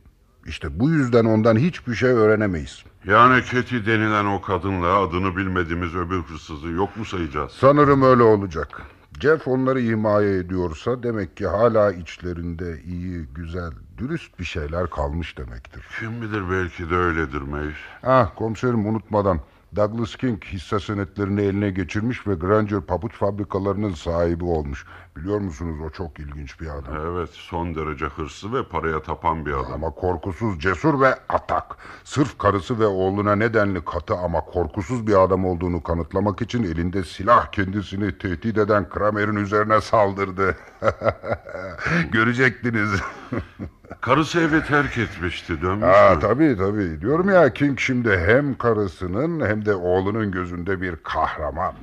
İşte bu yüzden ondan hiçbir şey öğrenemeyiz. Yani Keti denilen o kadınla adını bilmediğimiz öbür hırsızı yok mu sayacağız? Sanırım öyle olacak. Jeff onları himaye ediyorsa demek ki hala içlerinde iyi, güzel, dürüst bir şeyler kalmış demektir. Kim bilir belki de öyledir Meir. Ah komiserim unutmadan Douglas King hisse senetlerini eline geçirmiş ve Granger pabuç fabrikalarının sahibi olmuş. Biliyor musunuz o çok ilginç bir adam. Evet son derece hırslı ve paraya tapan bir adam. Ama korkusuz, cesur ve atak. Sırf karısı ve oğluna nedenli katı ama korkusuz bir adam olduğunu kanıtlamak için elinde silah kendisini tehdit eden Kramer'in üzerine saldırdı. Görecektiniz. Karısı evi terk etmişti dönmüş Ha, mü? tabii tabii. Diyorum ya King şimdi hem karısının hem de oğlunun gözünde bir kahraman.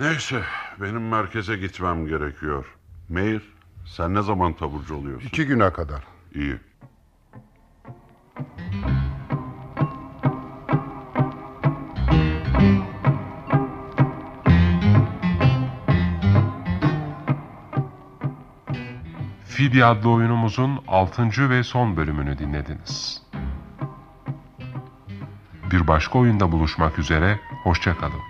Neyse benim merkeze gitmem gerekiyor. Meir sen ne zaman taburcu oluyorsun? İki güne kadar. İyi. Phoebe adlı oyunumuzun 6. ve son bölümünü dinlediniz. Bir başka oyunda buluşmak üzere, hoşçakalın.